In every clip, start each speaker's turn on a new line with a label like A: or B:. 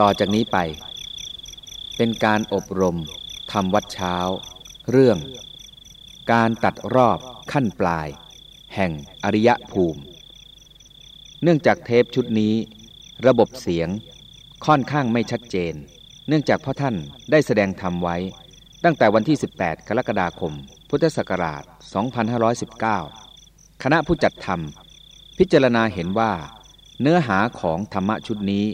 A: ต่อจากนี้ไป เป็นการอบรมทำวัดเช้า เรื่อง การตัดรอบขั้นปลาย แห่งอริยภูมิ เนื่องจากเทปชุดนี้ ระบบเสียงค่อนข้างไม่ชัดเจน เนื่องจากพ่อท่านได้แสดงธรรมไว้ ตั้งแต่วันที่ 18 กรกฎาคม พุทธศักราช 2519 คณะผู้จัดทำพิจารณาเห็นว่า เนื้อหาของธรรมะชุดนี้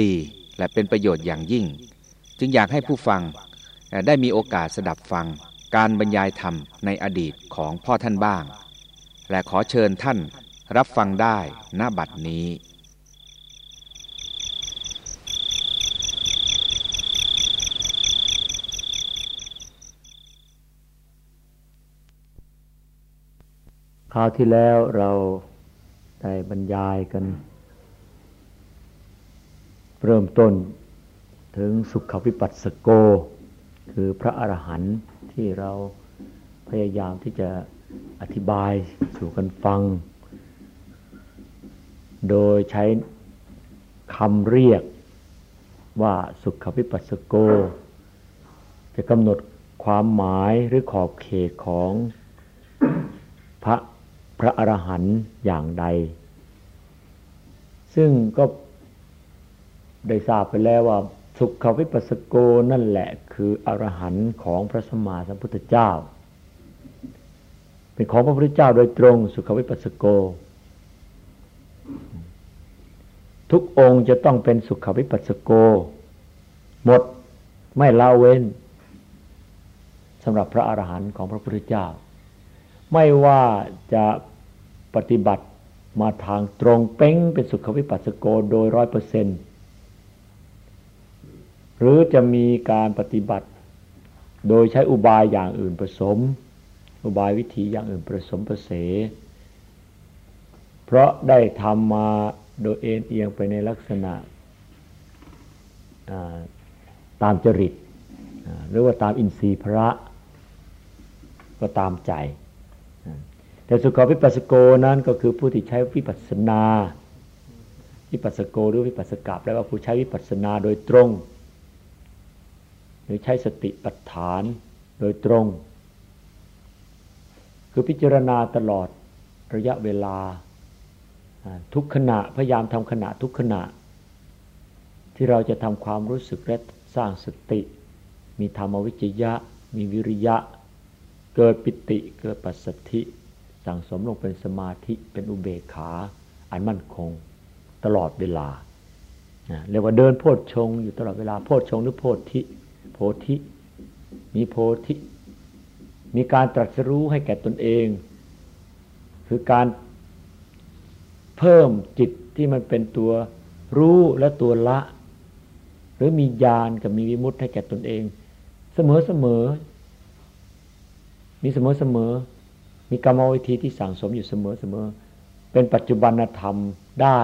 A: ดีและเป็นประโยชน์อย่างยิ่ง จึงอยากให้ผู้ฟังได้มีโอกาสสดับฟังการบรรยายธรรมในอดีตของพ่อท่านบ้าง และขอเชิญท่านรับฟังได้ณบัดนี้
B: คราวที่แล้วเราได้บรรยายกัน เริ่มต้นถึงสุขวิปัสสโก คือพระอรหันต์ที่เราพยายามที่จะอธิบายสู่กันฟัง โดยใช้คำเรียกว่าสุขวิปัสสโก จะกำหนดความหมายหรือขอบเขตของพระพระอรหันต์อย่างใด ซึ่งก็ ได้ทราบไปแล้วว่าสุขวิปัสสโกนั่นแหละคืออรหันต์ของพระสมมาสัมพุทธเจ้า เป็นของพระพุทธเจ้าโดยตรงสุขวิปัสสโก ทุกองค์จะต้องเป็นสุขวิปัสสโก หมดไม่ละเว้นสำหรับพระอรหันต์ของพระพุทธเจ้า ไม่ว่าจะปฏิบัติมาทางตรงเป้งเป็นสุขวิปัสสโกโดยร้อยเปอร์เซ็นต์ หรือจะมีการปฏิบัติ โดยใช้อุบายอย่างอื่นผสม อุบายวิธีอย่างอื่นผสมประเส เพราะได้ทำมาโดยเอ็นเอียงไปในลักษณะตามจริต หรือว่าตามอินทรีย์พระก็ตามใจ แต่สุขวิปัสสโกนั้นก็คือผู้ที่ใช้วิปัสสนา วิปัสสโกหรือวิปัสสกะแปลว่าผู้ใช้วิปัสสนาโดยตรง หรือใช้สติปัฏฐานโดยตรง คือพิจารณาตลอดระยะเวลา ทุกขณะพยายามทำขณะทุกขณะ ที่เราจะทำความรู้สึกและสร้างสติ มีธรรมวิจยะ มีวิริยะ เกิดปิติเกิดปัสสธิ สั่งสมลงเป็นสมาธิเป็นอุเบกขา อันมั่นคงตลอดเวลาเรียกว่าเดินโพชฌงอยู่ตลอดเวลาโพชฌงหรือโพธิ โพธิ มีโพธิ มีการตรัสรู้ให้แก่ตนเอง คือการเพิ่มจิตที่มันเป็นตัวรู้และตัวละ หรือมีญาณกับมีวิมุตติให้แก่ตนเอง เสมอเสมอ มีเสมอเสมอ มีกรรมวิธีที่สั่งสมอยู่เสมอเสมอ เป็นปัจจุบันธรรมได้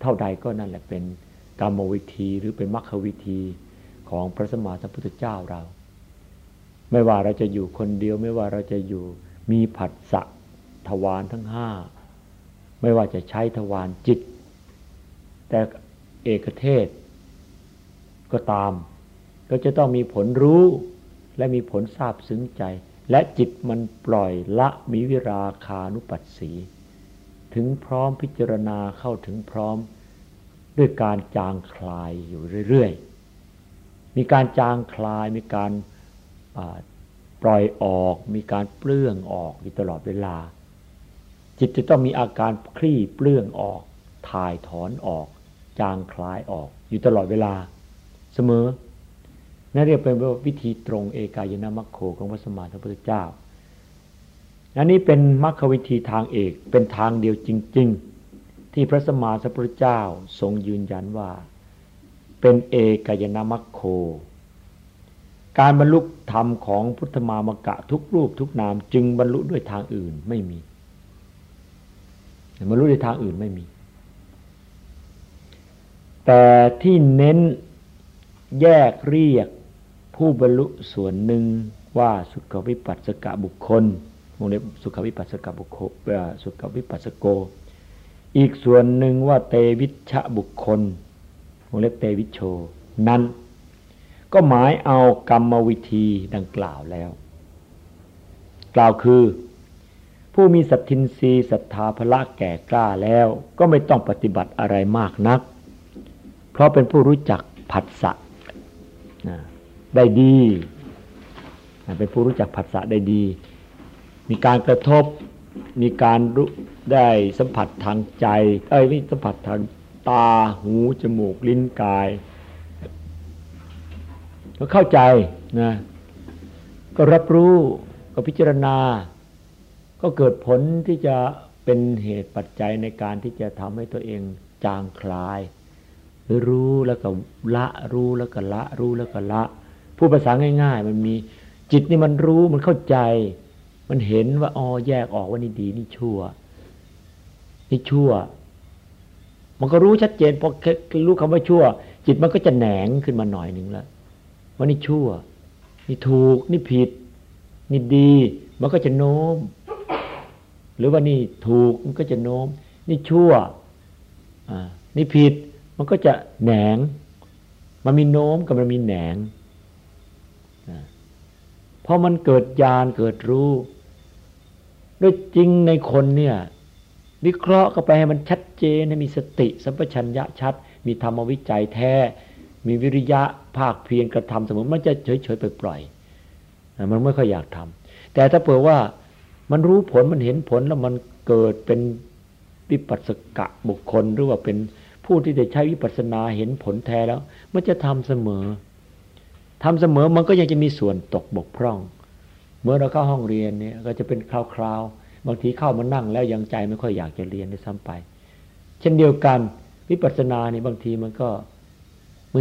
B: เท่าใดก็นั่นแหละเป็นกรรมวิธีหรือเป็นมรรควิธี ของพระสมมาสัมพุทธเจ้าเรา ไม่ว่าเราจะอยู่คนเดียว ไม่ว่าเราจะอยู่มีผัสสะทวารทั้งห้าไม่ว่าจะใช้ทวารจิต แต่เอกเทศ ก็ตาม ก็จะต้องมีผลรู้และมีผลทราบซึ้งใจ และจิตมันปล่อยละมีวิราคานุปัสสี ถึงพร้อมพิจารณาเข้าถึงพร้อมด้วยการจางคลายอยู่เรื่อยๆ มีการจางคลาย มีการปล่อยออก มีการเปลื้องออกอยู่ตลอดเวลา จิตจะต้องมีอาการคลี่เปลื้องออก ถ่ายถอนออก จางคลายออก อยู่ตลอดเวลา เสมอนั่นเรียกเป็นวิธีตรงเอกายนามัคโคของพระสมมาสัมพุทธเจ้าอันนี้เป็นมรรควิธีทางเอกเป็นทางเดียวจริง ๆ ที่พระสมมาสัมพุทธเจ้าทรงยืนยันว่า เป็นเอกยนามัคโค การบรรลุธรรมของพุทธมามกะทุกรูปทุกนามจึงบรรลุด้วยทางอื่นไม่มีบรรลุด้วยทางอื่นไม่มี แต่ที่เน้นแยกเรียกผู้บรรลุส่วนหนึ่งว่าสุขวิปัสสกบุคคลวงเล็บสุขวิปัสสกบุคคลสุขวิปัสสโก อีกส่วนหนึ่งว่าเตวิชะบุคคล วงเล็บเตวิโช นั้น ก็หมายเอากรรมวิธีดังกล่าวแล้ว กล่าวคือ ผู้มีสัตทินรีศรัทธาพละแก่กล้าแล้วก็ไม่ต้องปฏิบัติอะไรมากนัก เพราะเป็นผู้รู้จักผัสสะได้ดีเป็นผู้รู้จักผัสสะได้ดี มีการกระทบมีการได้สัมผัสทางใจ เอ้ยสัมผัสทาง ตาหู จมูก ลิ้นกาย ก็เข้าใจนะ ก็รับรู้ก็พิจารณา ก็เกิดผลที่จะเป็นเหตุปัจจัยในการที่จะทำให้ตัวเองจางคลาย หรือรู้แล้วก็ละรู้แล้วก็ละ รู้แล้วก็ละพูดภาษาง่าย ๆ มันมีจิตนี่มันรู้มันเข้าใจ มันเห็นว่าอ๋อแยกออกว่านี่ดีนี่ชั่ว นี่ชั่ว มันก็รู้ชัดเจนพอรู้คำว่าชั่ว จิตมันก็จะแหนงขึ้นมาหน่อยหนึ่งแล้วว่านี่ชั่ว นี่ถูก นี่ผิด นี่ดี มันก็จะโน้ม หรือว่านี่ถูกมันก็จะโน้ม นี่ชั่วนี่ผิด มันก็จะแหนง มันมีโน้มกับมันมีแหนงพราะมันเกิดญาณเกิดรู้ด้วยจริงในคนเนี่ย วิเคราะห์ก็ไปให้มันชัดเจนให้มีสติสัมปชัญญะชัด มีธรรมวิจัยแท้ มีวิริยะภาคเพียรกระทำสมมติมันจะเฉยๆไปปล่อยมันไม่ค่อยอยากทำแต่ถ้าเผื่อว่ามันรู้ผลมันเห็นผลแล้วมันเกิดเป็นวิปัสสกะบุคคลหรือว่าเป็นผู้ที่ได้ใช้วิปัสสนาเห็นผลแท้แล้ว มันจะทำเสมอทำเสมอมันก็ยังจะมีส่วนตกบกพร่อง เมื่อเราเข้าห้องเรียนเนี่ยก็จะเป็นคราวๆ บางทีเข้ามานั่งแล้วยังใจไม่ค่อยอยากจะเรียนได้ซ้ำไป เช่นเดียวกัน วิปัสสนาเนี่ยบางทีมันก็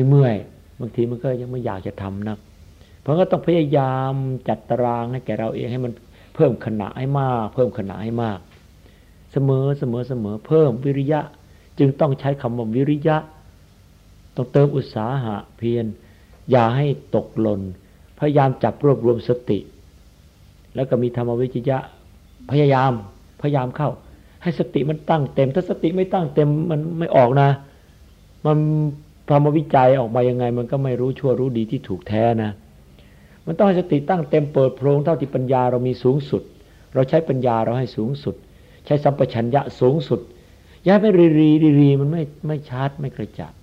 B: เมื่อยๆบางทีมันก็ยังไม่อยากจะทำนัก เพราะก็ต้องพยายามจัดตารางให้แก่เราเองให้มันเพิ่มขนาดให้มาก เพิ่มขนาดให้มาก เสมอเสมอเสมอเพิ่มวิริยะ จึงต้องใช้คำว่าวิริยะ ต้องเติมอุตสาหะเพียรอย่าให้ตกหล่นพยายามจับรวบรวมสติ แล้วก็มีธรรมวิจยะ พยายามพยายามเข้า ให้สติมันตั้งเต็ม ถ้าสติไม่ตั้งเต็มมันไม่ออกนะ มันธรรมวิจัยออกมายังไง มันก็ไม่รู้ชั่วรู้ดีที่ถูกแท้นะ มันต้องให้สติตั้งเต็มเปิดโพรงเท่าที่ปัญญาเรามีสูงสุด เราใช้ปัญญาเราให้สูงสุด ใช้สัมปชัญญะสูงสุดย้ายไปรีรีรีรีมันไม่ไม่ชัดไม่กระจ่าง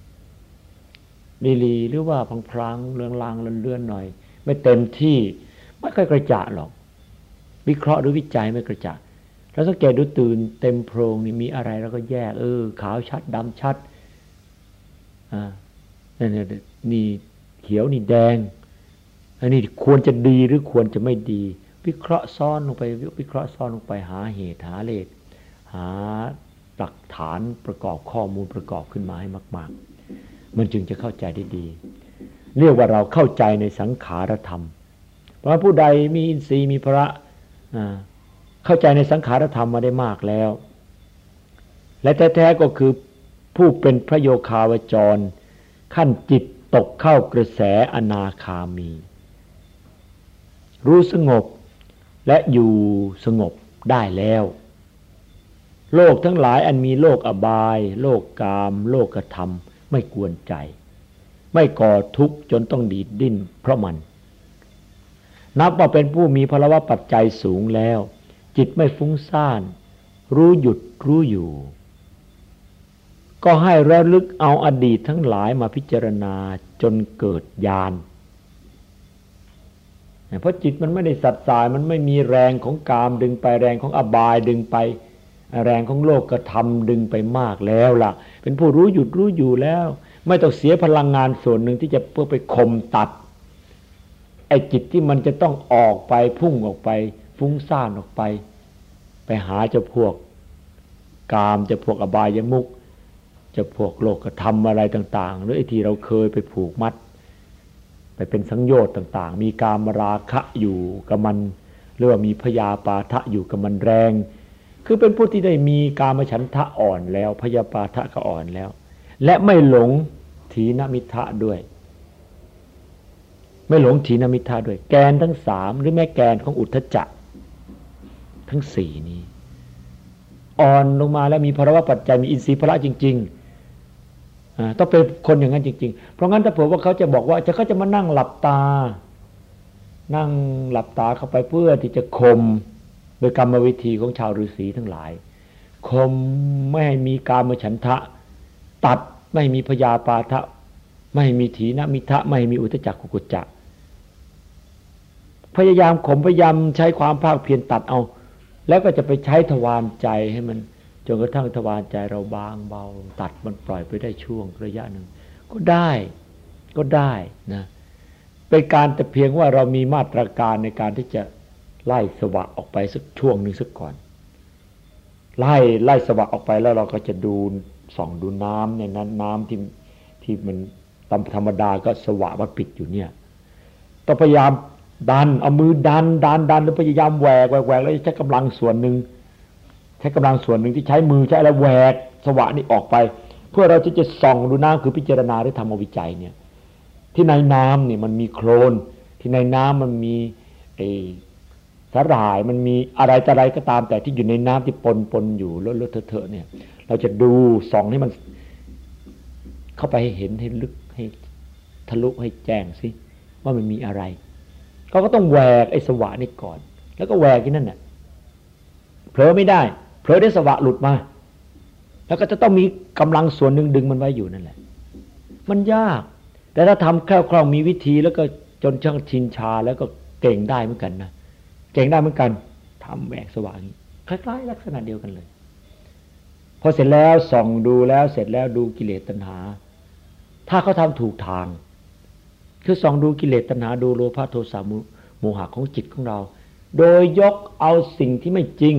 B: ลีลีหรือว่าพังพลางเรืองลางเลื่อนหน่อย ไม่เต็มที่ไม่ค่อยกระจ่างหรอก วิเคราะห์หรือวิจัยไม่กระจ่างเราสังเกตดูตื่นเต็มโพรงนี่มีอะไรแล้วก็แยก เออ ขาวชัดดำชัดอ่านี่นี่เขียวนี่แดงอันนี้ควรจะดีหรือควรจะไม่ดี วิเคราะห์ซ้อนลงไป วิเคราะห์ซ้อนลงไปหาเหตุหาเลสหาหลักฐานประกอบข้อมูลประกอบขึ้นมาให้มาก ๆ มันจึงจะเข้าใจได้ดี เรียกว่าเราเข้าใจในสังขารธรรม เพราะผู้ใดมีอินทรีย์มีพระ เข้าใจในสังขารธรรมมาได้มากแล้ว และแท้ๆก็คือผู้เป็นพระโยคาวจร ขั้นจิตตกเข้ากระแสอนาคามี รู้สงบและอยู่สงบได้แล้ว โลกทั้งหลายอันมีโลกอบาย โลกกาม โลกธรรม ไม่กวนใจ ไม่ก่อทุกข์จนต้องดีดดิ้นเพราะมัน นับว่าเป็นผู้มีพลวะปัจจัยสูงแล้ว จิตไม่ฟุ้งซ่าน รู้หยุดรู้อยู่ ก็ให้ระลึกเอาอดีตทั้งหลายมาพิจารณาจนเกิดญาณเพราะจิตมันไม่ได้สัตสายมันไม่มีแรงของกามดึงไปแรงของอบายดึงไป แรงของโลกกระทำดึงไปมากแล้วล่ะ เป็นผู้รู้หยุดรู้อยู่แล้ว ไม่ต้องเสียพลังงานส่วนหนึ่งที่จะเพื่อไปข่มตัด ไอ้จิตที่มันจะต้องออกไปพุ่งออกไป ฟุ้งซ่านออกไป ไปหาจะพวก กามจะพวกอบายยมุกจะพวกโลกกระทำอะไรต่าง ๆ หรือไอ้ที่เราเคยไปผูกมัด ไปเป็นสังโยชน์ต่าง ๆ มีกามราคะอยู่กับมันหรือว่ามีพยาปาทะอยู่กับมันแรง คือเป็นผู้ที่ได้มีกามฉันทะอ่อนแล้วพยาปาทะก็อ่อนแล้ว และไม่หลงถีนมิทะด้วย ไม่หลงถีนมิทะด้วย แกนทั้งสามหรือแม่แกนของอุทธจักทั้งสี่นี้ อ่อนลงมาแล้วมีภาวะปัจจัยมีอินทรีย์พระจริงๆต้องเป็นคนอย่างนั้นจริง ๆ เพราะงั้นถ้าเผื่อว่าเขาจะบอกว่าจะเขาจะมานั่งหลับตา นั่งหลับตาเข้าไปเพื่อที่จะคมโดยกรรมวิธีของชาวฤาษีทั้งหลายคมไม่ให้มีการมฉันทะ ตัดไม่มีพยาปาทะ ไม่มีถีนมิทะ ไม่มีอุตจักกุกุจจะ พยายามข่มพยายามใช้ความภาคเพียรตัดเอา แล้วก็จะไปใช้ทวารใจให้มันจนกระทั่งทวารใจเราบางเบา ตัดมันปล่อยไปได้ช่วงระยะหนึ่ง ก็ได้ก็ได้นะเป็นการแต่เพียงว่าเรามีมาตรการในการที่จะไล่สวะออกไปสักช่วงหนึ่งสักก่อน ไล่ไล่สวะออกไปแล้วเราก็จะดูส่องดูน้ำในนั้นน้ำที่ที่มันตามธรรมดาก็สวะมันปิดอยู่เนี่ยต้องพยายาม ดันเอามือดันดันดันแล้วพยายามแหวกแหวกแหวกแล้วใช้กำลังส่วนหนึ่งใช้กำลังส่วนหนึ่งที่ใช้มือใช้แล้วแหวกสวะนี่ออกไป เพื่อเราจะจะส่องดูน้ำคือพิจารณาหรือทำวิจัยเนี่ย ที่ในน้ำเนี่ยมันมีโคลนที่ในน้ำมันมีไอสาหร่ายมันมีอะไรแต่อะไรก็ตามแต่ที่อยู่ในน้ำที่ปนปนอยู่เลอะเทอะเนี่ย เราจะดูส่องให้มัน เข้าไปให้เห็นให้ลึกให้ทะลุให้แจ้งสิว่ามันมีอะไร เขาก็ต้องแหวกไอ้สวะนี่ก่อน แล้วก็แหวกที่นั่นน่ะเผลอไม่ได้เผลอได้สวะหลุดมา แล้วก็จะต้องมีกำลังส่วนหนึ่งดึงมันไว้อยู่นั่นแหละ มันยาก แต่ถ้าทำแคล่วคล่องมีวิธีแล้วก็จนช่างชินชาแล้วก็เก่งได้เหมือนกันนะเก่งได้เหมือนกันทำแหวกสว่างคล้ายๆ ลักษณะเดียวกันเลย พอเสร็จแล้วส่องดูแล้วเสร็จแล้วดูกิเลสตัณหา ถ้าเขาทำถูกทาง คือส่องดูกิเลสตัณหาดูโลภะโทสะโมหะของจิตของเรา โดยยกเอาสิ่งที่ไม่จริง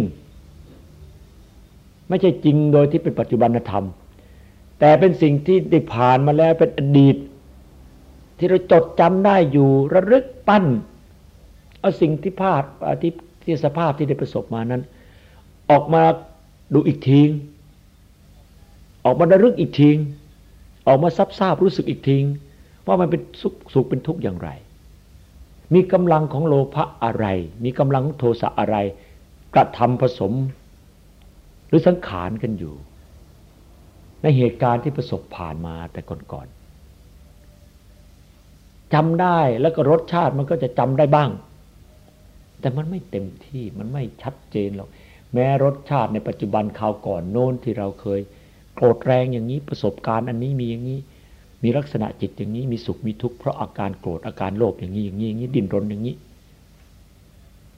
B: ไม่ใช่จริงโดยที่เป็นปัจจุบันธรรม แต่เป็นสิ่งที่ได้ผ่านมาแล้วเป็นอดีต ที่เราจดจำได้อยู่ระลึกปั้น เอาสิ่งที่พลาดที่ที่สภาพที่ได้ประสบมานั้น ออกมาดูอีกทีออกมาระลึกอีกทีออกมาซับซาบรู้สึกอีกที ว่ามันเป็นสุขสุขเป็นทุกข์อย่างไร มีกำลังของโลภะอะไร มีกำลังของโทสะอะไร กระทำผสม หรือสังขารกันอยู่ ในเหตุการณ์ที่ประสบผ่านมาแต่ก่อนๆจำได้แล้วก็รสชาติมันก็จะจำได้บ้าง แต่มันไม่เต็มที่มันไม่ชัดเจนหรอกแม้รสชาติในปัจจุบันข่าวก่อนโน้นที่เราเคยโกรธแรงอย่างนี้ประสบการณ์อันนี้มีอย่างนี้ มีลักษณะจิตอย่างนี้มีสุขมีทุกข์เพราะอาการโกรธอาการโลภอย่างนี้อย่างนี้อย่างนี้ดิ้นรนอย่างนี้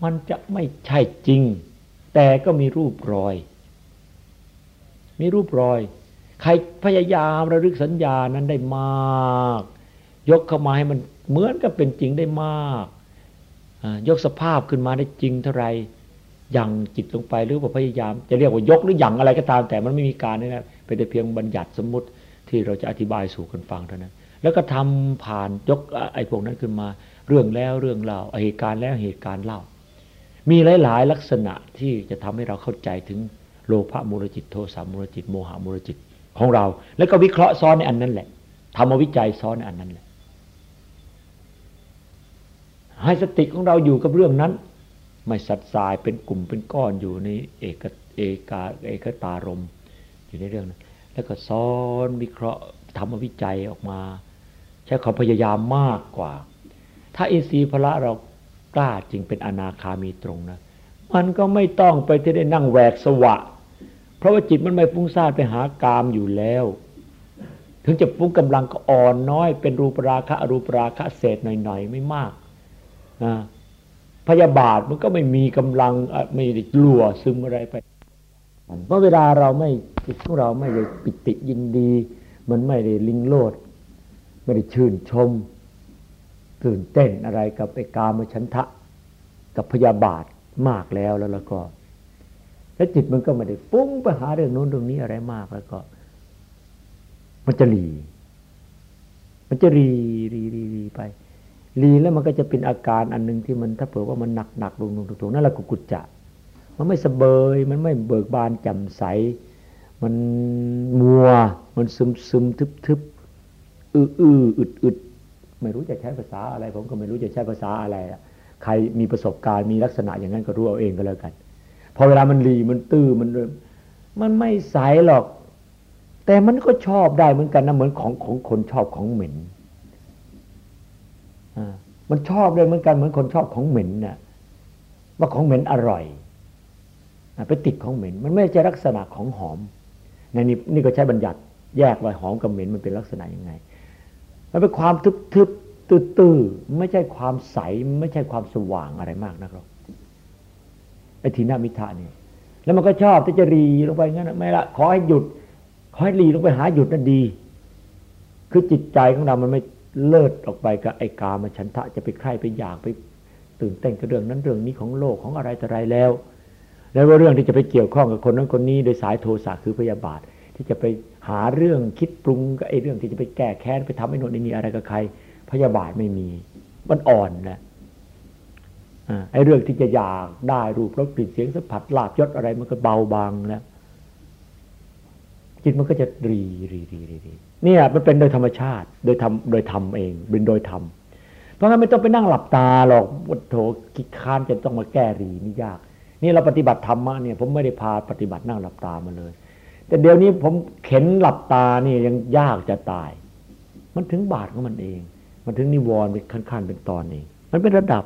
B: มันจะไม่ใช่จริง แต่ก็มีรูปรอย มีรูปรอย ใครพยายามระลึกสัญญานั้นได้มาก ยกเข้ามาให้มันเหมือนกับเป็นจริงได้มากยกสภาพขึ้นมาได้จริงเท่าไรยังจิตลงไปหรือว่าพยายาม จะเรียกว่ายกหรือยังอะไรก็ตาม แต่มันไม่มีการนี่นะเป็นแต่เพียงบัญญัติสมมติ ที่เราจะอธิบายสู่กันฟังเท่านั้น แล้วก็ทำผ่านยกไอ้พวกนั้นขึ้นมา เรื่องแล้วเรื่องเล่าเหตุการณ์แล้วเหตุการณ์เล่า มีหลาย ๆ ลักษณะที่จะทำให้เราเข้าใจถึงโลภะมูลจิตโทสะมูลจิตโมหะมูลจิตของเรา แล้วก็วิเคราะห์ซ้อนในอันนั้นแหละทำมาวิจัยซ้อนในอันนั้นแหละให้สติของเราอยู่กับเรื่องนั้น ไม่สัดสายเป็นกลุ่มเป็นก้อนอยู่ในเอกเอกาเอกตารมอยู่ในเรื่องนั้น แล้วก็ซ้อนวิเคราะห์ทำวิจัยออกมา ใช้ความพยายามมากกว่า ถ้าอินทรีย์พละเรากล้าจริงเป็นอนาคามีตรงนะ มันก็ไม่ต้องไปที่ได้นั่งแหวกสวะ เพราะว่าจิตมันไม่ฟุ้งซ่านไปหากามอยู่แล้ว ถึงจะฟุ้งกำลังก็อ่อนน้อย เป็นรูปราคะอรูปราคะเศษหน่อยๆไม่มากนะพยาบาทมันก็ไม่มีกำลังไม่ได้ลัวซึมอะไรไป เพราะเวลาเราไม่จิตของเราไม่ได้ปิติยินดี มันไม่ได้ลิงโลด ไม่ได้ชื่นชม ตื่นเต้นอะไรกับไอ้กามฉันทะ กับพยาบาทมากแล้วแล้วแล้วก็ แล้วจิตมันก็ไม่ได้ฟุ้งไปหาเรื่องโน้นเรื่องนี้อะไรมากแล้วก็ มันจะรีมันจะรีรีรีรีไปรีแล้วมันก็จะเป็นอาการอันหนึ่งที่มันถ้าเผื่อว่ามันหนักหนักลงลงตรงๆนั่นแหละกุกุจจะ มันไม่สเบย มันไม่เบิกบานแจ่มใส มันมัว มันซึมซึมทึบทึบอืออืออึดอึดไม่รู้จะใช้ภาษาอะไร ผมก็ไม่รู้จะใช้ภาษาอะไรใครมีประสบการณ์มีลักษณะอย่างนั้นก็รู้เอาเองก็แล้วกันพอเวลามันรีมันตื้อมันมันไม่ใสหรอก แต่มันก็ชอบได้เหมือนกันนะเหมือนของของคนชอบของเหม็นอ่ามันชอบเลยเหมือนกันเหมือนคนชอบของเหม็นน่ะว่าของเหม็นอร่อย ไปติดของเหม็น มันไม่ใช่ลักษณะของหอมในนี้นี่ก็ใช้บัญญัติแยกว่าหอมกับเหม็นมันเป็นลักษณะยังไง มันเป็นความทึบทึบตื้อตื้อไม่ใช่ความใสไม่ใช่ความสว่างอะไรมากนักหรอกไอ้ทีนามิทะนี่แล้วมันก็ชอบที่จะรีลงไปงั้นไม่ละขอให้หยุดขอให้รีลงไปหาหยุดนั่นดี คือจิตใจของเรา มันไม่เลิศออกไปกับไอ้กามาฉันทะจะไปใคร่ไปอยากไปตื่นเต้นกับเรื่องนั้นเรื่องนี้ของโลกของอะไรแต่ไรแล้ว แล้วว่าเรื่องที่จะไปเกี่ยวข้องกับคนนั้นคนนี้ โดยสายโทสะคือพยาบาท ที่จะไปหาเรื่องคิดปรุงกับไอ้เรื่องที่จะไปแก้แค้นไปทำให้โน่นนี่อะไรกับใคร พยาบาทไม่มีมันอ่อนนะไอ้เรื่องที่จะอยากได้รูปรสกลิ่นเสียงสัมผัสลาบยศอะไรมันก็เบาบางแล้วจิตมันก็จะรีรีรีรีนี่ยมันเป็นโดยธรรมชาติ โดยทำโดยทำเองเป็นโดยทำเพราะงั้นไม่ต้องไปนั่งหลับตาหรอกวัดโถกิคานจะต้องมาแก้รีนี่ยาก นี่เราปฏิบัติธรรมะเนี่ยผมไม่ได้พาปฏิบัตินั่งหลับตามาเลย แต่เดี๋ยวนี้ผมเข็นหลับตานี่ยังยากจะตาย มันถึงบาทของมันเอง มันถึงนิวรณ์เป็นขั้นๆเป็นตอนเองมันเป็นระดับ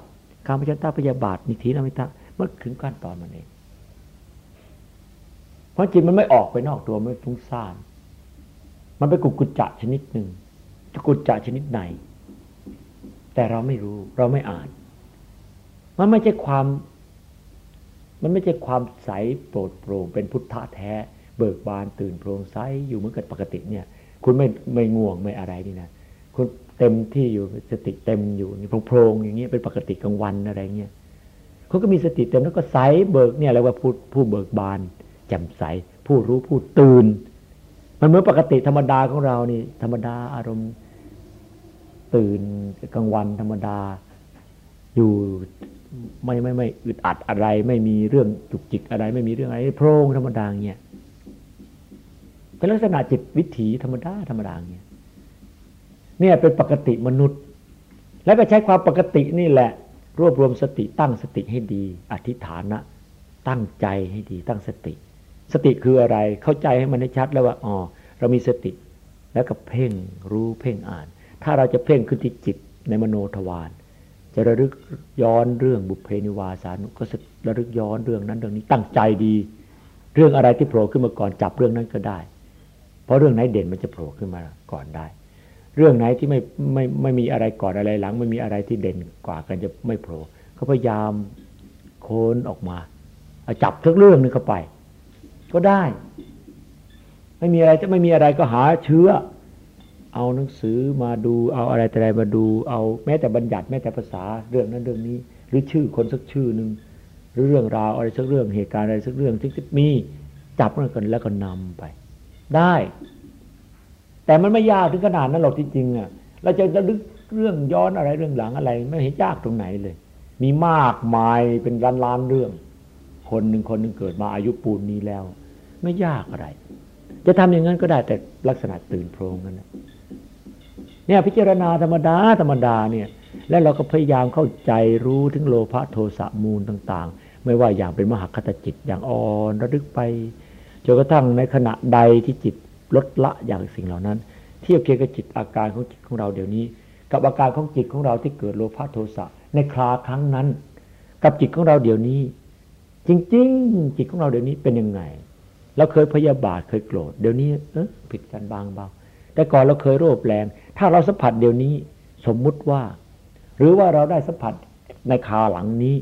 B: การพยัญชนะพยาบาทนิทีนมิตะมันถึงขั้นตอนมันเอง เพราะจิตมันไม่ออกไปนอกตัวไม่ฟุ้งซ่านมันเป็นกุกุจจะชนิดหนึ่งกุจจะชนิดไหนแต่เราไม่รู้เราไม่อ่าน มันไม่ใช่ความ มันไม่ใช่ความใสโปร่งโปร่งเป็นพุทธะแท้ เบิกบานตื่นโปร่งใสอยู่เหมือนกับปกติเนี่ยคุณไม่ไม่ง่วงไม่อะไรนี่นะคุณเต็มที่อยู่สติเต็มอยู่นี่โพร่งๆอย่างเงี้ยเป็นปกติกลางวันอะไรเงี้ยเขาก็มีสติเต็มแล้วก็ใสเบิกเนี่ยอะไรว่าผู้ผู้เบิกบานแจ่มใส ผู้รู้ผู้ตื่น มันเหมือนปกติธรรมดาของเรานี่ ธรรมดาอารมณ์ตื่นกลางวันธรรมดา อยู่ ไม่ไม่ไม่อึดอัดอะไร ไม่มีเรื่องจุกจิกอะไร ไม่มีเรื่องอะไรโพร่งธรรมดาเงี้ยเป็นลักษณะจิตวิถีธรรมดาธรรมดาเงี้ยเนี่ยเป็นปกติมนุษย์ แล้วก็ใช้ความปกตินี่แหละ รวบรวมสติตั้งสติให้ดี อธิฐานะ ตั้งใจให้ดี ตั้งสติ สติคืออะไรเข้าใจให้มันให้ชัดแล้วว่าอ๋อเรามีสติแล้วก็เพ่งรู้เพ่งอ่าน ถ้าเราจะเพ่งขึ้นที่จิตในมโนทวาร จะระลึกย้อนเรื่องบุพเพนิวาสานุก็ระลึกย้อนเรื่องนั้นเรื่องนี้ตั้งใจดี เรื่องอะไรที่โผล่ขึ้นมาก่อนจับเรื่องนั้นก็ได้ เพราะเรื่องไหนเด่นมันจะโผล่ขึ้นมาก่อนได้ เรื่องไหนที่ไม่ไม่ไม่มีอะไรก่อนอะไรหลัง ไม่มีอะไรที่เด่นกว่ากันจะไม่โผล่เขาพยายามโค้นออกมาจับทุกเรื่องนึงเข้าไป ก็ได้ ไม่มีอะไรจะไม่มีอะไรก็หาเชื้อ เอาหนังสือมาดูเอาอะไรแต่ไรมาดู เอาแม้แต่บัญญัติแม้แต่ภาษาเรื่องนั้นเรื่องนี้ หรือชื่อคนสักชื่อหนึ่งหรือเรื่องราวอะไรสักเรื่องเหตุการณ์อะไรสักเรื่องที่มีจับมันกันแล้วก็นำไป ได้ แต่มันไม่ยากถึงขนาดนั้นหรอกจริงๆอะเราจะระลึกเรื่องย้อนอะไรเรื่องหลังอะไร ไม่เห็นยากตรงไหนเลย มีมากมายเป็นล้านล้านเรื่อง คนหนึ่งคนหนึ่งเกิดมาอายุปูนนี้แล้ว ไม่ยากอะไร จะทำอย่างนั้นก็ได้แต่ลักษณะตื่นโพรงนั่น เนี่ยพิจารณาธรรมดาธรรมดาเนี่ยและเราก็พยายามเข้าใจรู้ถึงโลภะโทสะมูลต่าง ๆ ไม่ว่าอย่างเป็นมหคตจิตอย่างอ่อนระลึกไปจนกระทั่งในขณะใดที่จิตลดละอย่างสิ่งเหล่านั้น เทียบเคียงกับจิตอาการของจิตของเราเดี๋ยวนี้ กับอาการของจิตของเราที่เกิดโลภะโทสะในคราครั้งนั้น กับจิตของเราเดี๋ยวนี้ จริง ๆ จิตของเราเดี๋ยวนี้เป็นยังไงเราเคยพยาบาทเคยโกรธเดี๋ยวนี้เออผิดกันบางเบาแต่ก่อนเราเคยโรบแรง ถ้าเราสัมผัสเดี๋ยวนี้สมมุติว่า หรือว่าเราได้สัมผัสในคาหลังนี้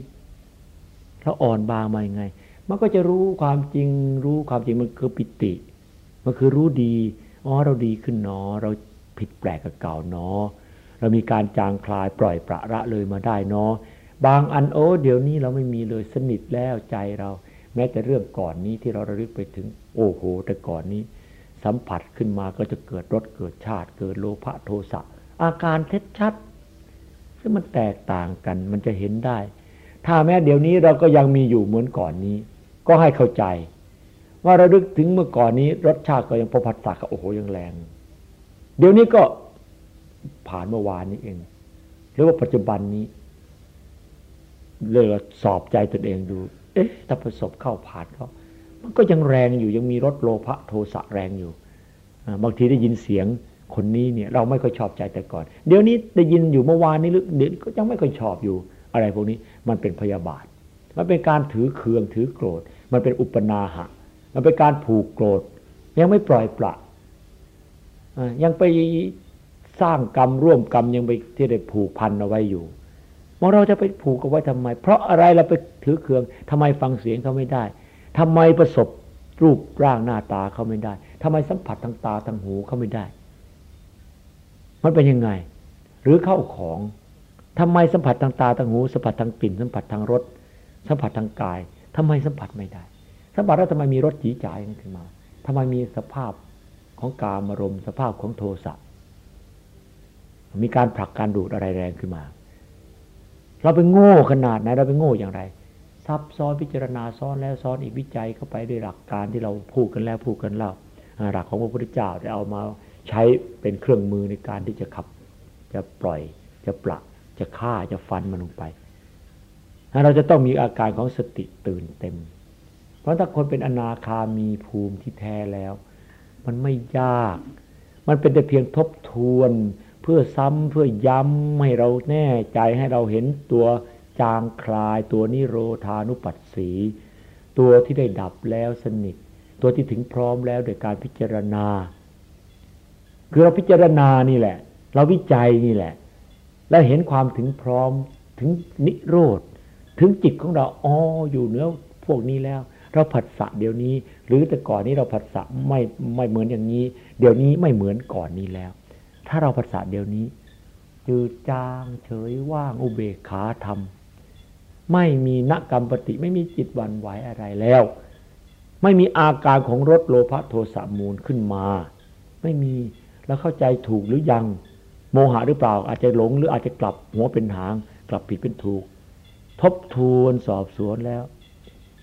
B: เราอ่อนบางมายังไง มันก็จะรู้ความจริง รู้ความจริงมันคือปิติ มันคือรู้ดีอ๋อเราดีขึ้นเนอเราผิดแปลกกับเก่าเนอเรามีการจางคลายปล่อยประระเลยมาได้เนอบางอันโอ้เดี๋ยวนี้เราไม่มีเลยสนิทแล้วใจเรา แม้แต่เรื่องก่อนนี้ที่เราระลึกไปถึง โอ้โห แต่ก่อนนี้ สัมผัสขึ้นมาก็จะเกิดรสเกิดชาติ เกิดโลภะโทสะอาการเท็จชัดซึ่งมันแตกต่างกันมันจะเห็นได้ ถ้าแม้เดี๋ยวนี้เราก็ยังมีอยู่เหมือนก่อนนี้ ก็ให้เข้าใจ ว่าระลึกถึงเมื่อก่อนนี้ รสชาติก็ยังพอผัสสะก็โอ้โหยังแรง เดี๋ยวนี้ก็ผ่านเมื่อวานนี้เอง หรือว่าปัจจุบันนี้เลยสอบใจตนเองดู เอ๊ะถ้าประสบเข้าผ่านเขา มันก็ยังแรงอยู่ยังมีรถโลภะโทสะแรงอยู่บางทีได้ยินเสียงคนนี้เนี่ยเราไม่ค่อยชอบใจแต่ก่อน เดี๋ยวนี้ได้ยินอยู่เมื่อวานนี้หรือเดี๋ยวก็ยังไม่ค่อยชอบอยู่อะไรพวกนี้มันเป็นพยาบาท มันเป็นการถือเคืองถือโกรธ มันเป็นอุปนาหะ มันเป็นการผูกโกรธ ยังไม่ปล่อยปละยังไปสร้างกรรมร่วมกรรมยังไปที่ได้ผูกพันเอาไว้อยู่ว่าเราจะไปผูกเอาไว้ทำไม เพราะอะไรเราไปถือเคืองทำไมฟังเสียงเขาไม่ได้ ทำไมประสบรูปร่างหน้าตาเขาไม่ได้ทำไมสัมผัสทางตาทางหูเขาไม่ได้ มันเป็นยังไง หรือเข้าของทำไมสัมผัสทางตาทางหู สัมผัสทางกลิ่น สัมผัสทางรสสัมผัสทางกายทำไมสัมผัสไม่ได้ สัมผัสแล้วทำไมมีรสจีจ่ายขึ้นมาทำไมมีสภาพของกามารมณ์สภาพของโทสะมีการผลักการดูดอะไรแรงขึ้นมา เราไปโง่ขนาดไหนเราไปโง่อย่างไร ซับซ้อนพิจารณาซ้อนแล้วซ้อนอีกวิจัยเข้าไปด้วยหลักการที่เราพูดกันแล้วพูดกันเล่าหลักของพระพุทธเจ้าได้เอามาใช้เป็นเครื่องมือในการที่จะขับ จะปล่อยจะปละจะฆ่าจะฟันมันลงไป เราจะต้องมีอาการของสติตื่นเต็ม เพราะถ้าคนเป็นอนาคามีภูมิที่แท้แล้ว มันไม่ยาก มันเป็นแต่เพียงทบทวน เพื่อซ้ำเพื่อย้ำให้เราแน่ใจให้เราเห็นตัว จางคลายตัวนิโรธานุปัสสี ตัวที่ได้ดับแล้วสนิท ตัวที่ถึงพร้อมแล้วโดยการพิจารณา คือเราพิจารณานี่แหละ เราวิจัยนี่แหละ แล้วเห็นความถึงพร้อมถึงนิโรธ ถึงจิตของเราอ๋ออยู่เนื้อพวกนี้แล้ว เราผัสสะเดี๋ยวนี้ หรือแต่ก่อนนี้เราผัสสะไม่ไม่เหมือนอย่างนี้ เดี๋ยวนี้ไม่เหมือนก่อนนี้แล้ว ถ้าเราภาษาเดี๋ยวนี้จืดจางเฉยว่างอุเบกขาธรรม ไม่มีนักกรรมปฏิไม่มีจิตวันไหวอะไรแล้ว ไม่มีอาการของรถโลภะโทสะมูลขึ้นมา ไม่มีแล้วเข้าใจถูกหรือยัง โมหะหรือเปล่า อาจจะหลงหรืออาจจะกลับหัวเป็นหาง กลับผิดเป็นถูก ทบทวนสอบสวนแล้ว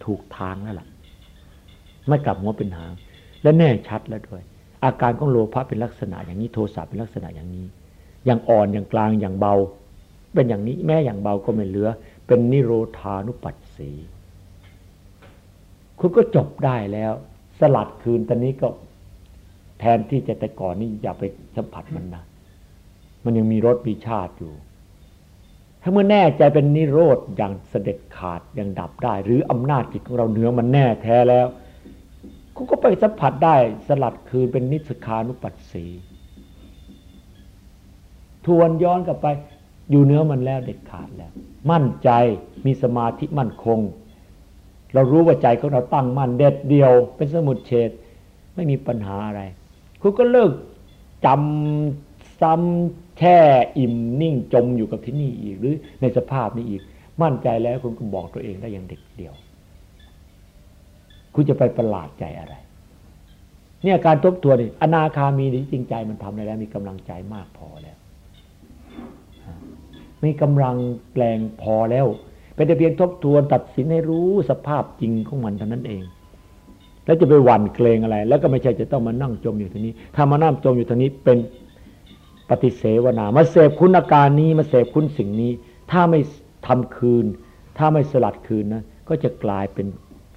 B: ถูกทางแล้วล่ะไม่กลับหัวเป็นหาง และแน่ชัดแล้วด้วย อาการของโลภะเป็นลักษณะอย่างนี้โทสะเป็นลักษณะอย่างนี้ อย่างอ่อนอย่างกลางอย่างเบา เป็นอย่างนี้แม้อย่างเบาก็ไม่เหลือ เป็นนิโรธานุปัสสี คุณก็จบได้แล้ว สลัดคืนตอนนี้ก็แทนที่จะแต่ก่อนนี่อย่าไปสัมผัสมันนะ มันยังมีรสมีชาติอยู่ ถ้าเมื่อแน่ใจเป็นนิโรธอย่างเสด็จขาดอย่างดับได้ หรืออำนาจจิตของเราเหนือมันแน่แท้แล้วกูก็ไปสัมผัสได้สลัดคืนเป็นนิสขานุปัสสี ทวนย้อนกลับไป อยู่เนื้อมันแล้วเด็ดขาดแล้ว มั่นใจมีสมาธิมั่นคง เรารู้ว่าใจของเราตั้งมั่นเด็ดเดียว เป็นสมุดเฉดไม่มีปัญหาอะไร คุณก็เลิกจำซ้ำแช่อิ่มนิ่งจมอยู่กับที่นี่อีก หรือในสภาพนี้อีก มั่นใจแล้วคุณก็บอกตัวเองได้อย่างเด็กเดียว คุณจะไปประหลาดใจอะไร เนี่ยการทบทวนนี่อนาคามีจริงใจมันทำได้แล้วมีกำลังใจมากพอ มีกำลังแปลงพอแล้วเป็นแต่เพียงทบทวนตัดสินให้รู้สภาพจริงของมันเท่านั้นเอง แล้วจะไปหวั่นเกรงอะไร แล้วก็ไม่ใช่จะต้องมานั่งจมอยู่ทีนี้ ถ้ามานั่งจมอยู่ทีนี้เป็นปฏิเสวนา มาเสพคุณอาการนี้มาเสพคุณสิ่งนี้ ถ้าไม่ทำคืน ถ้าไม่สลัดคืนนะก็จะกลายเป็น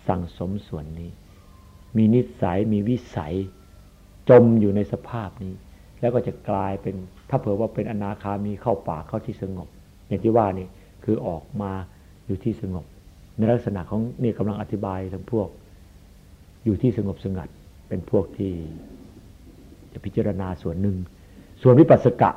B: สั่งสมส่วนนี้ มีนิสัยมีวิสัยจมอยู่ในสภาพนี้ แล้วก็จะกลายเป็น ถ้าเผื่อว่าเป็นอนาคามีเข้าป่าเข้าที่สงบ อย่างที่ว่านี่คือออกมาอยู่ที่สงบ ในลักษณะของนี่กำลังอธิบายทั้งพวก อยู่ที่สงบสงัด เป็นพวกที่จะพิจารณาส่วนหนึ่ง ส่วนวิปัสสกะ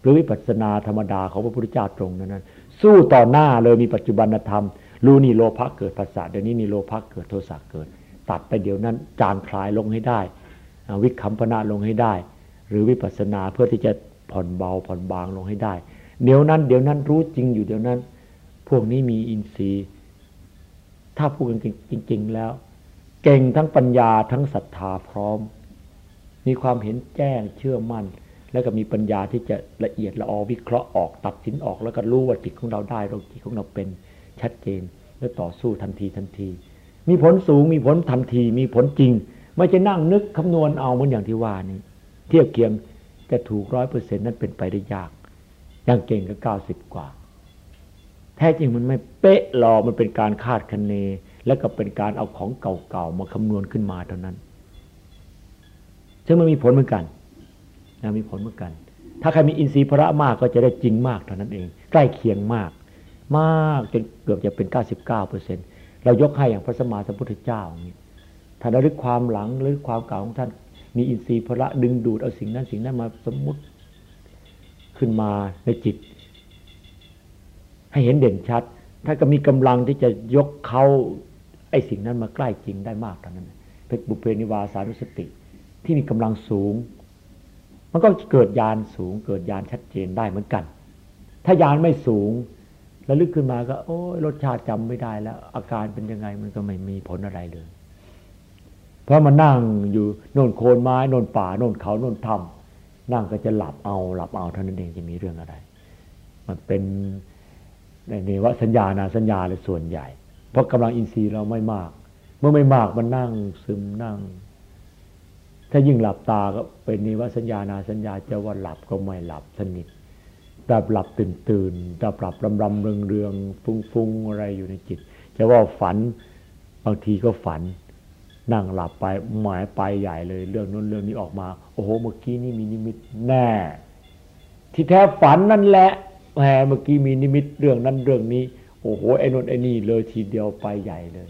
B: หรือวิปัสสนาธรรมดาของพระพุทธเจ้าตรงนั้น สู้ต่อหน้าเลยมีปัจจุบันธรรมรู้นี่โลภะเกิดภาษาเดี๋ยวนี้นี่โลภะเกิดโทสะเกิด ตัดไปเดี๋ยวนั้นจานคลายลงให้ได้ วิคัมพนาลงให้ได้ หรือวิปัสสนาเพื่อที่จะผ่อนเบาผ่อนบางลงให้ได้ เดี๋ยวนั้น เดี๋ยวนั้นรู้จริงอยู่เดี๋ยวนั้น พวกนี้มีอินทรีย์ ถ้าพูดกันจริง ๆ แล้ว เก่งทั้งปัญญาทั้งศรัทธาพร้อม มีความเห็นแจ้งเชื่อมั่น แล้วก็มีปัญญาที่จะละเอียดละออวิเคราะห์ออกตัดสินออกแล้วก็รู้ว่าจิตของเราได้เราจิตของเราเป็นชัดเจนและต่อสู้ทันทีทันที มีผลสูงมีผลทันทีมีผลจริง ไม่จะนั่งนึกคำนวณเอาเหมือนอย่างที่ว่านี่ เทียบเคียงจะถูกร้อยเปอร์เซ็นต์นั้นเป็นไปได้ยากอย่างเก่งก็เก้าสิบกว่า แท้จริงมันไม่เป๊ะหรอมันเป็นการคาดคะเน และก็เป็นการเอาของเก่าๆมาคำนวณขึ้นมาเท่านั้น ซึ่งมันมีผลเหมือนกันนะมีผลเหมือนกัน ถ้าใครมีอินทรีย์พระมากก็จะได้จริงมากเท่านั้นเอง ใกล้เคียงมาก มากจนเกือบจะเป็น 99เปอร์เซ็นเรายกให้อย่างพระสมมาสัมพุทธเจ้าอย่างนี้ถ้าระลึกความหลังหรือความเก่าของท่าน มีอินทรีย์พระดึงดูดเอาสิ่งนั้นสิ่งนั้นมาสมมุติขึ้นมาในจิต ให้เห็นเด่นชัด ถ้าก็มีกำลังที่จะยกเขาไอ้สิ่งนั้นมาใกล้จริงได้มากเท่านั้นเป็นบุเพนิวาสานุสติ ที่มีกำลังสูง มันก็เกิดยานสูง เกิดยานชัดเจนได้เหมือนกัน ถ้ายานไม่สูงแล้วลึกขึ้นมาก็ โอ้รสชาติจำไม่ได้แล้ว อาการเป็นยังไงมันก็ไม่มีผลอะไรเลย เพราะมันนั่งอยู่โน่นโคนไม้โน่นป่าโน่นเขาโน่นถ้ำนั่งก็จะหลับเอาหลับเอาเท่านั้นเองจะมีเรื่องอะไร มันเป็นในนวสัญญานาสัญญาเลยส่วนใหญ่ เพราะกำลังอินทรีย์เราไม่มาก เมื่อไม่มากมันนั่งซึมนั่ง ถ้ายิ่งหลับตาก็เป็นนิวสัญญานาสัญญาจะว่าหลับก็ไม่หลับสนิทดับหลับตื่นตื่นดับหลับรำรำเรืองเรืองฟุ้งฟุ้งอะไรอยู่ในจิต จะว่าฝันบางทีก็ฝัน นั่งหลับไปหมายไปใหญ่เลย เรื่องนู้นเรื่องนี้ออกมา โอ้โห เมื่อกี้นี่มีนิมิตแน่ ที่แท้ฝันนั่นแหละแหมเมื่อกี้มีนิมิตเรื่องนั้นเรื่องนี้ โอ้โหไอ้นนไอ้นี่เลยทีเดียวไปใหญ่เลย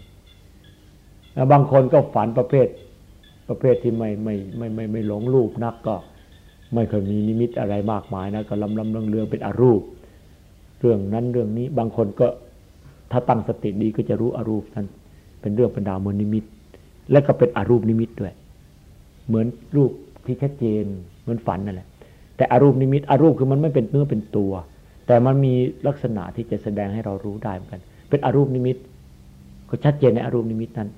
B: บางคนก็ฝันประเภท ประเภทที่ไม่ไม่ไม่ไม่ไม่หลงรูปนักก็ ไม่เคยมีนิมิตอะไรมากมายนะก็ลำลำเรื่องเรื่องเป็นอรูป เรื่องนั้นเรื่องนี้ บางคนก็ถ้าตั้งสติดีก็จะรู้อรูปนั้นเป็นเรื่องเป็นดาวมนิมิต และก็เป็นอรูปนิมิตด้วย เหมือนรูปที่ชัดเจนเหมือนฝันนั่นแหละ แต่อรูปนิมิตอรูปคือมันไม่เป็นเนื้อเป็นตัว แต่มันมีลักษณะที่จะแสดงให้เรารู้ได้เหมือนกัน เป็นอรูปนิมิต ก็ชัดเจนในอรูปนิมิตนั้น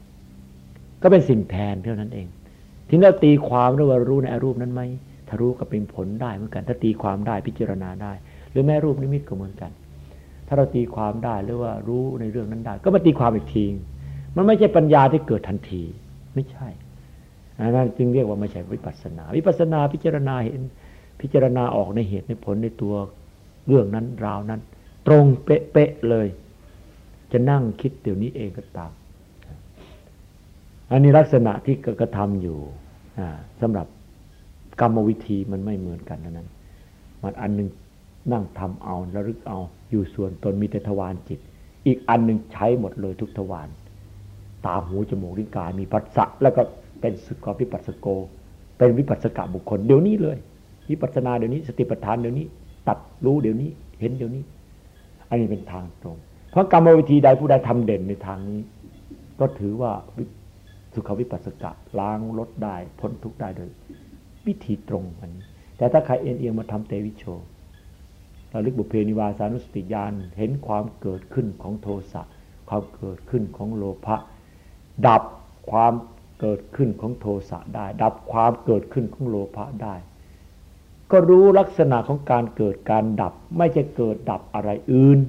B: ก็เป็นสิ่งแทนเท่านั้นเอง ทีนี้เราตีความด้วยว่ารู้ในอรูปนั้นไหมถ้ารู้ก็เป็นผลได้เหมือนกัน ถ้าตีความได้พิจารณาได้ หรือแม้รูปนิมิตก็เหมือนกัน ถ้าเราตีความได้หรือว่ารู้ในเรื่องนั้นได้ ก็มาตีความอีกที มันไม่ใช่ปัญญาที่เกิดทันที ไม่ใช่อันนั้นจึงเรียกว่าไม่ใช่วิปัสนา วิปัสนาพิจารณาเห็น พิจารณาออกในเหตุในผลในตัวเรื่องนั้นราวนั้น ตรงเป๊ะเลย จะนั่งคิดเดี๋ยวนี้เองก็ตาม อันนี้ลักษณะที่กระทำอยู่สำหรับกรรมวิธีมันไม่เหมือนกันนั้น มันอันหนึ่งนั่งทำเอาระลึกเอาอยู่ส่วนตนมีแต่ทวารจิต อีกอันหนึ่งใช้หมดเลยทุกทวาร ตาหูจมูกลิ้นกายมีปัสสะแล้วก็เป็นสุขวิปัสสโก เป็นวิปัสสกะบุคคลเดี๋ยวนี้เลยวิปัสนาเดี๋ยวนี้สติปัฏฐานเดี๋ยวนี้ ตัดรู้เดี๋ยวนี้เห็นเดี๋ยวนี้ อันนี้เป็นทางตรง เพราะกรรมวิธีใดผู้ใดทำเด่นในทางนี้ ก็ถือว่าสุขวิปัสสกะล้างลดได้พ้นทุกได้โดย วิธีตรงอันนี้ แต่ถ้าใครเอ็นเอียงมาทำเตวิโชเราลึกบุเพนิวาสานุสติญาณเห็นความเกิดขึ้นของโทสะความเกิดขึ้นของโลภะ ดับความเกิดขึ้นของโทสะได้ ดับความเกิดขึ้นของโลภะได้ ก็รู้ลักษณะของการเกิดการดับ ไม่จะเกิดดับอะไรอื่น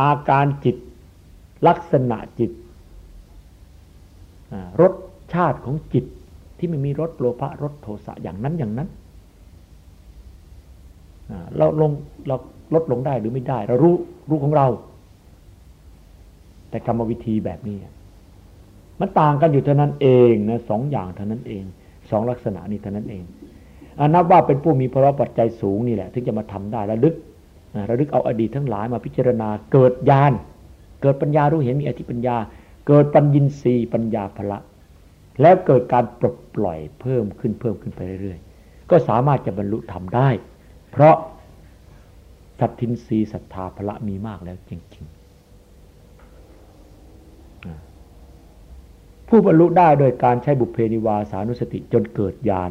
B: อาการจิตลักษณะจิตรสชาติของจิตที่ไม่มีรสโลภะรสโทสะอย่างนั้นอย่างนั้นเราลงเราลดลงได้หรือไม่ได้ เรารู้รู้ของเรา แต่กรรมวิธีแบบนี้ มันต่างกันอยู่เท่านั้นเองนะสองอย่างเท่านั้นเองสองลักษณะนี้เท่านั้นเองอนับว่าเป็นผู้มีพระปัจจัยสูงนี่แหละ ถึงจะมาทำได้ระลึกระลึกเอาอดีตทั้งหลายมาพิจารณาเกิดญาณเกิดปัญญารู้เห็นมีอธิปัญญา เกิดปัญญินทรีย์ปัญญาพละ แล้วเกิดการปลดปล่อยเพิ่มขึ้นเพิ่มขึ้นไปเรื่อยๆ ก็สามารถจะบรรลุธรรมได้ เพราะสัตทินรีศรัทธาพละมีมากแล้วจริง ๆ ผู้บรรลุได้โดยการใช้บุพเพนิวาสานุสติจนเกิดญาณ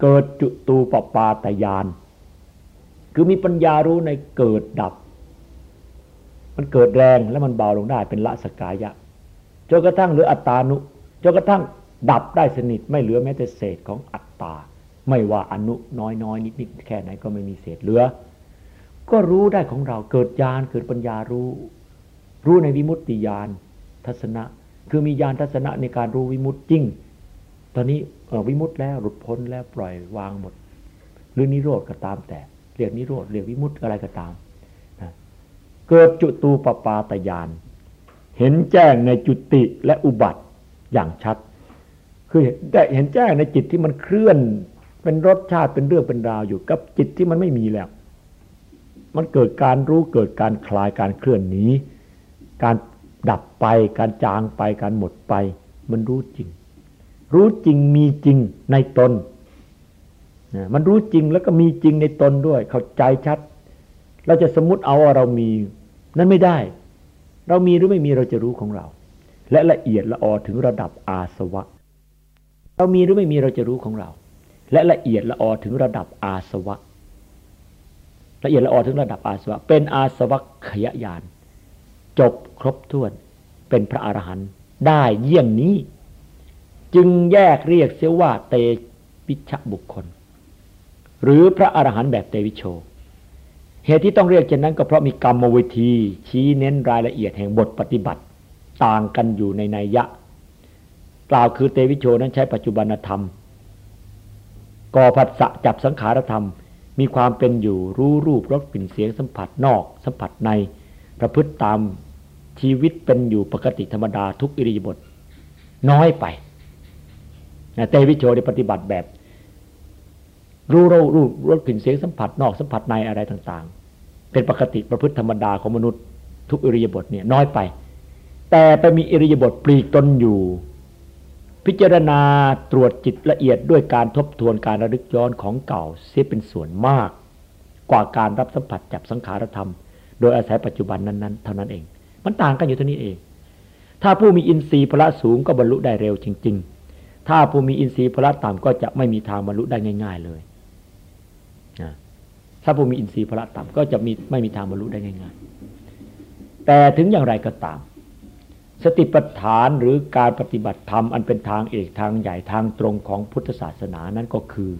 B: เกิดจุตูปปาตยานคือมีปัญญารู้ในเกิดดับ มันเกิดแรงแล้วมันเบาลงได้เป็นละสกายะจนกระทั่งเหลืออัตตานุจนกระทั่งดับได้สนิทไม่เหลือแม้แต่เศษของอัตตา ไม่ว่าอนุน้อยน้อยนิดนิดแค่ไหนก็ไม่มีเศษเหลือ ก็รู้ได้ของเราเกิดญาณเกิดปัญญารู้ รู้ในวิมุตติญาณทัศนะ คือมีญาณทัศนะในการรู้วิมุตติจริง ตอนนี้วิมุตติแล้วหลุดพ้นแล้วปล่อยวางหมด หรือนิโรธก็ตามแต่ เรียกนิโรธเรียกวิมุตติอะไรก็ตามเกิดจุตูปปาตยาน เห็นแจ้งในจุติและอุบัติอย่างชัด คือได้เห็นแจ้งในจิตที่มันเคลื่อนเป็นรสชาติเป็นเรื่องเป็นราวอยู่กับจิตที่มันไม่มีแล้ว มันเกิดการรู้เกิดการคลายการเคลื่อนหนีการ ดับไปการจางไปการหมดไป มันรู้จริง รู้จริงมีจริงในตนมันรู้จริงแล้วก็มีจริงในตนด้วย เข้าใจชัด เราจะสมมติเอาว่าเรามี นั้นไม่ได้ เรามีหรือไม่มีเราจะรู้ของเรา และละเอียดละออถึงระดับอาสวะ เรามีหรือไม่มีเราจะรู้ของเรา และละเอียดละออถึงระดับอาสวะ ละเอียดละออถึงระดับอาสวะ เป็นอาสวะขยายาน จบครบถ้วนเป็นพระอรหันต์ได้เยี่ยงนี้ จึงแยกเรียกเสียว่าเตปิชบุคคล หรือพระอรหันต์แบบเตวิโช เหตุที่ต้องเรียกเช่นนั้นก็เพราะมีกรรมวิธี ชี้เน้นรายละเอียดแห่งบทปฏิบัติต่างกันอยู่ในนัยยะ กล่าวคือเตวิโชนั้นใช้ปัจจุบันธรรมก่อผัสสะจับสังขารธรรม มีความเป็นอยู่รู้รูปรสกลิ่นเสียงสัมผัสนอก สัมผัสในประพฤติตาม ชีวิตเป็นอยู่ปกติธรรมดาทุกอิริยาบถน้อยไปเตวิโชได้ปฏิบัติแบบ รู้รู้รู้รสกลิ่นเสียงสัมผัสนอกสัมผัสในอะไรต่างๆ เป็นปกติประพฤติธรรมดาของมนุษย์ ทุกอิริยาบถเนี่ยน้อยไป แต่ไปมีอิริยาบถปลีกตนอยู่ พิจารณาตรวจจิตละเอียดด้วยการทบทวนการระลึกย้อนของเก่าเสียเป็นส่วนมาก กว่าการรับสัมผัสจับสังขารธรรม โดยอาศัยปัจจุบันนั้น ๆ เท่านั้นเอง มันต่างกันอยู่เท่นี้เอง ถ้าผู้มีอินทรีย์พละสูงก็บรรลุได้เร็วจริง ๆ ถ้าผู้มีอินทรีย์พละต่ำก็จะไม่มีทางบรรลุได้ง่าย ๆเลยถ้าผู้มีอินทรีย์พละต่ำก็จะมีไม่มีทางบรรลุได้ง่ายๆ แต่ถึงอย่างไรก็ตาม สติปัฏฐานหรือการปฏิบัติธรรมอันเป็นทางเอกทางใหญ่ทางตรงของพุทธศาสนานั้นก็คือ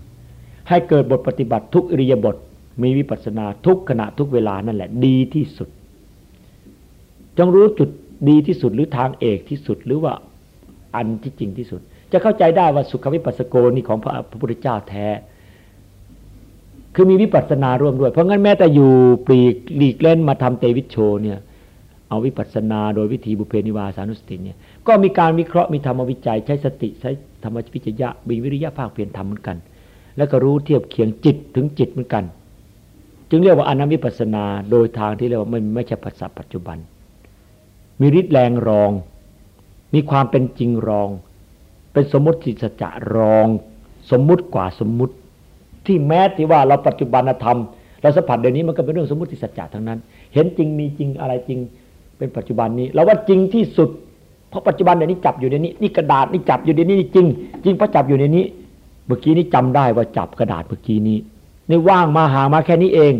B: ให้เกิดบทปฏิบัติทุกอริยบทมีวิปัสสนาทุกขณะทุกเวลานั่นแหละดีที่สุด จงรู้จุดดีที่สุดหรือทางเอกที่สุดหรือว่าอันที่จริงที่สุด จะเข้าใจได้ว่าสุขวิปัสสโกนี่ของพระพุทธเจ้าแท้ คือมีวิปัสสนาร่วมด้วย เพราะงั้นแม้แต่อยู่ปลีกหลีกเล่นมาทำเตวิชโชเนี่ยเอาวิปัสสนาโดยวิธีบุเพนิวาสานุสติเนี่ยก็มีการวิเคราะห์มีธรรมวิจัยใช้สติใช้ธรรมวิจยะมีวิริยะภาคเพียรทำเหมือนกัน แล้วก็รู้เทียบเคียงจิตถึงจิตเหมือนกัน จึงเรียกว่าอนัมวิปัสสนาโดยทางที่เรียกว่าไม่ไม่ใช่ปัสสะปัจจุบัน มีฤทธิ์แรงรอง มีความเป็นจริงรอง เป็นสมมติสัจจะรอง สมมุติกว่าสมมุติ ที่แม้ที่ว่าเราปัจจุบันธรรมเราสัมผัสเดี๋ยวนี้มันก็เป็นเรื่องสมมติสัจจะทั้งนั้น เห็นจริงมีจริงอะไรจริง เป็นปัจจุบันนี้เราว่าจริงที่สุด เพราะปัจจุบันเดี๋ยวนี้จับอยู่ในนี้นี่กระดาษนี่จับอยู่ในนี้จริง จริงเพราะจับอยู่ในนี้ เมื่อกี้นี้จำได้ว่าจับกระดาษเมื่อกี้นี้นี่ว่างมาหามาแค่นี้เอง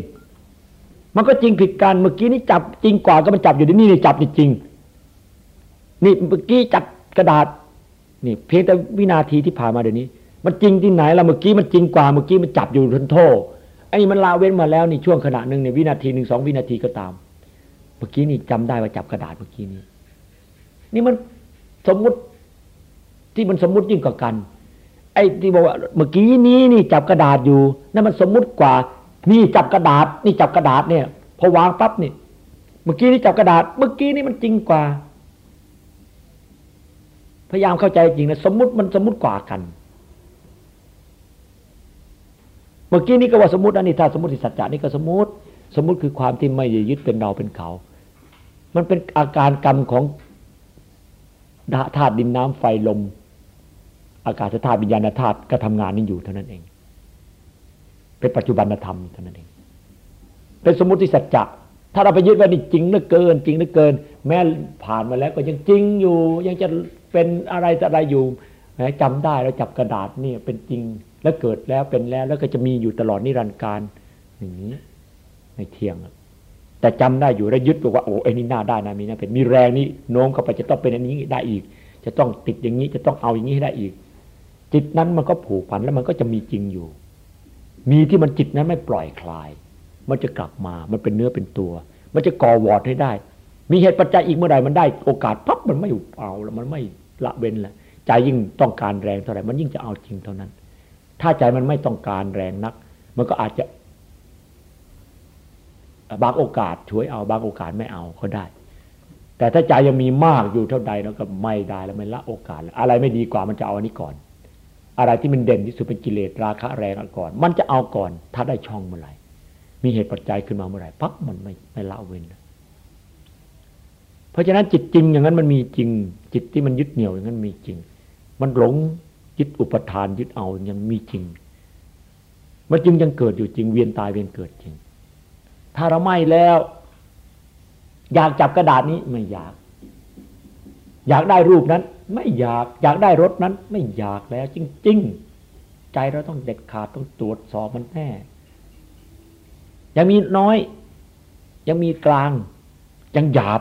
B: มันก็จริงผิดกันเมื่อกี้นี้จับจริงกว่าก็มันจับอยู่ในนี้นี่จับนี่จริง นี่เมื่อกี้จับกระดาษ นี่เพียงแต่วินาทีที่ผ่านมาเดี๋ยวนี้ มันจริงที่ไหนล่ะเมื่อกี้มันจริงกว่าเมื่อกี้มันจับอยู่ทันโทษไอ้นี่มันลาเว้นมาแล้วนี่ช่วงขณะหนึ่งในวินาทีหนึ่งสองวินาทีก็ตาม เมื่อกี้นี่จำได้ว่าจับกระดาษเมื่อกี้นี้ นี่มันสมมุติที่มันสมมุติยิ่งกว่ากัน ไอ้ที่บอกว่าเมื่อกี้นี้นี่จับกระดาษอยู่นั่นมันสมมุติกว่า นี่จับกระดาษ นี่จับกระดาษเนี่ยพอวางปั๊บนี่เมื่อกี้นี่จับกระดาษ เมื่อกี้นี่มันจริงกว่า พยายามเข้าใจจริงนะสมมติมันสมมติกว่ากัน เมื่อกี้นี้ก็ว่าสมมติอันนี้ถ้าสมมติสัจจะนี่ก็สมมติ สมมติคือความที่ไม่ยึดเป็นเราเป็นเขา มันเป็นอาการกรรมของธาตุดินน้ำไฟลม อากาศธาตุวิญญาณธาตุก็ทำงานนี้อยู่เท่านั้นเอง เป็นปัจจุบันธรรมเท่านั้นเอง เป็นสมมติสัจจะถ้าเราไปยึดว่านี่จริงเหลือเกิน จริงเหลือเกิน แม้ผ่านมาแล้วก็ยังจริงอยู่ ยังจะเป็นอะไรอะไรอยู่จำได้แล้วจับกระดาษนี่เป็นจริงแล้วเกิดแล้วเป็นแล้วแล้วก็จะมีอยู่ตลอดนิรันดร์การอย่างนี้ไม่เที่ยงแต่จำได้อยู่แล้วยึดบอกว่าโอ้ไอ้นี่น่าได้นะมีนะเป็นมีแรงนี่โน้มเข้าไปจะต้องเป็นอันนี้ได้อีก จะต้องติดอย่างนี้จะต้องเอาอย่างนี้ให้ได้อีกจิตนั้นมันก็ผูกพันแล้วมันก็จะมีจริงอยู่ มีที่มันจิตนั้นไม่ปล่อยคลาย มันจะกลับมา มันเป็นเนื้อเป็นตัว มันจะก่อวอดให้ได้ มีเหตุปัจจัยอีกเมื่อไหร่มันได้โอกาสปั๊บมันไม่เอาแล้วมันไม่ละเว้นแหละใจยิ่งต้องการแรงเท่าไหร่มันยิ่งจะเอาจริงเท่านั้น ถ้าใจมันไม่ต้องการแรงนัก มันก็อาจจะ บางโอกาสช่วยเอา บางโอกาสไม่เอาก็ได้ แต่ถ้าใจยังมีมากอยู่เท่าใดแล้วก็ไม่ได้แล้วไม่ละโอกาส อะไรไม่ดีกว่ามันจะเอาอันนี้ก่อน อะไรที่มันเด่นที่สุดเป็นกิเลสราคะแรงก่อน มันจะเอาก่อน ถ้าได้ช่องเมื่อไหร่ มีเหตุปัจจัยขึ้นมาเมื่อไหร่ปั๊บมันไม่ไม่ละเว้น เพราะฉะนั้นจิตจริงอย่างนั้นมันมีจริง จิตที่มันยึดเหนี่ยวอย่างนั้นมีจริง มันหลงยึดอุปทานยึดเอายังมีจริง มันจึงยังเกิดอยู่จริง เวียนตายเวียนเกิดจริง ถ้าเราไม่แล้ว อยากจับกระดาษนี้ไม่อยาก อยากได้รูปนั้น ไม่อยากอยากได้รถนั้น ไม่อยากแล้ว จริง ๆ ใจเราต้องเด็ดขาดต้องตรวจสอบมันแน่ยังมีน้อย ยังมีกลาง ยังหยาบ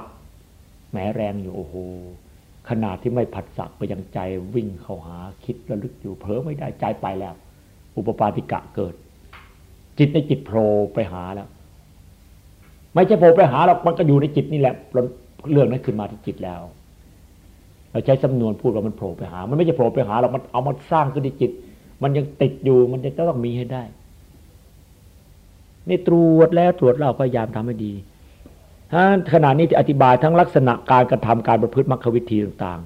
B: แหมแรงอยู่โอ้โหขนาดที่ไม่ผัดสักก็ยังใจวิ่งเข้าหาคิดระลึกอยู่เผลอไม่ได้ใจไปแล้ว อุปปาติกะเกิด จิตในจิตโผล่ไปหาแล้ว ไม่ใช่โผล่ไปหาหรอกมันก็อยู่ในจิตนี่แหละเรื่องนั้นขึ้นมาที่จิตแล้ว เราใช้สำนวนพูดว่ามันโผล่ไปหา มันไม่ใช่โผล่ไปหาหรอกมันเอามาสร้างขึ้นในจิต มันยังติดอยู่ มันจะต้องมีให้ได้ นี่ตรวจแล้วตรวจเราพยายามทำให้ดีขณะนี้ที่อธิบายทั้งลักษณะการกระทำการประพฤติมรรควิธีต่าง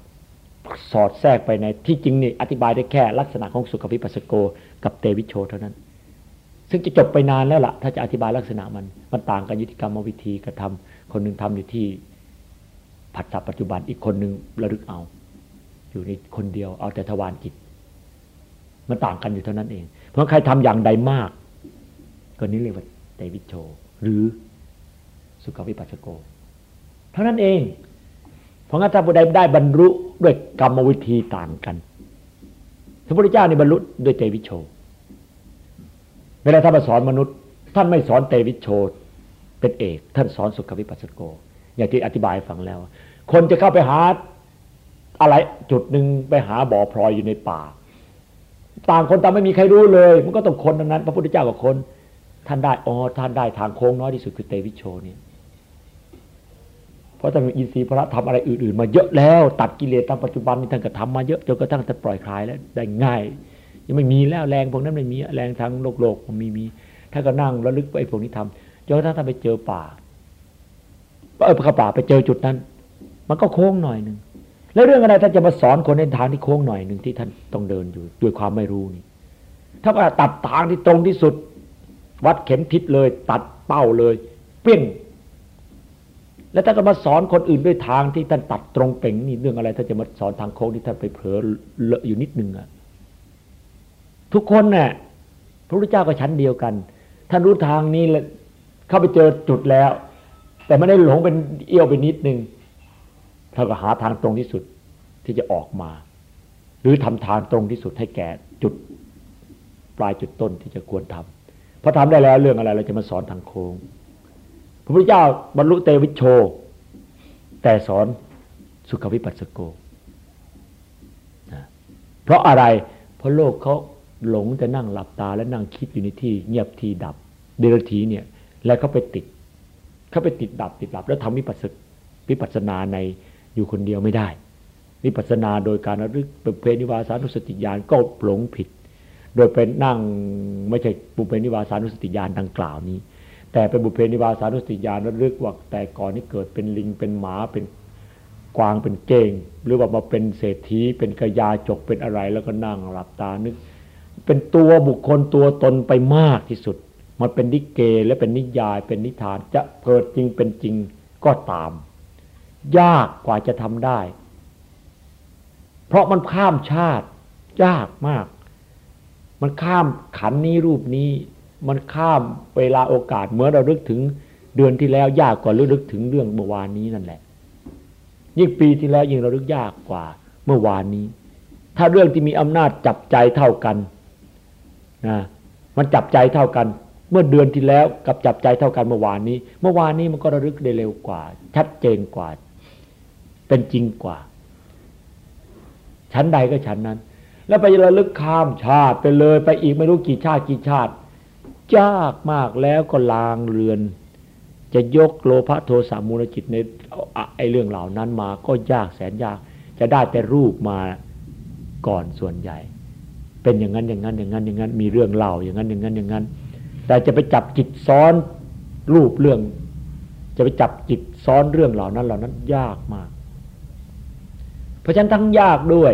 B: ๆ สอดแทรกไปในที่จริงนี่อธิบายได้แค่ลักษณะของสุขวิปัสสโก กับเตวิโชเท่านั้น ซึ่งจะจบไปนานแล้วละ่ะ ถ้าจะอธิบายลักษณะมันมันต่างกันยุติกรรมวิธีกระทำคนหนึ่งทำอยู่ที่ ผัสสะปัจจุบันอีกคนหนึ่งระลึกเอา อยู่ในคนเดียวเอาแต่ทวารจิต มันต่างกันอยู่เท่านั้นเอง เพราะใครทำอย่างใดมาก ก็นี้เรียกว่าเตวิโช หรือสุขวิปัสสโก เท่านั้นเอง เพราะงั้นถ้าผู้ใดได้บรรลุด้วยกรรมวิธีต่างกันพระพุทธเจ้านี่บรรลุด้วยเตวิโช เวลาท่านมาสอนมนุษย์ ท่านไม่สอนเตวิโชเป็นเอก ท่านสอนสุขวิปัสสโก อย่างที่อธิบายฟังแล้ว คนจะเข้าไปหาอะไรจุดหนึ่งไปหาบ่อพลอยอยู่ในป่า ต่างคนต่างไม่มีใครรู้เลย มันก็ต้องคนนั้น พระพุทธเจ้ากับคน ท่านได้อ๋อท่านได้ทางโค้งน้อยที่สุดคือเตวิโชเนี่ยเพราะท่านอินทรีย์พระทำอะไรอื่นๆ มาเยอะแล้ว ตัดกิเลสตามปัจจุบันนี่ท่านก็ทำมาเยอะจนกระทั่งท่านปล่อยคลายแล้วได้ง่าย ยังไม่มีแล้วแรงพวกนั้นไม่มีแรงทางโลกโลกมันมีมีถ้าก็นั่งระลึกไปพวกนี้ทำจนกระทั่งท่านไปเจอป่าเออเข้าป่าไปเจอจุดนั้น มันก็โค้งหน่อยหนึ่งแล้วเรื่องอะไรท่านจะมาสอนคนในทางที่โค้งหน่อยหนึ่งที่ท่านต้องเดินอยู่ด้วยความไม่รู้นี่ ถ้าว่าตัดทางที่ตรงที่สุด วัดเข็มทิศเลย ตัดเป้าเลย เปี้ยงแล้วท่านก็มาสอนคนอื่นด้วยทางที่ท่านตัดตรงเป่งนี่เรื่องอะไรท่านจะมาสอนทางโค้งที่ท่านไปเผลอเลอะอยู่นิดนึงอะทุกคนเนะ่ยพระพุทธเจ้าก็ชั้นเดียวกัน ท่านรู้ทางนี้แล้วเข้าไปเจอจุดแล้ว แต่ไม่ได้หลงเป็นเอี้ยวไปนิดนึง ท่านก็หาทางตรงที่สุดที่จะออกมา หรือทำทางตรงที่สุดให้แก่จุดปลายจุดต้นที่จะควรทำพอทำได้แล้วเรื่องอะไรเราจะมาสอนทางโค้งพระพุทธเจ้าบรรลุเตวิชโช แต่สอนสุขวิปัสสโกเพราะอะไร เพราะโลกเขาหลงจะนั่งหลับตาและนั่งคิดอยู่ในที่ เงียบที่ดับเดรธีเนี่ย แล้วเขาไปติดเขาไปติดดับติดดับ แล้วทำวิปัสสวิปัสนาใน อยู่คนเดียวไม่ได้วิปัสนาโดยการรึกปุเพนิวาสานุสติญาณก็หลงผิด โดยเป็นนั่งไม่ใช่ปุเพนิวาสานุสติญาณดังกล่าวนี้ แต่เป็นบุเพนิวาสานุสติญาณระลึกว่าแต่ก่อนนี้เกิดเป็นลิงเป็นหมาเป็นกวางเป็นเก้งหรือว่ามาเป็นเศรษฐีเป็นกระยาจกเป็นอะไรแล้วก็นั่งหลับตานึก เป็นตัวบุคคลตัวตนไปมากที่สุด มันเป็นนิเกและเป็นนิยายเป็นนิทานจะเกิดจริงเป็นจริงก็ตาม ยากกว่าจะทำได้ เพราะมันข้ามชาติ ยากมาก มันข้ามขันนี้รูปนี้ มันข้ามเวลาโอกาสเมื่อเราลึกถึงเดือนที่แล้วยากกว่าลึกถึงเรื่องเมื่อวานนี้นั่นแหละ ยิ่งปีที่แล้วยิ่งเราลึกยากกว่าเมื่อวานนี้ ถ้าเรื่องที่มีอำนาจจับใจเท่ากันนะมันจับใจเท่ากัน เมื่อเดือนที่แล้วกับจับใจเท่ากันเมื่อวานนี้ เมื่อวานนี้มันก็ระลึกได้เร็วกว่า ชัดเจนกว่า เป็นจริงกว่า ชั้นใดก็ชั้นนั้น แล้วไประลึกข้ามชาติไปเลยไปอีกไม่รู้กี่ชาติกี่ชาติยากมากแล้วก็ลางเรือน จะยกโลภะโทสะมูลจิตในไอเรื่องเหล่านั้นมาก็ยากแสนยาก จะได้แต่รูปมาก่อนส่วนใหญ่ เป็นอย่างนั้นอย่างนั้นอย่างนั้นอย่างนั้น มีเรื่องเล่าอย่างนั้นอย่างนั้นอย่างนั้น แต่จะไปจับจิตซ้อนรูปเรื่อง จะไปจับจิตซ้อนเรื่องเหล่านั้นเหล่านั้นยากมาก ราะฉะนั้นทั้งยากด้วย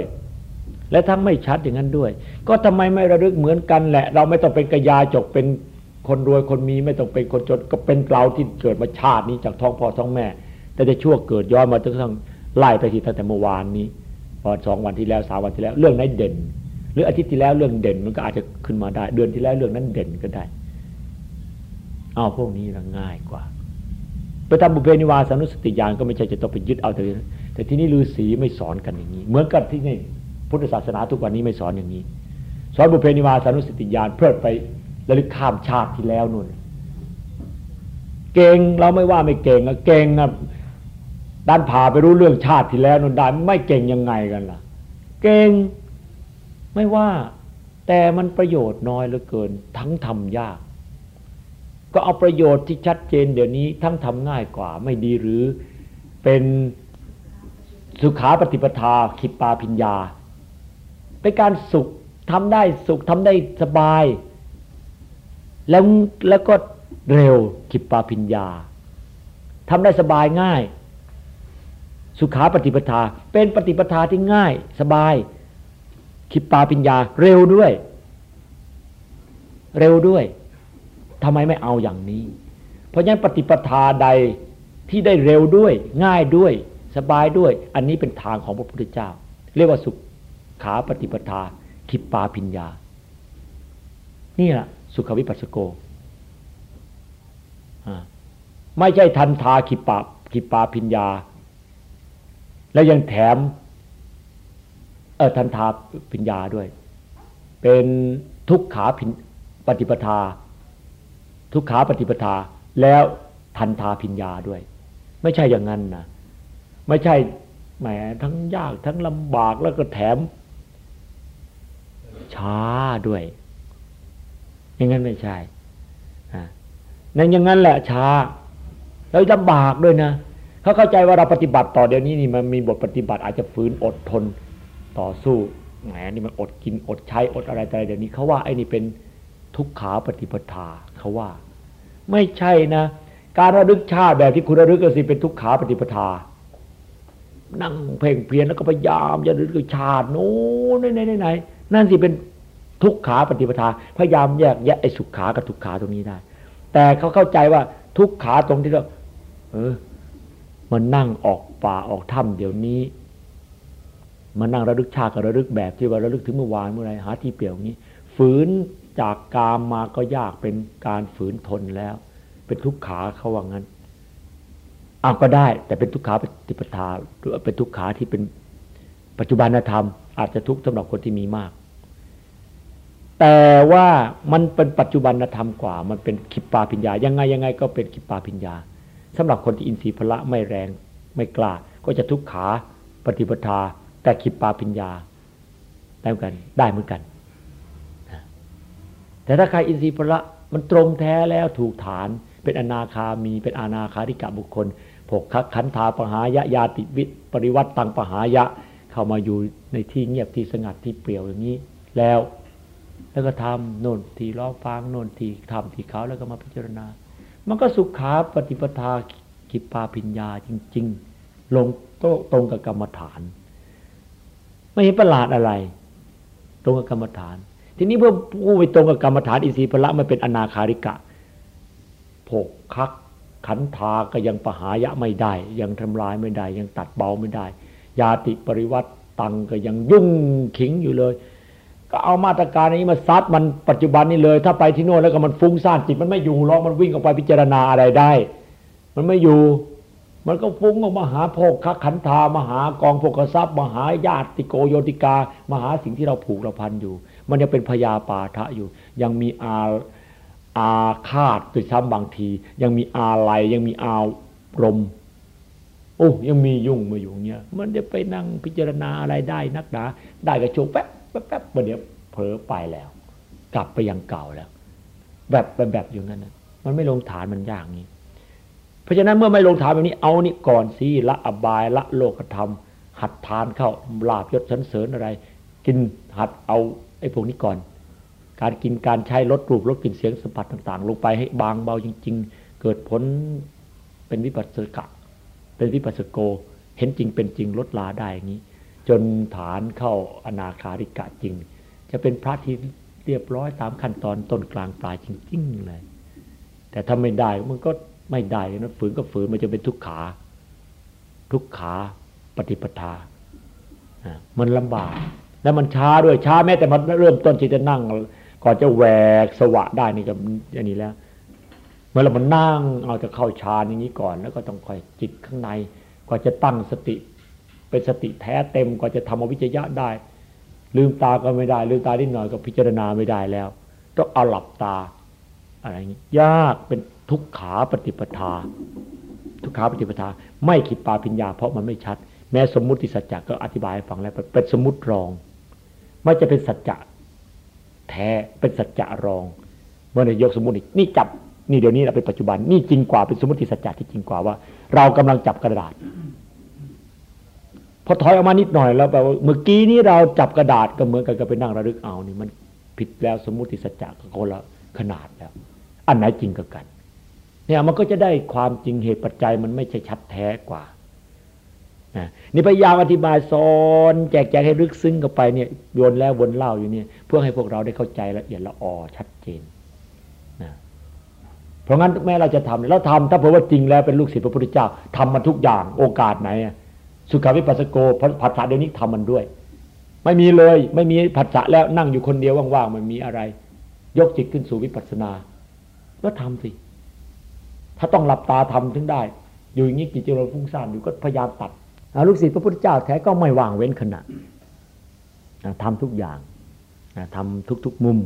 B: และทั้งไม่ชัดอย่างนั้นด้วย ก็ทำไมไม่ระลึกเหมือนกันแหละ เราไม่ต้องเป็นกระยาจกเป็นคนรวยคนมีไม่ต้องเป็นคนจนก็เป็นเราที่เกิดมาชาตินี้จากท้องพ่อท้องแม่ แต่จะชั่วเกิดย้อนมาจนกระทั่งไล่ไปที่ตั้งแต่เมื่อวานนี้พอสองวันที่แล้วสามวันที่แล้ว เรื่องไหนเด่น หรืออาทิตย์ที่แล้วเรื่องเด่นมันก็อาจจะขึ้นมาได้ เดือนที่แล้วเรื่องนั้นเด่นก็ได้เอาพวกนี้ละง่ายกว่าไปทำบุเพนิวาสานุสติญาณก็ไม่ใช่จะต้องไปยึดเอาแต่ แต่ที่นี่ฤาษีไม่สอนกันอย่างนี้ เหมือนกับที่นี่พุทธศาสนาทุกวันนี้ไม่สอนอย่างนี้ สอนบุเพนิวาสานุสติญาณเพื่อไประลึกข้ามชาติที่แล้วนู่น เก่งเราไม่ว่าไม่เก่งอะเก่งอะด้านผ่าไปรู้เรื่องชาติที่แล้วนู่นได้ไม่เก่งยังไงกันล่ะ เก่งไม่ว่า แต่มันประโยชน์น้อยเหลือเกิน ทั้งทำยาก ก็เอาประโยชน์ที่ชัดเจนเดี๋ยวนี้ทั้งทำง่ายกว่า ไม่ดีหรือเป็น สุขาปฏิปทาขิปปาพิญญา เป็นการสุขทำได้สุขทำได้สบาย แล้วแล้วก็เร็วขิปปาพิญญาทำได้สบายง่าย สุขาปฏิปทา เป็นปฏิปทาที่ง่าย สบายขิปปาพิญญาเร็วด้วย เร็วด้วยทำไมไม่เอาอย่างนี้ เพราะฉะนั้นปฏิปทาใดที่ได้เร็วด้วย ง่ายด้วย สบายด้วย อันนี้เป็นทางของพระพุทธเจ้า เรียกว่าสุขขาปฏิปทาขิปปาพิญญา นี่แหละสุขวิปัสสโกไม่ใช่ทันทาขิปปาขิปาพิญญา แล้วยังแถมเออทันทาพิญญาด้วย เป็นทุกขาพิปฏิปทา ทุกขาปฏิปทาแล้วทันทาพิญญาด้วย ไม่ใช่อย่างนั้นนะ ไม่ใช่แหมทั้งยากทั้งลำบากแล้วก็แถม ช้าด้วย อย่างนั้นไม่ใช่นั่นอย่างนั้นแหละช้า แล้วลำบากด้วยนะเขาเข้าใจว่าเราปฏิบัติต่อเดี๋ยวนี้นี่มันมีบทปฏิบัติอาจจะฝืนอดทนต่อสู้แหมนี่มันอดกินอดใช้อดอะไรแต่เดี๋ยวนี้เขาว่าไอ้นี่เป็นทุกขาปฏิปทาเขาว่า ไม่ใช่นะ การระลึกชาติแบบที่คุณระลึกก็สิเป็นทุกขาปฏิปทา นั่งเพ่งเพียรแล้วก็พยายามจะระลึกชาติโน้นไหนไหนนั่นสิเป็นทุกขาปฏิปทาพยายามแยกแยะไอ้สุขขากับทุกขาตรงนี้ได้ แต่เขาเข้าใจว่าทุกขาตรงที่เราเออ มันนั่งออกป่าออกถ้ำเดี๋ยวนี้มานั่งระลึกชากับระลึกแบบที่ว่าระลึกถึงเมื่อวานเมื่อไรหาที่เปลี่ยวนี้ ฝืนจากกามมาก็ยากเป็นการฝืนทนแล้ว เป็นทุกขาเขาว่างั้น อาก็ได้ แต่เป็นทุกขาปฏิปทาหรือเป็นทุกขาที่เป็นปัจจุบันธรรม อาจจะทุกข์สำหรับคนที่มีมาก แต่ว่ามันเป็นปัจจุบันธรรมกว่า มันเป็นขิปปาพิญญา ยังไงยังไงก็เป็นขิปปาพิญญาสำหรับคนที่อินทรีย์พละไม่แรงไม่กล้า ก็จะทุกขาปฏิปทา แต่ขิปปาพิญญาได้เหมือนกันได้เหมือนกัน แต่ถ้าใครอินทรีย์พละมันตรงแท้แล้วถูกฐานเป็นอนาคามีเป็นอาณาคาริกะบุคคล ผกขันธาปหายะยาติวิปริวัตตังปหายะ เข้ามาอยู่ในที่เงียบที่สงัดที่เปลี่ยวอย่างนี้ แล้ว แล้วก็ทำโน่นทีร้องฟังโน่นทีทำทีเขาแล้วก็มาพิจารณา มันก็สุขาปฏิปทากิปาพิญญาจริง ๆ ลงตรงกับกรรมฐาน ไม่เห็นประหลาดอะไร ตรงกับกรรมฐาน ทีนี้เพื่อผู้ไปตรงกับกรรมฐานอินทรีย์พละมันเป็นอนาคาริกะโผกคัก ขันธาก็ยังปหายะไม่ได้ ยังทำลายไม่ได้ ยังตัดเบาไม่ได้ ยาติปริวัติตังก็ยังยุ่งขิงอยู่เลย ก็เอามาตรการนี้มาซัดมันปัจจุบันนี้เลย ถ้าไปที่โน่นแล้วก็มันฟุ้งซ่านจิตมันไม่อยู่หรอกมันวิ่งออกไปพิจารณาอะไรได้ มันไม่อยู่ มันก็ฟุ้งออกมาหาโภคขันธามหากองโภคทรัพย์มหาญาติโกโยติกามหาสิ่งที่เราผูกเราพันอยู่ มันยังเป็นพยาปาทะอยู่ ยังมีอา อาฆาตตัวซ้ำบางที ยังมีอาลัยยังมีอารมโอ้ยังมียุ่งมาอยู่เนี้ยมันจะไปนั่งพิจารณาอะไรได้นักหนาได้กระโจกแป๊บแป๊บๆเดี๋ยวเผลอไปแล้ว กลับไปยังเก่าแล้ว แบบแบบแบบอย่างนั้นนะมันไม่ลงฐานมันยากนี้ เพราะฉะนั้นเมื่อไม่ลงฐานแบบนี้เอานี่ก่อนสิละอบายละโลกธรรม หัดทานเข้าลาบยศสันเสริญอะไร กินหัดเอาไอ้พวกนี้ก่อน การกินการใช้ลดรูปลดกลิ่นเสียงสัมผัสต่าง ๆ ลงไปให้บางเบาจริง ๆ เกิดผลเป็นวิปัสสกะ เป็นวิปัสสโก เห็นจริงเป็นจริงลดลาได้อย่างนี้ จนฐานเข้าอนาคาริกะจริง จะเป็นพระที่เรียบร้อยตามขั้นตอนต้นกลางปลายจริงๆเลยแต่ถ้าไม่ได้มันก็ไม่ได้นะฝืนก็ฝืนมันจะเป็นทุกขา ทุกขาปฏิปทา มันลำบาก แล้วมันช้าด้วยช้าแม้แต่มันเริ่มต้นที่จะนั่ง ก่อนจะแหวกสวะได้นี่ก็อย่างนี้แล้วเมื่อเรามันนั่งเอาจะเข้าฌานอย่างนี้ก่อน แล้วก็ต้องคอยจิตข้างในกว่าจะตั้งสติ เป็นสติแท้เต็มกว่าจะทำวิจยะได้ ลืมตาก็ไม่ได้ ลืมตานิดหน่อยก็พิจารณาไม่ได้แล้วต้องเอาหลับตาอะไรอย่างนี้ยากเป็นทุกขาปฏิปทา ทุกขาปฏิปทา ไม่ขีดปาพิญญา เพราะมันไม่ชัด แม้สมมุติสัจจะก็อธิบายให้ฟังแล้วเป็นสมมติรอง ไม่จะเป็นสัจจะ แท้เป็นสัจจะรอง เมื่อนายกสมมตินี่จับนี่เดี๋ยวนี้เราเป็นปัจจุบันนี่จริงกว่าเป็นสมมติสัจจะที่จริงกว่าว่า เรากำลังจับกระดาษ พอถอยออกมานิดหน่อยแล้วแปลว่าเมื่อกี้นี้เราจับกระดาษก็เหมือนกันกับไปนั่งระลึกเอานี่มันผิดแล้วสมมติสัจจะก็คนละขนาดแล้ว อันไหนจริงกับกันเนี่ยมันก็จะได้ความจริงเหตุปัจจัยมันไม่ใช่ชัดแท้กว่า นี่พยายามอธิบายสอนแจกแจงให้ลึกซึ้งกันไปเนี่ยวนแล้ววนเล่าอยู่เนี่ยเพื่อให้พวกเราได้เข้าใจละเอียดละออชัดเจนนะเพราะงั้นแม้เราจะทำเราทำถ้าเผื่อว่าจริงแล้วเป็นลูกศิษย์พระพุทธเจ้าทำมาทุกอย่างโอกาสไหน สุขาวิปัสสโกผัสสะเดี๋ยวนี้ทำมันด้วย ไม่มีเลย ไม่มีผัสสะแล้วนั่งอยู่คนเดียวว่างๆมันมีอะไร ยกจิตขึ้นสู่วิปัสสนา ก็ทำสิ ถ้าต้องหลับตาทำถึงได้ อยู่อย่างนี้กิจเราฟุ้งซ่านอยู่ก็พยายามตัด ลูกศิษย์พระพุทธเจ้าแท้ก็ไม่ว่างเว้นขณะทำทุกอย่างทำทุกๆมุม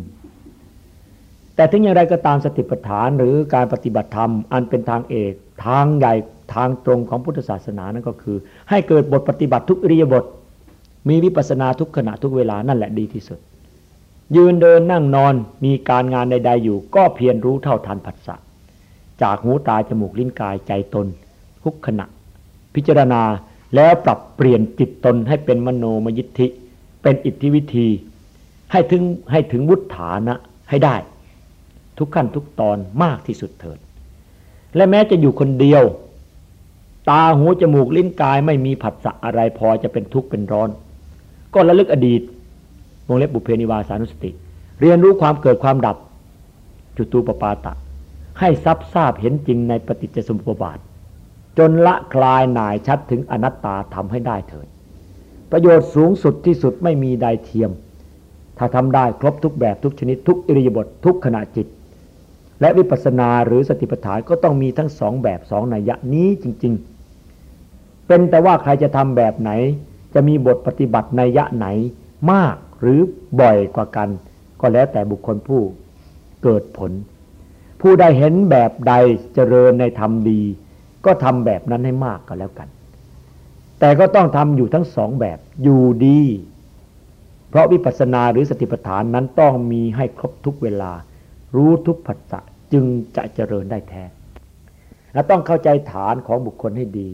B: แต่ถึงอย่างไรก็ตามสติปัฏฐานหรือการปฏิบัติธรรม อันเป็นทางเอกทางใหญ่ทางตรงของพุทธศาสนานั่นก็คือ ให้เกิดบทปฏิบัติทุกอริยบท มีวิปัสนาทุกขณะทุกเวลานั่นแหละดีที่สุด ยืนเดินนั่งนอนมีการงานใด ๆ อยู่ ก็เพียรรู้เท่าทันผัสสะจากหูตาจมูกลิ้นกายใจตนทุกขณะ พิจารณา แล้วปรับเปลี่ยนจิตตนให้เป็นมโนมยิทธิ เป็นอิทธิวิธี ให้ถึงให้ถึงวุฒฐานะให้ได้ ทุกขั้นทุกตอนมากที่สุดเถิด และแม้จะอยู่คนเดียว ตาหูจมูกลิ้นกายไม่มีผัสสะอะไรพอจะเป็นทุกข์เป็นร้อน ก็ระลึกอดีตวงเล็บบุเพนิวาสานุสติ เรียนรู้ความเกิดความดับ จุตูปปาตะ ให้ซับทราบเห็นจริงในปฏิจจสมุปบาท จนละคลายหน่ายชัดถึงอนัตตาทำให้ได้เถิด ประโยชน์สูงสุดที่สุดไม่มีใดเทียม ถ้าทำได้ครบทุกแบบทุกชนิดทุกอิริยาบถททุกขณะจิต และวิปัสสนาหรือสติปัฏฐานก็ต้องมีทั้งสองแบบสองนัยยะนี้จริง ๆ เป็นแต่ว่าใครจะทำแบบไหน จะมีบทปฏิบัตินัยยะไหนมากหรือบ่อยกว่ากัน ก็แล้วแต่บุคคลผู้เกิดผล ผู้ใดเห็นแบบใดเจริญในธรรมดี ก็ทำแบบนั้นให้มากก็แล้วกัน แต่ก็ต้องทำอยู่ทั้งสองแบบอยู่ดี เพราะวิปัสสนาหรือสติปัฏฐานนั้นต้องมีให้ครบทุกเวลา รู้ทุกผัสสะจึงจะเจริญได้แท้และต้องเข้าใจฐานของบุคคลให้ดี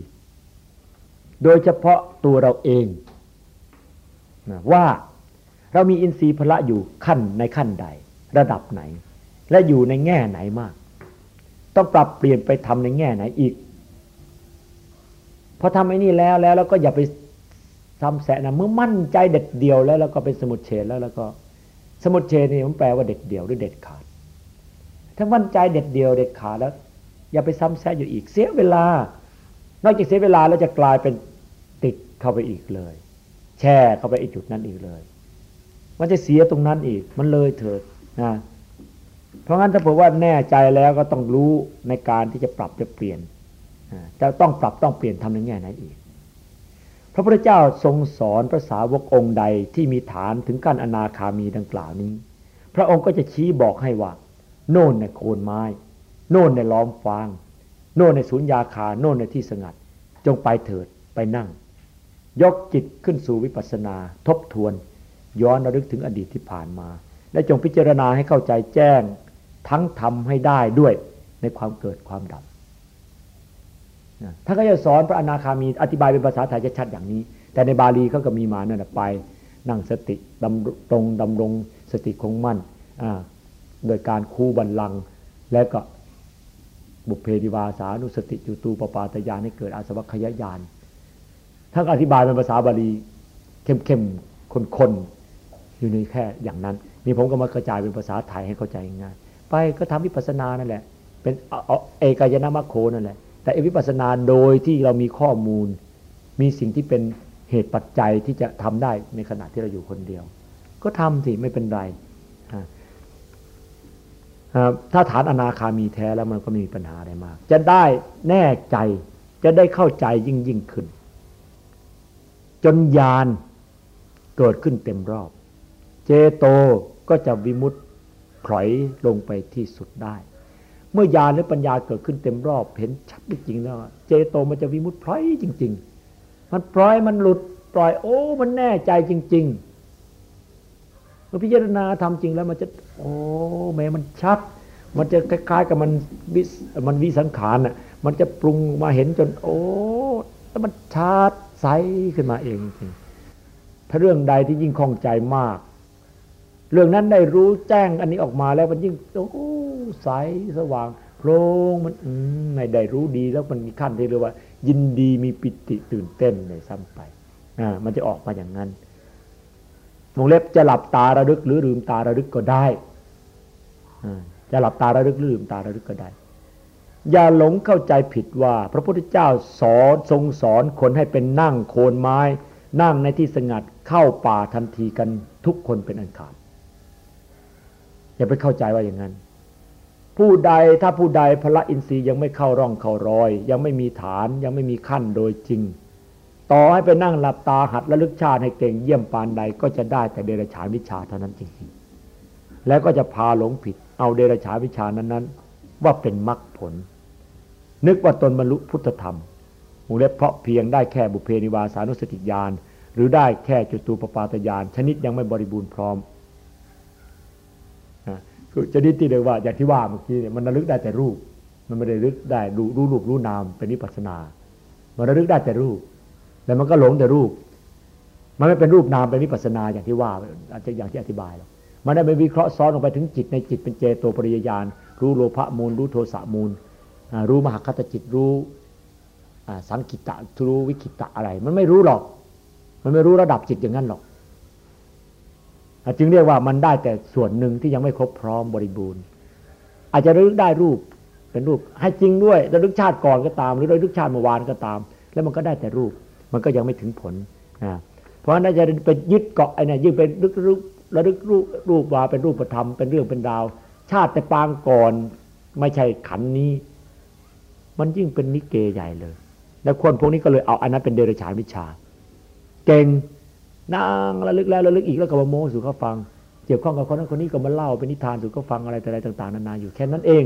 B: โดยเฉพาะตัวเราเองว่าเรามีอินทรีย์พละอยู่ขั้นในขั้นใด ระดับไหน และอยู่ในแง่ไหนมาก ต้องปรับเปลี่ยนไปทำในแง่ไหนอีก พอทำไอ้นี่แล้วแล้วแล้วก็อย่าไปทำแสนะเมื่อมั่นใจเด็ดเดียวแล้วแล้วก็เป็นสมุดเฉดแล้วแล้วก็ สมุดเฉดนี่มันแปลว่าเด็ดเดียวหรือเด็ดขาด ถ้ามั่นใจเด็ดเดียว เด็ดขาดแล้ว อย่าไปซ้ำแซะอยู่อีกเสียเวลา นอกจากเสียเวลาแล้วจะกลายเป็นติดเข้าไปอีกเลย แช่เข้าไปอีกจุดนั้นอีกเลย มันจะเสียตรงนั้นอีก มันเลยเถิดนะเพราะงั้นถ้าบอกว่าแน่ใจแล้วก็ต้องรู้ในการที่จะปรับจะเปลี่ยน จะต้องปรับต้องเปลี่ยนทำในแง่ไหนอีก พระพุทธเจ้าทรงสอนภาษาวกองค์ใดที่มีฐานถึงการอนาคามีดังกล่าวนี้ พระองค์ก็จะชี้บอกให้ว่า โน่นในโคนไม้ โน่นในล้อมฟาง โน่นในศูนย์ยาคา โน่นในที่สงัด จงไปเถิดไปนั่ง ยกจิตขึ้นสู่วิปัสสนา ทบทวน ย้อนระลึกถึงอดีตที่ผ่านมา และจงพิจารณาให้เข้าใจแจ้ง ทั้งทำให้ได้ด้วยในความเกิดความดับ ท่านก็จะสอนพระอนาคามีอธิบายเป็นภาษาไทยชัดๆอย่างนี้ แต่ในบาลีเขาก็มีมานั่นไปนั่งสติดำตรงดำรงสติคงมั่นโดยการคู่บันลังแล้วก็บุพเพดิวาสานุสติจุตูปปาตยานให้เกิดอาสวัคยายานทั้งอธิบายเป็นภาษาบาลีเข้มๆคนๆอยู่ในแค่อย่างนั้น นี่ผมก็มากระจายเป็นภาษาไทยให้เข้าใจง่ายไปก็ทำวิปัสสนานั่นแหละเป็นเอกายนามัคโคนั่นแหละ แต่วิปัสสนาโดยที่เรามีข้อมูล มีสิ่งที่เป็นเหตุปัจจัยที่จะทำได้ในขณะที่เราอยู่คนเดียว ก็ทำสิไม่เป็นไรถ้าฐานอนาคามีแท้แล้วมันก็ไม่มีปัญหาอะไรมาก จะได้แน่ใจจะได้เข้าใจยิ่งยิ่งขึ้น จนญาณเกิดขึ้นเต็มรอบ เจโตก็จะวิมุตถอยลงไปที่สุดได้ เมื่อญาณหรือปัญญาเกิดขึ้นเต็มรอบเห็นชัดจริงๆแล้ว เจโตมันจะวิมุตพลอยจริง ๆ มันปล่อยมันหลุดปล่อยโอ้ มันแน่ใจจริง ๆ เมื่อพิจารณาทำจริงแล้วมันจะ โอ้แม้มันชัด มันจะคล้ายๆกับมันวิมันวิสังขารน่ะมันจะปรุงมาเห็นจน โอ้แล้วมันชัดใสขึ้นมาเองจริงถ้าเรื่องใดที่ยิ่งคล่องใจมาก เรื่องนั้นได้รู้แจ้งอันนี้ออกมาแล้วมันยิ่งโอ้ใสสว่างโพรงมันอืมไม่ได้รู้ดีแล้วมันมีขั้นที่เรียกว่า ยินดีมีปิติตื่นเต้นในซ้ำไปอ่ามันจะออกมาอย่างนั้นวงเล็บจะหลับตาระลึกหรือลืมตาระลึกก็ได้จะหลับตาระลึกหรือลืมตาระลึกก็ได้ อย่าหลงเข้าใจผิดว่า พระพุทธเจ้าสอนทรงสอนคนให้เป็นนั่งโคนไม้ นั่งในที่สงัดเข้าป่าทันทีกันทุกคนเป็นอันขาด อย่าไปเข้าใจว่าอย่างนั้น ผู้ใดถ้าผู้ใดพระอินทรีย์ยังไม่เข้าร่องเข้ารอย ยังไม่มีฐานยังไม่มีขั้นโดยจริง ต่อให้ไปนั่งหลับตาหัดระลึกชาติให้เก่งเยี่ยมปานใดก็จะได้แต่เดรัจฉานวิชาเท่านั้นจริงๆ แล้วก็จะพาหลงผิด เอาเดรัจฉานวิชานั้นๆ ว่าเป็นมรรคผล นึกว่าตนบรรลุพุทธธรรมมูเล็บเพราะเพียงได้แค่บุเพนิวาสานุสติญาณหรือได้แค่จุตูปปาตญาณชนิดยังไม่บริบูรณ์พร้อม คือจะนิดที่เดียว่าอย่างที่ว่าเมื่อกี้เนี่ยมันระลึกได้แต่รูป มันไม่ได้ลึกได้รู้รู้รูปรู้นามเป็นนิพพานา มันระลึกได้แต่รูป แล้วมันก็หลงแต่รูป มันไม่เป็นรูปนามเป็นวิปัสนาอย่างที่ว่าอาจจะอย่างที่อธิบายแล้วมันได้ไปวิเคราะห์ซ้อนลงไปถึงจิตในจิตเป็นเจโตปริยญาณรู้โลภะมูล รู้โทสะมูล รู้มหคตจิตรู้สังกิตะรู้วิคิตะอะไร มันไม่รู้หรอก มันไม่รู้ระดับจิตอย่างนั้นหรอก จึงเรียกว่ามันได้แต่ส่วนหนึ่งที่ยังไม่ครบพร้อมบริบูรณ์ อาจจะระลึกได้รูปเป็นรูป ให้จริงด้วยระลึกชาติก่อนก็ตาม หรือระลึกชาติเมื่อวานก็ตาม แล้วมันก็ได้แต่รูปมันก็ยังไม่ถึงผลนะเพราะนั้นจะเป็นยึดเกาะไอ้นี่ยิ่งเป็นลึกรูประลึกรูปรูปว่าเป็นรูปธรรมเป็นเรื่องเป็นดาว ชาติแต่ปางก่อนไม่ใช่ขันนี้ มันยิ่งเป็นนิเกใหญ่เลย แล้วคนพวกนี้ก็เลยเอาอันนั้นเป็นเดรัจฉานวิชา เก่ง นั่งระลึกแล้วระลึกอีกแล้วก็มาโม้สู่เขาฟัง เกี่ยวข้องกับคนนั้นคนนี้ก็มาเล่าเป็นนิทานสู่เขาฟังอะไรแต่อะไรต่าง ๆนานาอยู่แค่นั้นเอง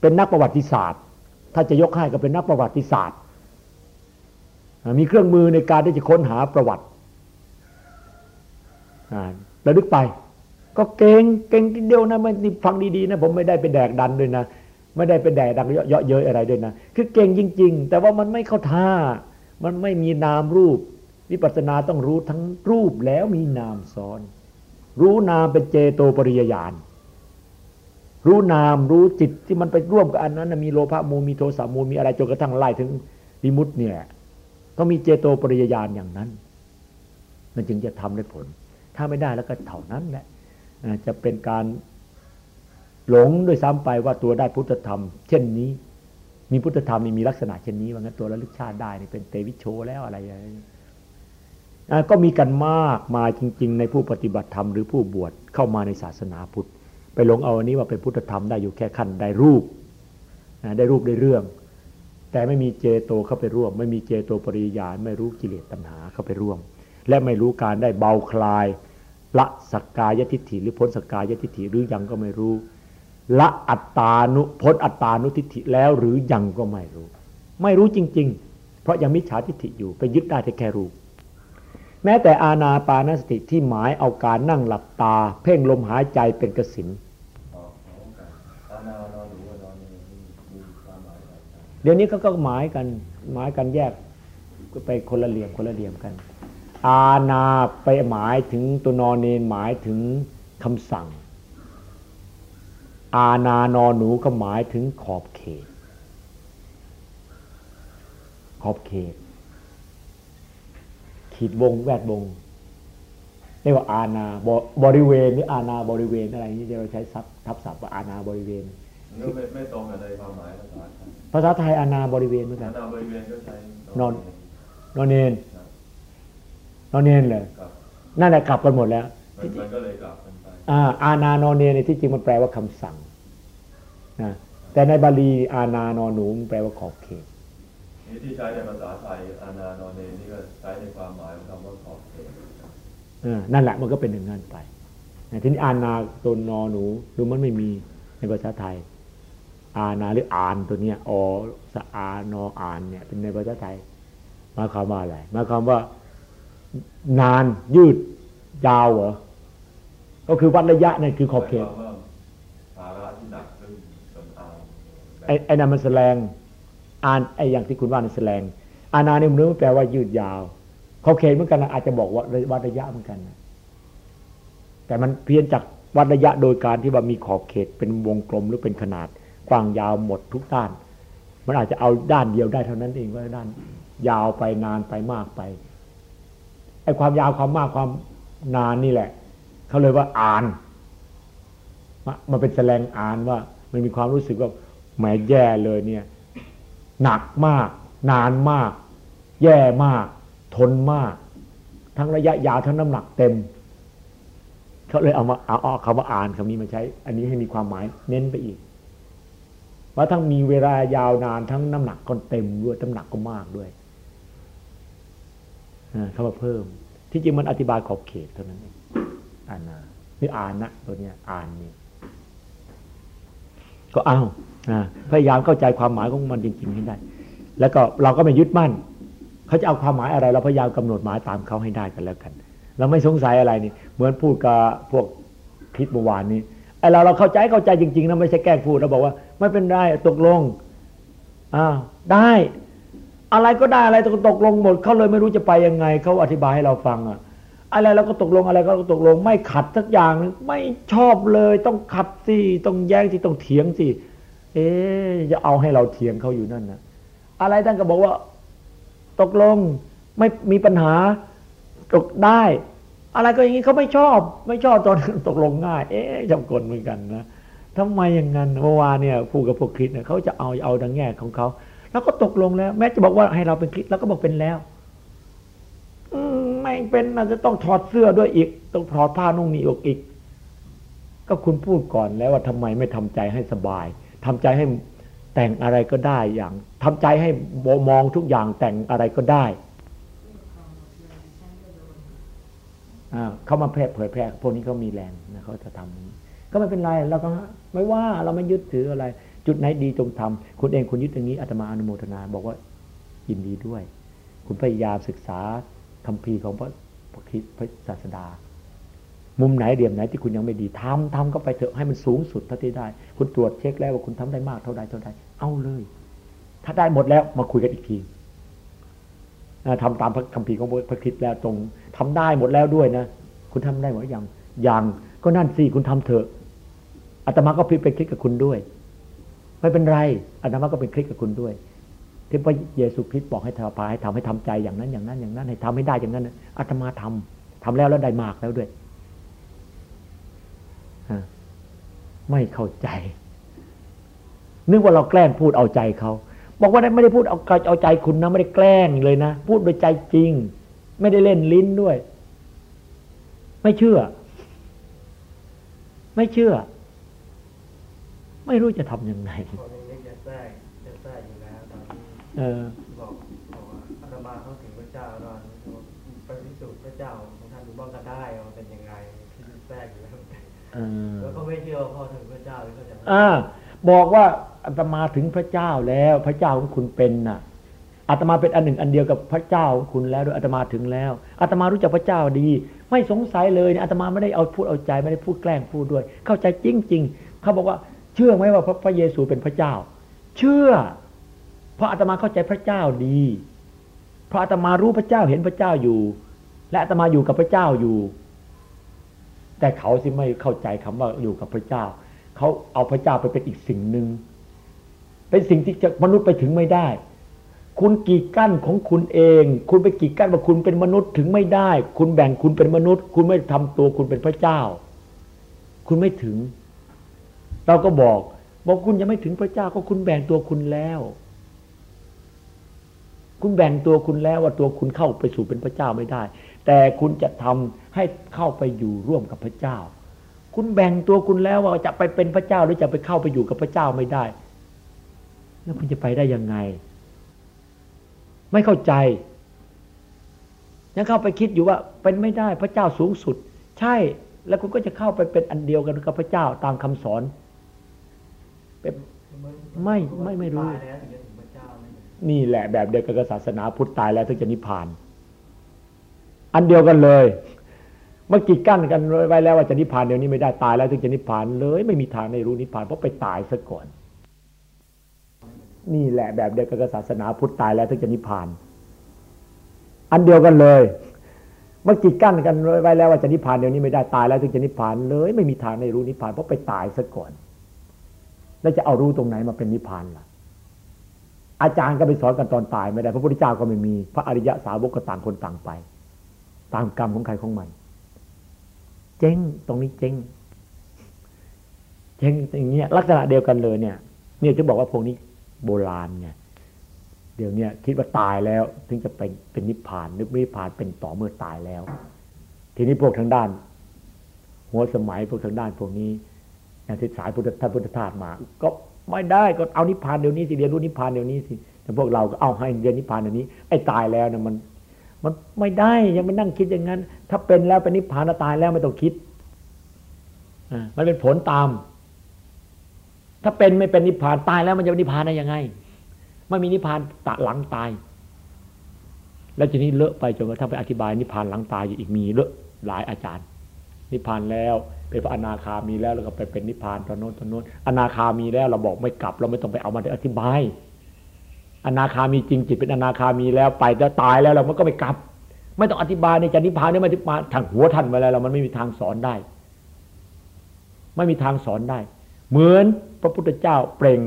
B: เป็นนักประวัติศาสตร์ ถ้าจะยกให้ก็เป็นนักประวัติศาสตร์ มีเครื่องมือในการที่จะค้นหาประวัติระลึกไป ก็เก่งเก่งทีเดียวนะไม่ฟังดีๆนะผมไม่ได้ไปแดกดันด้วยนะไม่ได้ไปแดกดังเยอะเยอะอะไรด้วยนะ คือเก่งจริง ๆ แต่ว่ามันไม่เข้าท่า มันไม่มีนามรูป วิปัสสนาต้องรู้ทั้งรูปแล้วมีนามซ้อน รู้นามเป็นเจโตปริยญาณรู้นามรู้จิตที่มันไปร่วมกับอันนั้นมีโลภะมูมีโทสะมูมีอะไรจนกระทั่งไล่ถึงวิมุตต์เนี่ยต้องมีเจโตปริยญาณอย่างนั้น มันจึงจะทำได้ผล ถ้าไม่ได้แล้วก็เท่านั้นแหละจะเป็นการหลงด้วยซ้ำไปว่าตัวได้พุทธธรรม เช่นนี้ มีพุทธธรรมมีลักษณะเช่นนี้ว่างั้นตัวระลึกชาติได้เป็นเตวิโชแล้วอะไรอย่างนี้ ก็มีกันมากมาจริง ๆ ในผู้ปฏิบัติธรรมหรือผู้บวชเข้ามาในศาสนาพุทธ ไปหลงเอาอันนี้ว่าเป็นพุทธธรรมได้อยู่แค่ขั้นได้รูปได้รูปได้เรื่อง แต่ไม่มีเจโตเข้าไปร่วม ไม่มีเจโตปริยานไม่รู้กิเลสตัณหาเข้าไปร่วม และไม่รู้การได้เบาคลายละสกกายทิฏฐิหรือพ้นสกกายทิฏฐิหรือยังก็ไม่รู้ ละอัตตานุพ้นอัตตานุทิฏฐิแล้วหรือยังก็ไม่รู้ ไม่รู้จริง ๆ เพราะยังมิจฉาทิฏฐิอยู่ไปยึดได้แต่แค่รูป แม้แต่อาณาปานสติที่หมายเอาการนั่งหลับตา เพ่งลมหายใจเป็นกสินเดี๋ยวนี้เขาก็หมายกันหมายกันแยกไปคนละเหลี่ยมคนละเหลี่ยมกัน อาณาไปหมายถึงตัวนอนเนนหมายถึงคำสั่ง อานานอนหนูก็หมายถึงขอบเขต ขอบเขต ขีดวงแวดวงเรียกว่าอาณาบริเวณหรืออาณาบริเวณอะไรนี้เราใช้ทับทับศัพท์ว่าอาณาบริเวณ
C: ไม่ไม่ตรงกันในความหมายภาษาไทย
B: ภาษาไทยอาณาบริเวณเหมือนกัน
C: อาณาบริเวณก็ใช้
B: นอนนอนเนนนอนเนนเลยนั่นแหละกลับกันหมดแล้ว
C: มันก็เลยกลับกันไป
B: อ่าอาณานอนเนนในที่จริงมันแปลว่าคำสั่งนะแต่ในบาลีอาณานอนหนูมันแปลว่าขอบเขต
C: นี่ที่ใช้ในภาษาไทยอาณานอนเนนนี่ก็ใช้ในความหมายของคำว่าขอบเขต
B: นั่นแหละมันก็เป็นอย่างนั้นไปทีนี้อานาตัวนอหนูดูมันไม่มีในภาษาไทย อานาหรืออ่านตัวเนี้ยอสอานออ่านเนี่ยเป็นในภาษาไทยมาคำว่าอะไรมาคำว่า นานยืดยาวเหรอก็คือวัดระยะนั่นคือขอบเขตไอ้ไอ้นั่นมันแสดง อ่านไอ้อย่างที่คุณว่านั่นแสดงอานาเนี่ยมันแปลว่ายืดยาวเขาเขตเหมือนกันนะอาจจะบอกว่าวัดระยะเหมือนกันนะแต่มันเพี้ยนจากวัดระยะโดยการที่ว่ามีขอบเขตเป็นวงกลมหรือเป็นขนาดกว้างยาวหมดทุกด้าน มันอาจจะเอาด้านเดียวได้เท่านั้นเองว่าด้าน ยาวไปนานไปมากไปไอ้ความยาวความมากความนานนี่แหละเขาเลยว่าอ่านมันเป็นแสดงอ่านว่า มันมีความรู้สึกว่าแหมแย่เลยเนี่ย หนักมาก นานมาก แย่มาก ทนมาก ทั้งระยะยาวทั้งน้ำหนักเต็มเขาเลยเอามาเอาเอาคำว่าอ่านคำนี้มาใช้ อันนี้ให้มีความหมายเน้นไปอีกว่าทั้งมีเวลายาวนานทั้งน้ำหนักก็เต็มด้วยน้ำหนักก็มากด้วยเขามาเพิ่ม ที่จริงมันอธิบายขอบเขตเท่านั้นเองอ่านนะนี่อ่านนะตัวเนี้ยอ่านนี่ก็เอา พยายามเข้าใจความหมายของมันจริงๆให้ได้ แล้วก็เราก็ไม่ยึดมั่น เขาจะเอาความหมายอะไร เราพยายามกำหนดหมายตามเขาให้ได้กันแล้วกัน เราไม่สงสัยอะไรนี่เหมือนพูดกับพวกคิดเมื่อวานนี้ไอเราเราเข้าใจเข้าใจจริงๆนะไม่ใช่แกล้งพูดเราบอกว่า ไม่เป็นไรตกลงอ้าวได้ อะไรก็ได้อะไรตกลงหมดเขาเลยไม่รู้จะไปยังไงเขาอธิบายให้เราฟังอะอะไรเราก็ตกลงอะไรก็ตกลง ไม่ขัดสักอย่างไม่ชอบเลย ต้องขัดสิต้องแย้งสิต้องเถียงสิ เอ๊จะเอาให้เราเถียงเขาอยู่นั่นนะอะไรท่านก็บอกว่า ตกลงไม่มีปัญหาตกได้ อะไรก็อย่างนี้เขาไม่ชอบ ไม่ชอบตอนตกลงง่าย เอ๊ะจำกลเหมือนกันนะทำไมอย่างนั้นเมื่อวานเนี่ยพูดกับพวกคริสเนี่ยเขาจะเอาเอาดังแง่ของเขาแล้วก็ตกลงแล้ว แม้จะบอกว่าให้เราเป็นคริสแล้วก็บอกเป็นแล้ว อืไม่เป็นอาจจะต้องถอดเสื้อด้วยอีก ต้องถอดผ้านุ่งนีอกอีก ก็คุณพูดก่อนแล้วว่าทำไมไม่ทำใจให้สบาย ทำใจให้แต่งอะไรก็ได้อย่างทำใจให้มองทุกอย่างแต่งอะไรก็ได้เขามาแพร่เผยแพร่พวกนี้เขามีแรงนะเขาจะทำก็ไม่เป็นไรเราก็ไม่ว่าเราไม่ยึดถืออะไร จุดไหนดีจงทำคุณเองคุณยึดอย่างนี้อาตมาอนุโมทนา บอกว่ายินดีด้วย คุณพยายามศึกษาคำพีของพระพระคิดพระศาสดา มุมไหนเดียมไหนที่คุณยังไม่ดีทำทำก็ไปเถอะให้มันสูงสุดเท่าที่ได้ คุณตรวจเช็คแล้วว่าคุณทำได้มากเท่าใดเท่าใดเอาเลย ถ้าได้หมดแล้วมาคุยกันอีกทีทำตามพระคัมภีร์ของพระคิดแล้วตรงทำได้หมดแล้วด้วยนะ คุณทำได้หมดอย่างอย่างก็นั่นสิคุณทำเถอะอาตมาก็พิไปคลิกกับคุณด้วย ไม่เป็นไรอาตมาก็เป็นคลิกกับคุณด้วยที่พระเยซูคริสต์บอกให้ทำพาให้ทำให้ทำใจอย่างนั้นอย่างนั้นอย่างนั้น ให้ทำให้ได้อย่างนั้นอาตมาทำทำแล้วแล้วได้มากแล้วด้วย ไม่เข้าใจ นึกว่าเราแกล้งพูดเอาใจเขาบอกว่าไม่ได้พูดเอาเอาใจคุณนะ ไม่ได้แกล้งเลยนะ พูดโดยใจจริง ไม่ได้เล่นลิ้นด้วย ไม่เชื่อ ไม่เชื่อ ไม่รู้จะทำยังไง
D: เออ แล้วแล้วก็ไม่เชื่อพ่อถึงพระเจ้าเลยเขาจะ
B: อ่าบอกว่าอาตมาถึงพระเจ้าแล้ว พระเจ้าของคุณเป็นน่ะอาตมาเป็นอันหนึ่งอันเดียวกับพระเจ้าของคุณแล้วด้วยอาตมาถึงแล้วอาตมารู้จักพระเจ้าดี ไม่สงสัยเลยอาตมาไม่ได้เอาพูดเอาใจไม่ได้พูดแกล้งพูดด้วย เข้าใจจริง ๆ เขาบอกว่าเชื่อไหมว่าพระเยซูเป็นพระเจ้า เชื่อ เพราะอาตมาเข้าใจพระเจ้าดี เพราะอาตมารู้พระเจ้าเห็นพระเจ้าอยู่ และอาตมาอยู่กับพระเจ้าอยู่ แต่เขาสิไม่เข้าใจคำว่าอยู่กับพระเจ้า เขาเอาพระเจ้าไปเป็นอีกสิ่งหนึ่ง เป็นสิ่งที่จะมนุษย์ไปถึงไม่ได้ คุณกีดกั้นของคุณเอง คุณไปกีดกั้นว่าคุณเป็นมนุษย์ถึงไม่ได้ คุณแบ่งคุณเป็นมนุษย์ คุณไม่ทำตัวคุณเป็นพระเจ้า คุณไม่ถึง เราก็บอก บอกคุณยังไม่ถึงพระเจ้าก็คุณแบ่งตัวคุณแล้วคุณแบ่งตัวคุณแล้วว่าตัวคุณเข้าไปสู่เป็นพระเจ้าไม่ได้ แต่คุณจะทำ ให้เข้าไปอยู่ร่วมกับพระเจ้า คุณแบ่งตัวคุณแล้วว่าจะไปเป็นพระเจ้าหรือจะไปเข้าไปอยู่กับพระเจ้าไม่ได้ แล้วคุณจะไปได้ยังไง ไม่เข้าใจยังเข้าไปคิดอยู่ว่าเป็นไม่ได้พระเจ้าสูงสุด ใช่แล้วคุณก็จะเข้าไปเป็นอันเดียวกันกับพระเจ้าตามคำสอนไม่ไม่ไม่รู้นี่แหละแบบเดียวกับศาสนาพุทธตายแล้วถึงจะนิพพาน อันเดียวกันเลย มื่อกีดกั้นกันไว้แล้วว่าจะนิพพานเดี๋ยวนี้ไม่ได้ตายแล้วถึงจะนิพพานเลย ไม่มีทางในรู้นิพพานเพราะไปตายซะก่อน นี่แหละแบบเดียวกับศาสนาพุทธตายแล้วถึงจะนิพพาน อันเดียวกันเลยเมื่อกีดกั้นกันไว้แล้วว่าจะนิพพานเดี๋ยวนี้ไม่ได้ตายแล้วถึงจะนิพพานเลย ไม่มีทางในรู้นิพพานเพราะไปตายซะก่อน แล้วจะเอารู้ตรงไหนมาเป็นนิพพานล่ะ อาจารย์ก็ไปสอนกันตอนตายไม่ได้พระพุทธเจ้าก็ไม่มี พระอริยะสาวกก็ต่างคนต่างไป ตามกรรมของใครของมัน เจ๊งตรงนี้เจ๊งเจ๊งอย่างเงี้ยลักษณะเดียวกันเลยเนี่ยเนี่ยจะบอกว่าพวกนี้โบราณไงเดี๋ยวนี้คิดว่าตายแล้ว ถึงจะเป็นเป็นนิพพานนึกนิพพานเป็นต่อเมื่อตายแล้ว ทีนี้พวกทางด้าน หัวสมัยพวกทางด้านพวกนี้อย่างที่สายพุทธท่านพุทธทาสมา ก็ไม่ได้ก็เอานิพพานเดี๋ยวนี้สิเรียนรู้นิพพานเดี๋ยวนี้สิแต่พวกเราก็เอาให้เรียนนิพพานเดี๋ยวนี้ไอ้ตายแล้วเนี่ยมัน มันไม่ได้ยังไม่นั่งคิดอย่างนั้น ถ้าเป็นแล้วเป็นนิพพานตายแล้วไม่ต้องคิดมันเป็นผลตาม ถ้าเป็นไม่เป็นนิพพานตายแล้วมันจะนิพพานได้ยังไงไม่มีนิพพานตะหลังตาย แล้วทีนี้เลอะไปจนกระทั่งไปอธิบายนิพพานหลังตายอยู่อีกมีเลอะหลายอาจารย์ นิพพานแล้วเป็นพระอนาคามีแล้วแล้วก็ไปเป็นนิพพานตอนโน้นตอนโน้นอนาคามีแล้วเราบอกไม่กลับ เราไม่ต้องไปเอามาอธิบาย อนาคามีจริงจิตเป็นอนาคามีแล้วไปแล้วตายแล้วเรามันก็ไม่กลับ ไม่ต้องอธิบายในจะนิพพานนี่ไม่มาทางหัวท่านไปแล้วเรามันไม่มีทางสอนได้ ไม่มีทางสอนได้ เหมือนพระพุทธเจ้าเปล่ง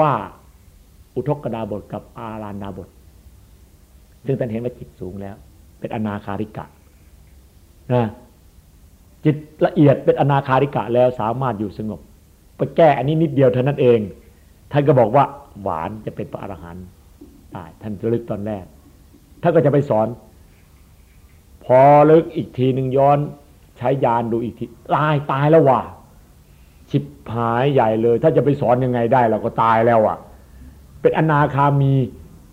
B: ว่าอุทกดาบทกับอาราดาบท ซึ่งท่านเห็นว่าจิตสูงแล้ว เป็นอนาคาริกะนะจิตละเอียดเป็นอนาคาริกะแล้วสามารถอยู่สงบไปแก้อันนี้นิดเดียวเท่านั้นเอง ท่านก็บอกว่าหวานจะเป็นพระอรหันต์ตายท่านจะลึกตอนแรกท่านก็จะไปสอน พอลึกอีกทีหนึ่งย้อนใช้ยานดูอีกทีตายตายแล้วว่ะชิบหายใหญ่เลย ถ้าจะไปสอนยังไงได้เราก็ตายแล้วอะ เป็นอนาคามี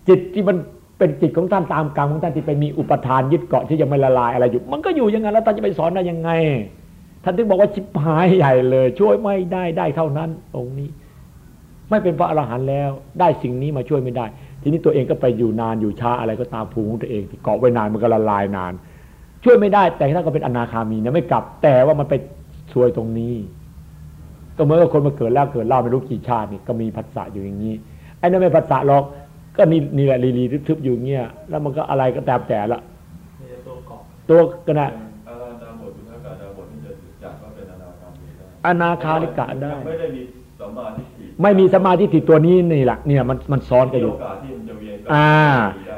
B: จิตที่มันเป็นจิตของท่านตามกรรมของท่านที่ไปมีอุปทานยึดเกาะที่ยังไม่ละลายอะไรอยู่ มันก็อยู่ยังไงแล้วท่านจะไปสอนได้ยังไง ท่านถึงบอกว่าชิบหายใหญ่เลย ช่วยไม่ได้ได้เท่านั้นตรงนี้ ไม่เป็นพระอรหันต์แล้ว ได้สิ่งนี้มาช่วยไม่ได้ ทีนี้ตัวเองก็ไปอยู่นานอยู่ช้าอะไรก็ตามภูมิของตัวเองที่เกาะไว้นานมันก็ละลายนาน ช่วยไม่ได้ แต่ถ้าก็เป็นอนาคามีนะไม่กลับ แต่ว่ามันไปช่วยตรงนี้ ก็เหมือนกับคนมาเกิดแล้วเกิดเล่าไม่รู้กี่ชาตินี่ก็มีภาษาอยู่อย่างนี้ไอ้นั่นไม่ภาษาหรอกก็นี่นี่แหละลีลีทึบๆอยู่เงี้ยแล้วมันก็อะไรก็แตบแต่ละตัวเกาะตัวกนะอาราดาบทอุทกาดาบทนี่จะจัดว่าเป็นอนาคามีได้อนาคาริกะได้ไม่ได้มีสมาธิ ไม่มีสมาธิติตัวนี้นี่แหละเนี่ยมันมันซ้อนกันอยู่อ่า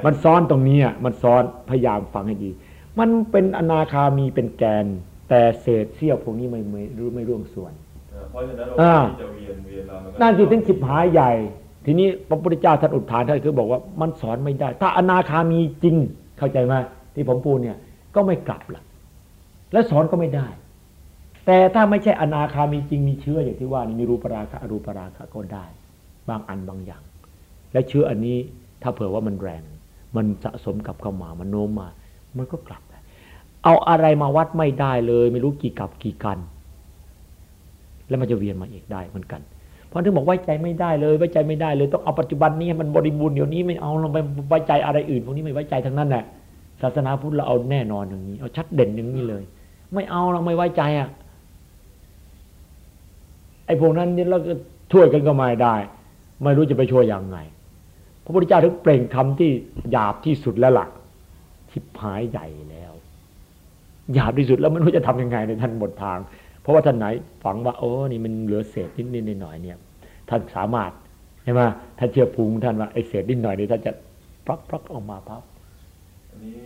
B: มันซ้อนตรงนี้อะมันซ้อนพยายามฟังให้ดี มันเป็นอนาคามีเป็นแกน แต่เศษเสี้ยวพวกนี้ไม่ไม่รู้ไม่ร่วงส่วนเพราะฉะนั้นเราจะเวียนเวียนเรานั่นสิถึงฉิบหายใหญ่ ทีนี้พระพุทธเจ้าท่านอุทานท่านคือบอกว่ามันสอนไม่ได้ ถ้าอนาคามีจริงเข้าใจไหมที่ผมพูดเนี่ยก็ไม่กลับละและสอนก็ไม่ได้ แต่ถ้าไม่ใช่อนาคามีจริงมีเชื้ออย่างที่ว่านี่มีรูปราคะอรูปราคะก็ได้ บางอันบางอย่าง และเชื้ออันนี้ถ้าเผื่อว่ามันแรง มันสะสมกับเข้ามามันโน้มมา มันก็กลับ เอาอะไรมาวัดไม่ได้เลย ไม่รู้กี่กับกี่กัน แล้วมันจะเวียนมาอีกได้เหมือนกัน เพราะถึงบอกไว้ใจไม่ได้เลยไว้ใจไม่ได้เลยต้องเอาปัจจุบันนี้มันบริบูรณ์เดี๋ยวนี้ไม่เอาเราไปไว้ใจอะไรอื่นพวกนี้ไม่ไว้ใจทั้งนั้นแหละศาสนาพุทธเราเอาแน่นอนอย่างนี้เอาชัดเด่นอย่างนี้เลย ไม่เอาเราไม่ไว้ใจอะ ไอ้พวกนั้นนี่เราก็ช่วยกันก็ไม่ได้ ไม่รู้จะไปช่วยยังไง พระพุทธเจ้าถึงเปล่งคำที่หยาบที่สุดแล้วล่ะทิพหายใหญ่แล้วหยาบที่สุดแล้วไม่รู้จะทํำยังไงในท่านหมดทาง เพราะว่าท่านไหนฝังว่าโอ้นี่มันเหลือเศษนิดนิดหน่อยเนี่ย ท่านสามารถใช่ไหมท่านเชื่อภูมิท่านว่าไอ้เศษนิดหน่อยนี่ท่านจะพักพักออกมาพับ
C: อันนี้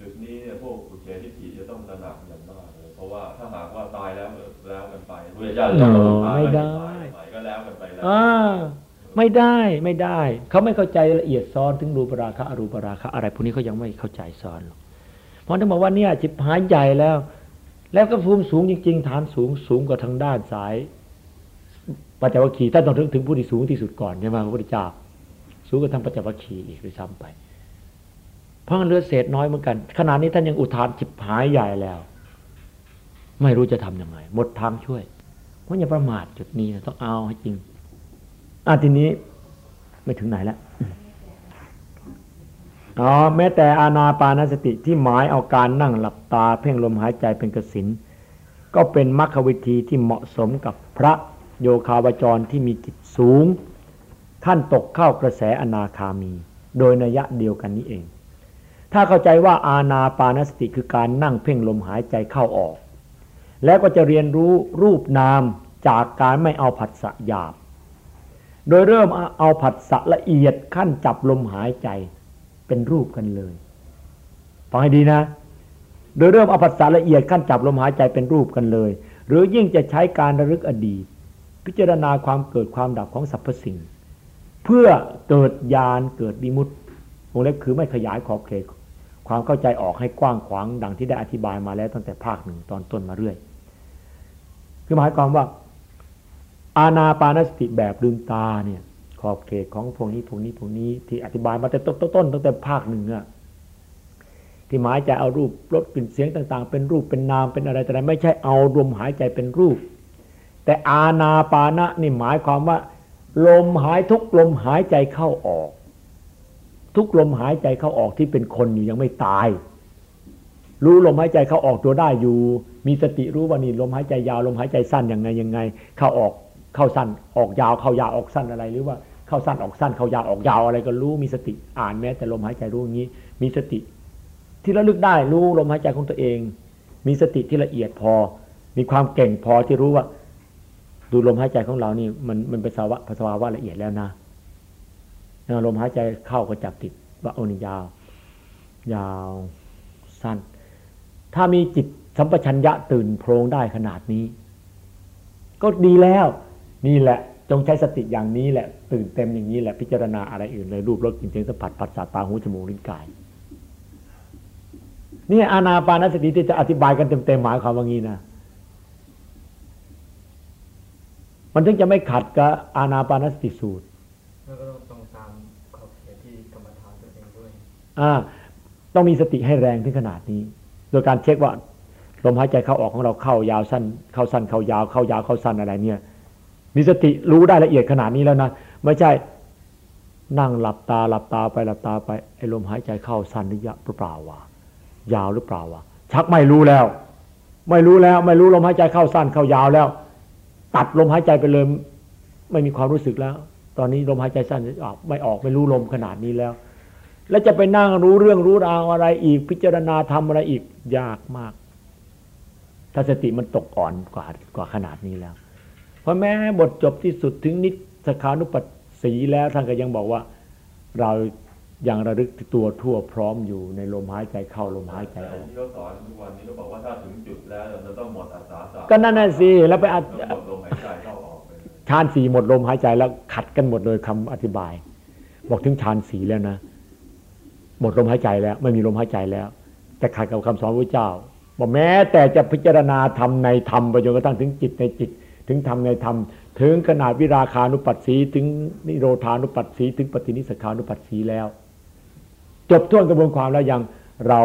C: จุดนี้เนี่ยพวกอุเฉทิฏฐิจะต้องตระหนักอย่างมาก เลยเพราะว่าถ้าหากว่าตายแล้วแล้วกันไปพุทธเจ้าจะ
B: ไม่ได้
C: ก็แล้วกันไปแล้ว
B: ไม่ได้ไม่ได้ เขาไม่เข้าใจละเอียดซ้อนถึงรูปราคะอรูปราคะอะไรพวกนี้เขายังไม่เข้าใจซ้อนหรอกเพราะท่านบอกว่าเนี่ยจิตหายใหญ่แล้ว แล้วก็ภูมิสูงจริง ๆ ฐานสูงสูงกว่าทางด้านสายปัจจวัคคีย์ท่านต้องถึงถึงผู้ที่สูงที่สุดก่อนใช่ไหมพระพุทธเจ้าสูงกว่าทางปัจจวัคคีย์อีกด้วยซ้ำไป เพราะเลือดเศษน้อยเหมือนกันขณะนี้ท่านยังอุทานจิบหายใหญ่แล้ว ไม่รู้จะทํำยังไง หมดทางช่วยเพราะอย่าประมาทจุดนี้ต้องเอาให้จริงอะทีนี้ไม่ถึงไหนแล้วอ๋อแม้แต่อานาปานสติที่หมายเอาการนั่งหลับตา เพ่งลมหายใจเป็นกสินก็เป็นมรรควิธีที่เหมาะสมกับพระโยคาวจรที่มีจิตสูง ท่านตกเข้ากระแสอนาคามี โดยนัยะเดียวกันนี้เอง ถ้าเข้าใจว่าอาณาปานสติคือการนั่งเพ่งลมหายใจเข้าออก แล้วก็จะเรียนรู้รูปนามจากการไม่เอาผัสสะหยาบ โดยเริ่มเอาผัสสะละเอียดขั้นจับลมหายใจเป็นรูปกันเลยฟังให้ดีนะ โดยเริ่มเอาผัสสะละเอียดขั้นจับลมหายใจเป็นรูปกันเลย หรือยิ่งจะใช้การระลึกอดีต พิจารณาความเกิดความดับของสรรพสิ่ง เพื่อเกิดญาณเกิดวิมุตติวงเล็บคือไม่ขยายขอบเขตความเข้าใจออกให้กว้างขวางดังที่ได้อธิบายมาแล้วตั้งแต่ภาคหนึ่งตอนต้นมาเรื่อย คือหมายความว่า อาณาปานสติแบบลืมตาเนี่ยขอบเขตของพวกนี้พวกนี้พวกนี้ที่อธิบายมาแต่ต้นตั้งแต่ภาคหนึ่งอะที่หมายใจเอารูปลดกลิ่นเสียงต่าง ๆ เป็นรูปเป็นนามเป็นอะไรแต่ไม่ใช่เอาลมหายใจเป็นรูป แต่อาณาปานะนี่หมายความว่า ลมหายทุกลมหายใจเข้าออก ทุกลมหายใจเข้าออกที่เป็นคนอยู่ยังไม่ตาย รู้ลมหายใจเข้าออกตัวได้อยู่ มีสติรู้ว่านี่ลมหายใจยาวลมหายใจสั้นยังไงยังไง เข้าออกเข้าสั้นออกยาวเข้ายาวออกสั้นอะไร หรือว่าเข้าสั้นออกสั้นเข้ายาวออกยาวอะไรก็รู้มีสติอ่านแม้แต่ลมหายใจรู้อย่างนี้ มีสติ ที่ระลึกได้รู้ลมหายใจของตัวเอง มีสติที่ละเอียดพอ มีความเก่งพอที่รู้ว่า ดูลมหายใจของเรานี่มันมันเป็นสาวะภาวะละเอียดแล้วนะลมหายใจเข้าก็จับติดว่าโอนี่ยาว ยาวสั้น ถ้ามีจิตสัมปชัญญะตื่นโพรงได้ขนาดนี้ ก็ดีแล้ว นี่แหละจงใช้สติอย่างนี้แหละ ตื่นเต็มอย่างนี้แหละพิจารณาอะไรอื่นเลยรูปรสกลิ่นเสียงสัมผัสผัสสะตาหูจมูกลิ้นกายนี่อานาปานสติที่จะอธิบายกันเต็มๆหมายความว่างี้นะมันถึงจะไม่ขัดกับอานาปานสติสูตร
D: แล้วก็ต้องตามขอบเขตที่กรรมฐานตัวเองด้วย
B: อ่าต้องมีสติให้แรงถึงขนาดนี้ โดยการเช็คว่าลมหายใจเข้าออกของเราเข้ายาวสั้น เข้าสั้นเข้ายาวเข้ายาวเข้าสั้นอะไรเนี่ย มีสติรู้ได้ละเอียดขนาดนี้แล้วนะไม่ใช่นั่งหลับตาหลับตาไปหลับตาไปไอ้ลมหายใจเข้าสั้นหรือยาวหรือเปล่าวะยาวหรือเปล่าวะชักไม่รู้แล้ว ไม่รู้แล้ว ไม่รู้ลมหายใจเข้าสั้นเข้ายาวแล้ว ตัดลมหายใจไปเลยไม่มีความรู้สึกแล้ว ตอนนี้ลมหายใจสั้นออกไม่ออกไม่รู้ลมขนาดนี้แล้ว แล้วจะไปนั่งรู้เรื่องรู้ราวอะไรอีก พิจารณาทำอะไรอีกยากมาก ถ้าสติมันตกอ่อนกว่ากว่าขนาดนี้แล้ว เพราะแม้บทจบที่สุดถึงนิสขานุปัสสีแล้วท่านก็ยังบอกว่าเรายังระลึกตัวทั่วพร้อมอยู่ในลมหายใจเข้าลมหายใจออก
C: ที่เขาสอนทุกวันนี้ก็บอกว่าถ้าถึงจุดแล้วเราต้องหมดอัตราส
B: ก็นั่นน่ะสิแล้วไปอัด
C: หมดลมหายใจเข้าออก
B: ฌานสี่หมดลมหายใจแล้วขัดกันหมดเลยคำอธิบาย บอกถึงฌานสี่แล้วนะ หมดลมหายใจแล้ว ไม่มีลมหายใจแล้วจะขัดกับคำสอนพระเจ้าบอกแม้แต่จะพิจารณาธรรมในธรรมไปจนกระทั่งถึงจิตในจิต ถึงธรรมในธรรม ถึงขนาดวิราคานุปัสสี ถึงนิโรธานุปัสสี ถึงปฏินิสขานุปัสสีแล้ว จบท่วนกระบวนความแล้วยังเรา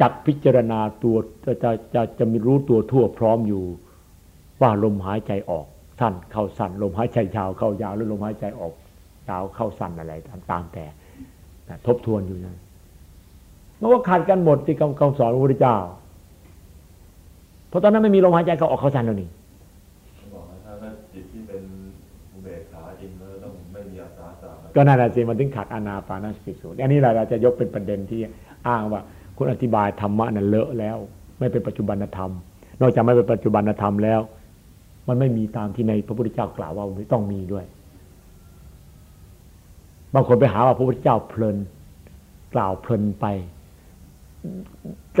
B: จักพิจารณาตัวจะจะจะจะมีรู้ตัวทั่วพร้อมอยู่ว่าลมหายใจออกสั้นเข้าสั้นลมหายใจยาวเข้ายาวหรือลมหายใจออกยาวเข้าสั้นอะไรตามแต่ ทบทวนอยู่นั้นมันก็ขาดกันหมดที่คำสอนพระพุทธเจ้า เพราะตอนนั้นไม่มีลมหายใจเข้าออกเข้าสั้นแล้วนี่ก็นั่นแหละสิมันถึงขาดอานาปานสติสูตรอันนี้เราจะยกเป็นประเด็นที่อ้างว่าคุณอธิบายธรรมะนั้นเลอะแล้ว ไม่เป็นปัจจุบันธรรม นอกจากไม่เป็นปัจจุบันธรรมแล้ว มันไม่มีตามที่ในพระพุทธเจ้ากล่าวว่าไม่ต้องมีด้วย บางคนไปหาว่าพระพุทธเจ้าเพลิน กล่าวเพลินไป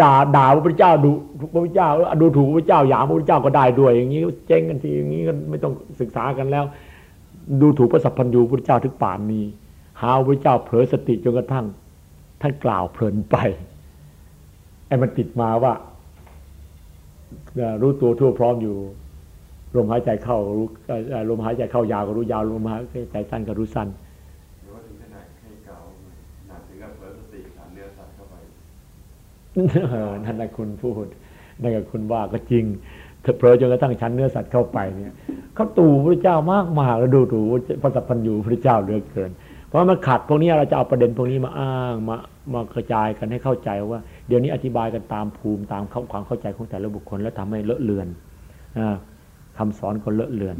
B: ด่าด่าพระพุทธเจ้าดูพระพุทธเจ้าดูถูกพระพุทธเจ้าหยามพระพุทธเจ้าก็ได้ด้วย อย่างนี้เจ๊งกันทีอย่างนี้ก็ไม่ต้องศึกษากันแล้ว ดูถูกพระสัพพัญญูพระพุทธเจ้าถึงป่านนี้ หาพระพุทธเจ้าเผลอสติจนกระทั่งท่านกล่าวเพลินไปไอ้มันติดมาว่ารู้ตัวทั่วพร้อมอยู่ลมหายใจเข้ารู้ลมหายใจเข้ายาวก็รู้ยาวลมหายใจสั้นก็รู้สั้น
C: หรือว่าถึงขนาดให้เก่าหนักถึงกับเผลอสติฐานเนื้อสัตว์เข้าไป
B: นั่นแหละคุณพูดนั่นก็คุณว่าก็จริงเธอเพลอจนกระทั่งชั้นเนื้อสัตว์เข้าไปเนี่ยเขาตู่พระเจ้ามากมากแล้วดูถูพระสัพพัญญูพระเจ้าเหลือเกิน เพราะมันขัดพวกนี้เราจะเอาประเด็นพวกนี้มาอ้างมามากระจายกันให้เข้าใจว่า เดี๋ยวนี้อธิบายกันตามภูมิตามความเข้าใจของแต่ละบุคคล แล้วทำให้เลอะเลือนคำสอนคนเลอะเลือน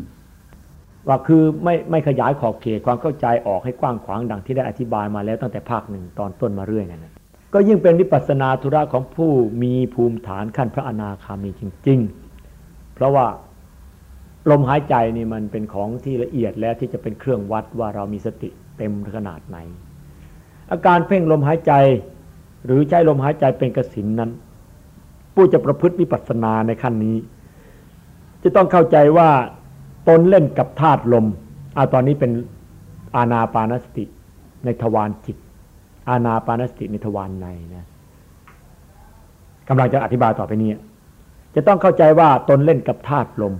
B: ว่าคือไม่ไม่ขยายขอบเขตความเข้าใจออกให้กว้างขวางดังที่ได้อธิบายมาแล้วตั้งแต่ภาคหนึ่งตอนต้นมาเรื่อยนั่นนะ ก็ยิ่งเป็นวิปัสนาธุระของผู้มีภูมิฐานขั้นพระอนาคามีจริง ๆ เพราะว่าลมหายใจนี่มันเป็นของที่ละเอียดแล้วที่จะเป็นเครื่องวัดว่าเรามีสติเต็มขนาดไหน อาการเพ่งลมหายใจ หรือใช้ลมหายใจเป็นกสินนั้น ผู้จะประพฤติวิปัสสนาในขั้นนี้ จะต้องเข้าใจว่าตนเล่นกับธาตุลมอาตอนนี้เป็นอาณาปานสติในทวารจิต อาณาปานสติในทวารในนะกำลังจะอธิบายต่อไปนี้ จะต้องเข้าใจว่าตนเล่นกับธาตุลม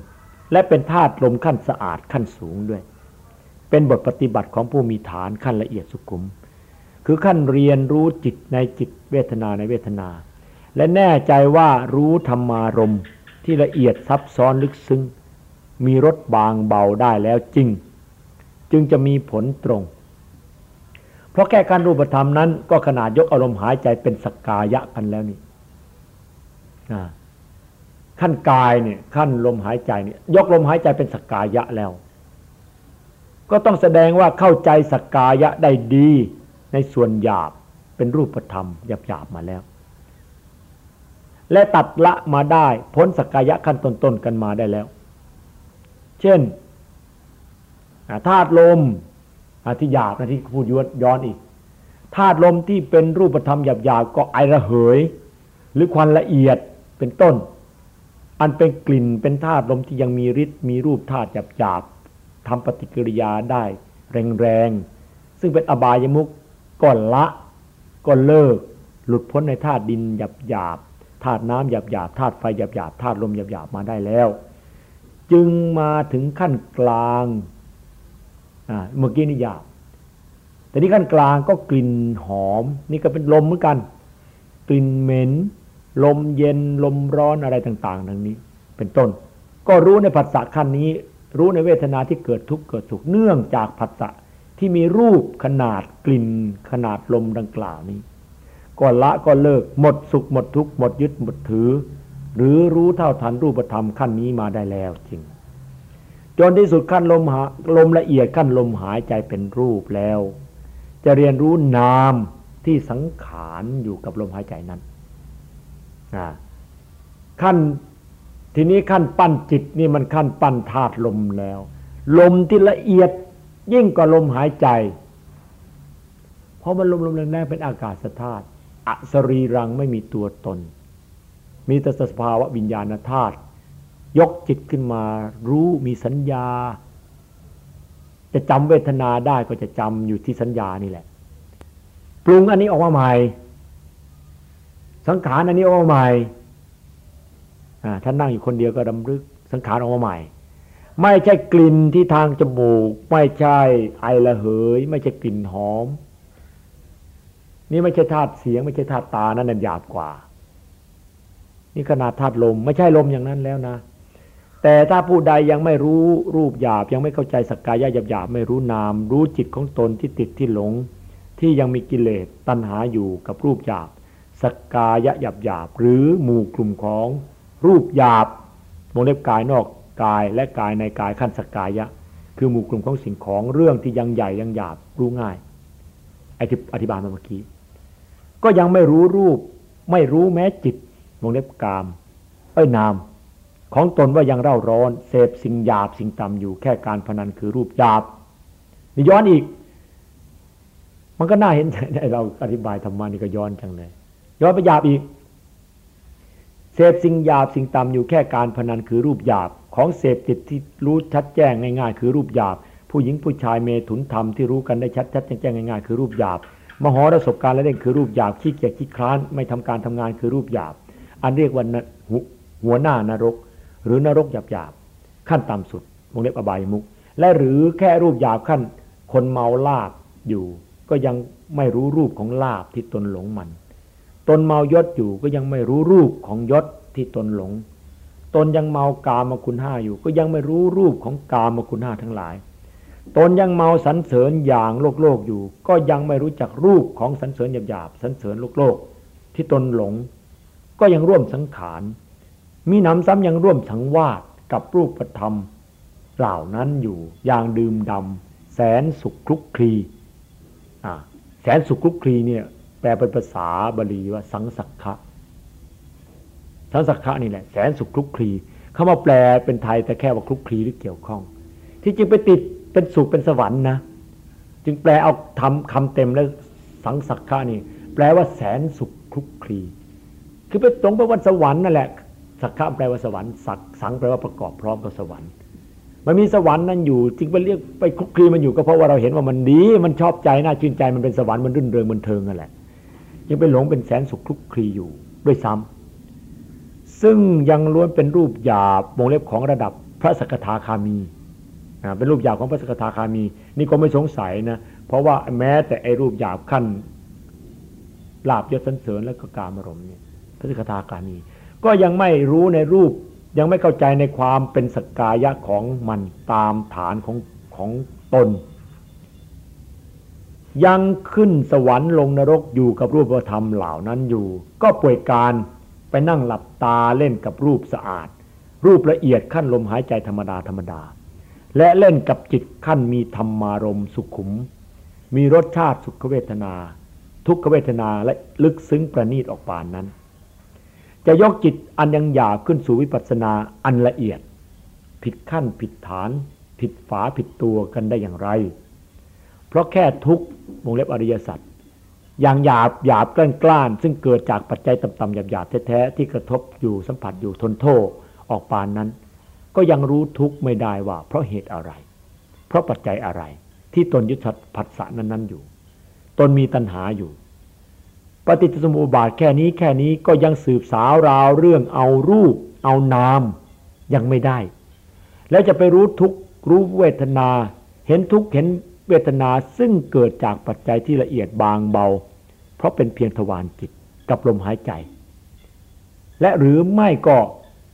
B: และเป็นธาตุลมขั้นสะอาดขั้นสูงด้วย เป็นบทปฏิบัติของผู้มีฐานขั้นละเอียดสุขุม คือขั้นเรียนรู้จิตในจิตเวทนาในเวทนา และแน่ใจว่ารู้ธรรมารมที่ละเอียดซับซ้อนลึกซึ้งมีรสบางเบาได้แล้วจริง จึงจะมีผลตรง เพราะแค่การรูปธรรมนั้น ก็ขนาดยกอารมณ์หายใจเป็นสกกายะกันแล้วนี่ขั้นกายเนี่ยขั้นลมหายใจเนี่ยยกลมหายใจเป็นสกกายะแล้ว ก็ต้องแสดงว่าเข้าใจสกกายะได้ดีในส่วนหยาบเป็นรูปธรรมหยาบหยาบมาแล้ว และตัดละมาได้พ้นสกกายะขั้นต้นๆกันมาได้แล้ว เช่นธาตุลม ที่หยาบนะที่พูดย้อนอีกธาตุลมที่เป็นรูปธรรมหยาบๆก็ไอระเหย หรือควันละเอียดเป็นต้น อันเป็นกลิ่นเป็นธาตุลมที่ยังมีฤทธิ์มีรูปธาตุหยาบๆทำปฏิกิริยาได้แรงๆซึ่งเป็นอบายมุกก็ละก็เลิก หลุดพ้นในธาตุดินหยาบๆธาตุน้ำหยาบๆธาตุไฟหยาบๆธาตุลมหยาบๆมาได้แล้ว จึงมาถึงขั้นกลาง เมื่อกี้นี่หยาบแต่นี่ขั้นกลางก็กลิ่นหอม นี่ก็เป็นลมเหมือนกัน กลิ่นเหม็น ลมเย็นลมร้อนอะไรต่าง ๆ ดังนี้ เป็นต้น ก็รู้ในผัสสะขั้นนี้ รู้ในเวทนาที่เกิดทุกข์เกิดสุขเนื่องจากผัสสะที่มีรูปขนาดกลิ่นขนาดลมดังกล่าวนี้ก็ละก็เลิกหมดสุขหมดทุกข์หมดยึดหมดถือ หรือรู้เท่าทันรูปธรรมขั้นนี้มาได้แล้วจริง จนที่สุดขั้นลมหาลมละเอียดขั้นลมหายใจเป็นรูปแล้ว จะเรียนรู้นามที่สังขารอยู่กับลมหายใจนั้นขั้นทีนี้ขั้นปั้นจิตนี่มันขั้นปั้นธาตุลมแล้ว ลมที่ละเอียดยิ่งกว่าลมหายใจ เพราะมันลมลมแรงๆเป็นอากาศธาตุอสรีรังไม่มีตัวตน มีแต่สภาวะวิญญาณธาตุ ยกจิตขึ้นมา รู้มีสัญญา จะจำเวทนาได้ก็จะจำอยู่ที่สัญญานี่แหละ ปรุงอันนี้ออกมาใหม่ สังขารอันนี้ออกมาใหม่ท่านนั่งอยู่คนเดียวก็ดำรึก สังขารออกมาใหม่ ไม่ใช่กลิ่นที่ทางจมูก ไม่ใช่ไอระเหย ไม่ใช่กลิ่นหอม นี่ไม่ใช่ธาตุเสียง ไม่ใช่ธาตุตานั่นหยาบกว่านี่ขนาดธาตุลมไม่ใช่ลมอย่างนั้นแล้วนะ แต่ถ้าผู้ใดยังไม่รู้รูปหยาบยังไม่เข้าใจสักกายะหยาบหยาบไม่รู้นาม รู้จิตของตนที่ติดที่หลง ที่ยังมีกิเลสตัณหาอยู่กับรูปหยาบสักกายะหยาบหยาบหรือหมู่กลุ่มของรูปหยาบวงเล็บกายนอกกายและกายในกายขั้นสกายะ คือหมู่กลุ่มของสิ่งของเรื่องที่ยังใหญ่ยังหยาบรู้ง่ายไอทิอธิบายมาเมื่อกี้ ก็ยังไม่รู้รูป ไม่รู้แม้จิตวงเล็บกาม เอ้ยนาม ของตนว่ายังเร่าร้อน เสพสิ่งหยาบสิ่งต่ำอยู่แค่การพนันคือรูปหยาบนี่ย้อนอีก มันก็น่าเห็นใจเราอธิบายธรรมานี่ก็ย้อนจังเลย ย้อนไปหยาบอีก เสพสิ่งหยาบสิ่งต่ำอยู่แค่การพนันคือรูปหยาบ ของเสพติดที่รู้ชัดแจ้งง่าย ๆ คือรูปหยาบ ผู้หญิงผู้ชายเมถุนธรรมที่รู้กันได้ชัดชัดแจ้งง่ายๆคือรูปหยาบ มหรสพการและเล่นคือรูปหยาบขี้เกียจขี้คลานไม่ทำการทำงานคือรูปหยาบ อันเรียกว่าหัวหน้านรก หรือนรกหยาบหยาบขั้นต่ำสุดวงเล็บอบายมุกและหรือแค่รูปหยาบขั้น คนเมาลาบอยู่ ก็ยังไม่รู้รูปของลาบที่ตนหลงมัน ตนเมายศอยู่ก็ยังไม่รู้รูปของยศที่ตนหลง ตนยังเมากามคุณห้าอยู่ ก็ยังไม่รู้รูปของกามคุณห้าทั้งหลาย ตนยังเมาสรรเสริญอย่างโลกโลกอยู่ ก็ยังไม่รู้จักรูปของสรรเสริญหยาบๆสรรเสริญโลกโลกที่ตนหลง ก็ยังร่วมสังขาร มีน้ำซ้ำยังร่วมสังวาสกับรูปธรรม เหล่านั้นอยู่อย่างดื่มดำแสนสุขคลุกคลีแสนสุขคลุกคลีเนี่ยแปลเป็นภาษาบาลีว่าสังสักขะสังสักขะนี่แหละแสนสุขคลุกคลีเขามาแปลเป็นไทยแต่แค่ว่าคลุกคลีหรือเกี่ยวข้อง ที่จึงไปติดเป็นสุขเป็นสวรรค์นะจึงแปลเอาทำคำเต็มแล้วสังสักขะนี่ แปลว่าแสนสุขคลุกคลีคือไปตรงไปวันสวรรค์นั่นแหละ สักขะแปลว่าสวรรค์สักสังแปลว่าประกอบพร้อมกับสวรรค์ มันมีสวรรค์นั่นอยู่จึงไปเรียกไปคลุกคลีมันอยู่ก็เพราะว่าเราเห็นว่ามันดีมันชอบใจน่าชื่นใจมันเป็นสวรรค์มันรื่นเริงมันเทิงนั่นแหละยังไปหลงเป็นแสนสุขคลุกคลีอยู่ด้วยซ้ำซึ่งยังล้วนเป็นรูปหยาบวงเล็บของระดับพระสกทาคามีเป็นรูปหยาบของพระสกทาคามี นี่ก็ไม่สงสัยนะเพราะว่าแม้แต่ไอ้รูปหยาบขั้นลาบยศสันเสริญและก็การมรมเนี่ยพระสกทาคามี ก็ยังไม่รู้ในรูป ยังไม่เข้าใจในความเป็นสกกายะของมันตามฐานของของตน ยังขึ้นสวรรค์ลงนรกอยู่กับรูปธรรมเหล่านั้นอยู่ ก็ป่วยการไปนั่งหลับตาเล่นกับรูปสะอาด รูปละเอียดขั้นลมหายใจธรรมดาธรรมดา และเล่นกับจิตขั้นมีธรรมารมสุขุม มีรสชาติสุขเวทนา ทุกขเวทนาและลึกซึ้งประณีตออกปานนั้น จะยกจิตอันยังหยาบขึ้นสู่วิปัสสนาอันละเอียด ผิดขั้นผิดฐาน ผิดฝาผิดตัวกันได้อย่างไร เพราะแค่ทุกวงเล็บอริยสัจอย่างหยาบหยาบกล้านกล้านซึ่งเกิดจากปัจจัยต่ำๆหยาบหยาบแท้ๆที่กระทบอยู่สัมผัสอยู่ทนโทษออกปานนั้น ก็ยังรู้ทุกข์ไม่ได้ว่า เพราะเหตุอะไร เพราะปัจจัยอะไร ที่ตนยึดผัสสะนั้นๆอยู่ ตนมีตัณหาอยู่ ปฏิจจสมุปบาทแค่นี้แค่นี้ก็ยังสืบสาวราวเรื่องเอารูป เอานามยังไม่ได้ แล้วจะไปรู้ทุกรู้เวทนา เห็นทุกเห็นเวทนาซึ่งเกิดจากปัจจัยที่ละเอียดบางเบา เพราะเป็นเพียงทวารจิตกับลมหายใจ และหรือไม่ก็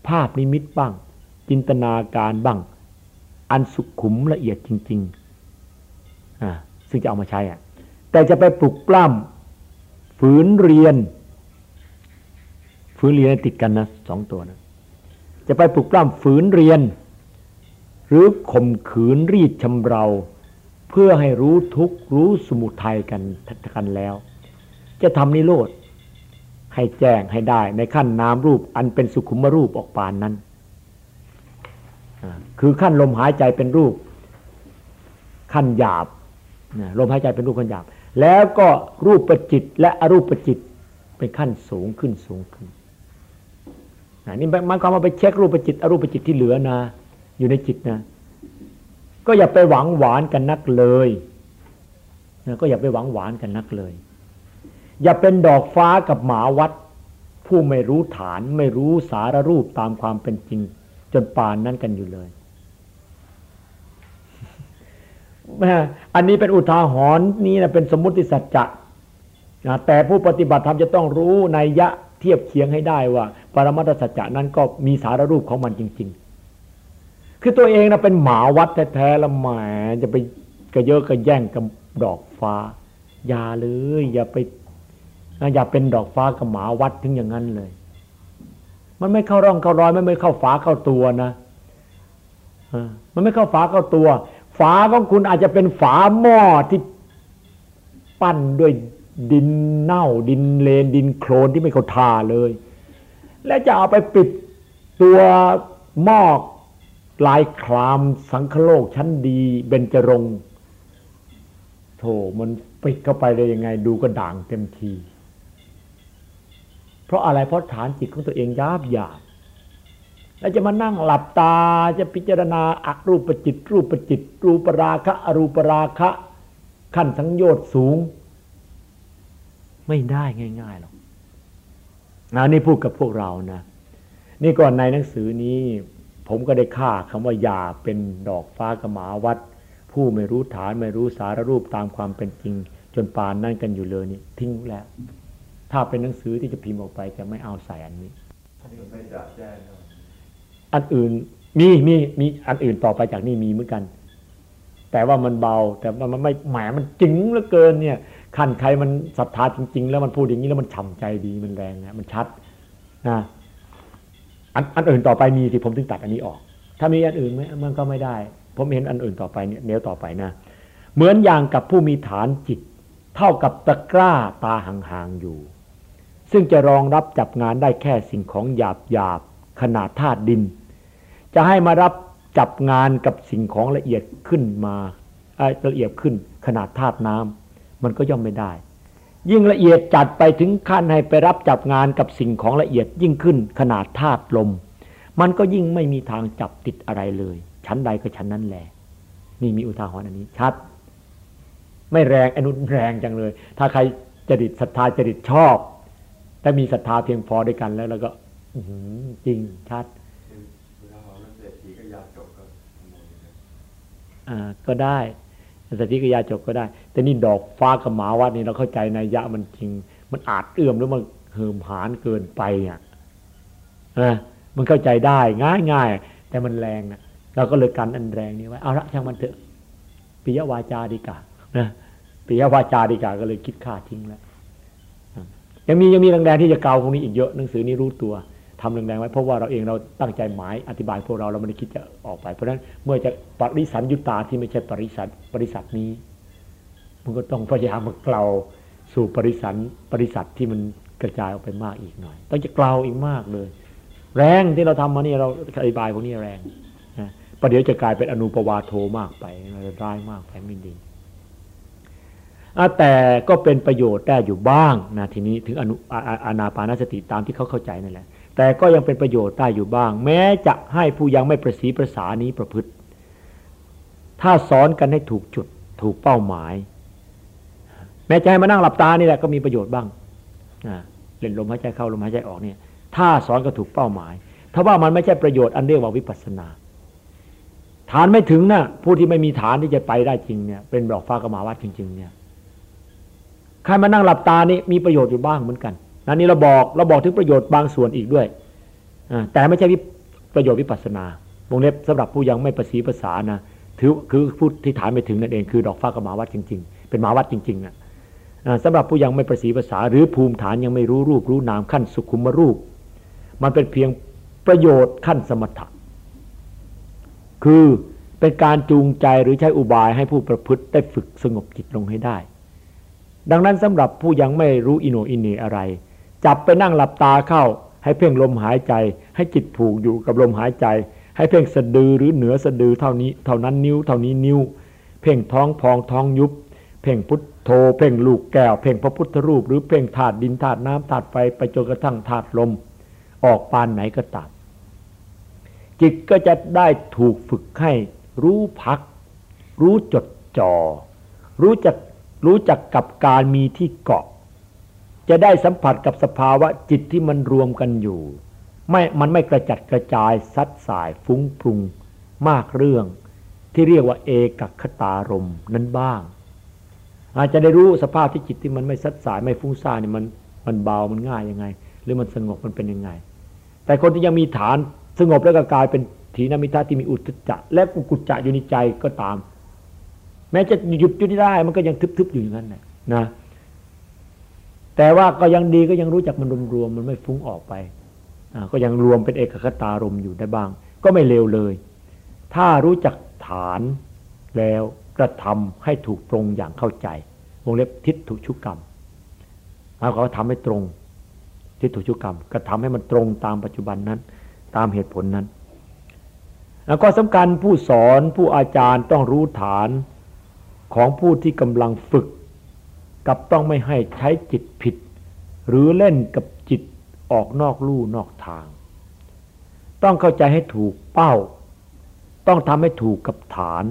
B: ภาพนิมิตบ้าง จินตนาการบ้าง อันสุขขุมละเอียดจริงๆอ่าซึ่งจะเอามาใช้อะแต่จะไปปลุกปล้ำ ฝืนเรียน ฝืนเรียนติดกันนะสองตัวนะจะไปปลุกปล้ำฝืนเรียน หรือข่มขืนรีดชำเรา เพื่อให้รู้ทุกรู้สมุทัยกันทักันแล้ว จะทำนิโรธให้แจ้งให้ได้ในขั้นนามรูปอันเป็นสุขุมรูปออกปานนั้น คือขั้นลมหายใจเป็นรูปขั้นหยาบลมหายใจเป็นรูปขั้นหยาบ แล้วก็รูปประจิตและอรูปประจิตเป็นขั้นสูงขึ้นสูงขึ้นนี่มันความมาไปเช็ครูปประจิต อรูปประจิตที่เหลือนะ อยู่ในจิตนะ ก็อย่าไปหวังหวานกันนักเลยนะก็อย่าไปหวังหวานกันนักเลย อย่าเป็นดอกฟ้ากับหมาวัด ผู้ไม่รู้ฐานไม่รู้สารรูปตามความเป็นจริง จนป่านนั้นกันอยู่เลย อันนี้เป็นอุทาหรณ์นี่นะเป็นสมมติสัจจะแต่ผู้ปฏิบัติธรรมจะต้องรู้ในยะเทียบเคียงให้ได้ว่า ปรมัตสัจจะนั้นก็มีสารรูปของมันจริง ๆ คือตัวเองนะเป็นหมาวัดแท้ๆแล้วแหมจะไปกระเยอะกระแย่งกับดอกฟ้า อย่าเลย อย่าไปอย่าเป็นดอกฟ้ากับหมาวัดถึงอย่างนั้นเลย มันไม่เข้าร่องเข้ารอยไม่ไม่เข้าฝาเข้าตัวนะมันไม่เข้าฝาเข้าตัว ฝาของคุณอาจจะเป็นฝาหม้อที่ปั้นด้วยดินเน่าดินเลนดินโคลนที่ไม่เขาทาเลย และจะเอาไปปิดตัวหมอกลายคลามสังคโลกชั้นดีเบญจรงโถมันปิดเข้าไปเลยยังไง ดูก็ด่างเต็มที เพราะอะไรเพราะฐานจิตของตัวเองยาบหยาบ แล้วจะมานั่งหลับตาจะพิจารณาอัรูปจิต รูปจิต รูปราคะอรูปราคะ ขั้นสังโยชน์สูง ไม่ได้ง่ายๆหรอกนะนี่พูดกับพวกเรานะ นี่ก่อนในหนังสือนี้ ผมก็ได้ฆ่าคำว่ายาเป็นดอกฟ้ากระหมาวัด ผู้ไม่รู้ฐานไม่รู้สารรูปตามความเป็นจริง จนปานนั่นกันอยู่เลยนี่ทิ้งแล้ว ถ้าเป็นหนังสือที่จะพิมพ์ออกไปจะไม่เอาใส่อันนี้
C: ไม่จัดแจ้ง
B: อันอื่นมีมีมีอันอื่นต่อไปจากนี่มีเหมือนกัน แต่ว่ามันเบา แต่ว่ามันไม่แหมมันจริงเหลือเกินเนี่ยขันใครมันศรัทธาจริง ๆ แล้วมันพูดอย่างนี้แล้วมันฉ่าใจดีมันแรงนะมันชัดนะอันอันอื่นต่อไปมีที่ผมถึงตัดอันนี้ออก ถ้ามีอันอื่นมันก็ไม่ได้ ผมเห็นอันอื่นต่อไปเนี่ยเนี้ยต่อไปนะเหมือนอย่างกับผู้มีฐานจิต เท่ากับตะกร้าตาห่างๆอยู่ ซึ่งจะรองรับจับงานได้แค่สิ่งของหยาบหยาบขนาดธาตุดิน จะให้มารับจับงานกับสิ่งของละเอียดขึ้นมาละเอียดขึ้นขนาดธาตุน้ำมันก็ย่อมไม่ได้ ยิ่งละเอียดจัดไปถึงขั้นให้ไปรับจับงานกับสิ่งของละเอียดยิ่งขึ้นขนาดธาตุลม มันก็ยิ่งไม่มีทางจับติดอะไรเลย ชั้นใดก็ชั้นนั้นแหละนี่มีอุทาหรณ์อันนี้ชัด ไม่แรงอนุแรงจังเลย ถ้าใครจริตศรัทธาจริตชอบ แต่มีศรัทธาเพียงพอด้วยกันแล้ว แล้วก็จริงชัด ก็ได้สติกยาจบก็ได้ แต่นี่ดอกฟ้ากับหมาวัดนี่เราเข้าใจในยะมันจริง มันอาจเอื้อมหรือมันเหิมหานเกินไปอะนะมันเข้าใจได้ง่ายง่ายแต่มันแรงนะเราก็เลยกันอันแรงนี้ไว้เอาละช่างมันเถอะปิยวาจาดีกานะปิยวาจาดีกาก็เลยคิดฆ่าทิ้งแล้วยังมียังมีแรงๆที่จะเกาพวกนี้อีกเยอะหนังสือนี้รู้ตัว ทำแรงๆไว้เพราะว่าเราเองเราตั้งใจหมายอธิบายพวกเราเราไม่ได้คิดจะออกไป เพราะฉะนั้นเมื่อจะปริสันยุตาที่ไม่ใช่ปริสัทปริสัทนี้ มันก็ต้องพยายามมาเกลาสู่ปริสันปริสัทที่มันกระจายออกไปมากอีกหน่อย ต้องจะเกลาอีกมากเลย แรงที่เราทำมานี่เราอธิบายพวกนี้แรงนะประเดี๋ยวจะกลายเป็นอนุปวาโทมากไปร้ายมากไปไม่ดีแต่ก็เป็นประโยชน์ได้อยู่บ้างนะทีนี้ถึงอนุอานาปานสติตามที่เขาเข้าใจนั่นแหละ แต่ก็ยังเป็นประโยชน์ได้อยู่บ้าง แม้จะให้ผู้ยังไม่ประสีประสานี้ประพฤติ ถ้าสอนกันให้ถูกจุดถูกเป้าหมาย แม้จะให้มานั่งหลับตานี่แหละก็มีประโยชน์บ้างเล่นลมหายใจเข้าลมหายใจออกเนี่ย ถ้าสอนก็ถูกเป้าหมาย ถ้าว่ามันไม่ใช่ประโยชน์อันเรียกว่าวิปัสนา ฐานไม่ถึงน่ะผู้ที่ไม่มีฐานที่จะไปได้จริงเนี่ยเป็นดอกฟ้ากมาวัดจริง ๆ เนี่ยใครมานั่งหลับตานี่มีประโยชน์อยู่บ้างเหมือนกัน นันนี้เราบอกเราบอกถึงประโยชน์บางส่วนอีกด้วย แต่ไม่ใช่ประโยชน์วิปัสนาวงเล็บสำหรับผู้ยังไม่ประสีภาษานะถือคือพูดที่ฐานไปถึงนั่นเองคือดอกฟ้ากับมาวัดจริง ๆ เป็นมาวัดจริงๆนะสำหรับผู้ยังไม่ประสีภาษา หรือภูมิฐานยังไม่รู้รูปรู้นามขั้นสุขุมรูป มันเป็นเพียงประโยชน์ขั้นสมถะคือเป็นการจูงใจหรือใช้อุบายให้ผู้ประพฤติได้ฝึกสงบจิตลงให้ได้ ดังนั้นสำหรับผู้ยังไม่รู้อิโนอินเนอะไร จับไปนั่งหลับตาเข้า ให้เพ่งลมหายใจ ให้จิตผูกอยู่กับลมหายใจ ให้เพ่งสะดือหรือเหนือสะดือเท่านี้เท่านั้นนิ้วเท่านี้นิ้ว เพ่งท้องพองท้องยุบ เพ่งพุทโธเพ่งลูกแก้ว เพ่งพระพุทธรูป หรือเพ่งถาดดินถาดน้ำถาดไฟไปจนกระทั่งถาดลม ออกปานไหนก็ตามจิตก็จะได้ถูกฝึกให้รู้พัก รู้จดจอ่อรู้จักรู้จักกับการมีที่เกาะ จะได้สัมผัสกับสภาวะจิตที่มันรวมกันอยู่ ไม่มันไม่กระจัดกระจายซัดสายฟุ้งปรุง มากเรื่อง ที่เรียกว่าเอกคตารมนั้นบ้าง อาจจะได้รู้สภาพที่จิตที่มันไม่ซัดสายไม่ฟุ้งซ่านเนี่ยมันมันเบามันง่ายยังไง หรือมันสงบมันเป็นยังไง แต่คนที่ยังมีฐานสงบแล้วก็กลายเป็นถีนมิทาที่มีอุตจะและกุกุจจะอยู่ในใจก็ตาม แม้จะหยุดอยู่ได้ มันก็ยังทึบๆอยู่อย่างนั้นนะนะ แต่ว่าก็ยังดีก็ยังรู้จักมันรวมๆมันไม่ฟุ้งออกไปก็ยังรวมเป็นเอกคตารมอยู่ได้บ้าง ก็ไม่เลวเลย ถ้ารู้จักฐานแล้วกระทำให้ถูกตรงอย่างเข้าใจ วงเล็บทิฏฐุชุกรรมแล้วก็ทำให้ตรง ทิฏฐุชุกรรมก็ทำให้มันตรงตามปัจจุบันนั้น ตามเหตุผลนั้น แล้วก็สำคัญผู้สอนผู้อาจารย์ต้องรู้ฐานของผู้ที่กำลังฝึก กับต้องไม่ให้ใช้จิตผิด หรือเล่นกับจิตออกนอกลู่นอกทาง ต้องเข้าใจให้ถูกเป้า ต้องทำให้ถูกกับฐาน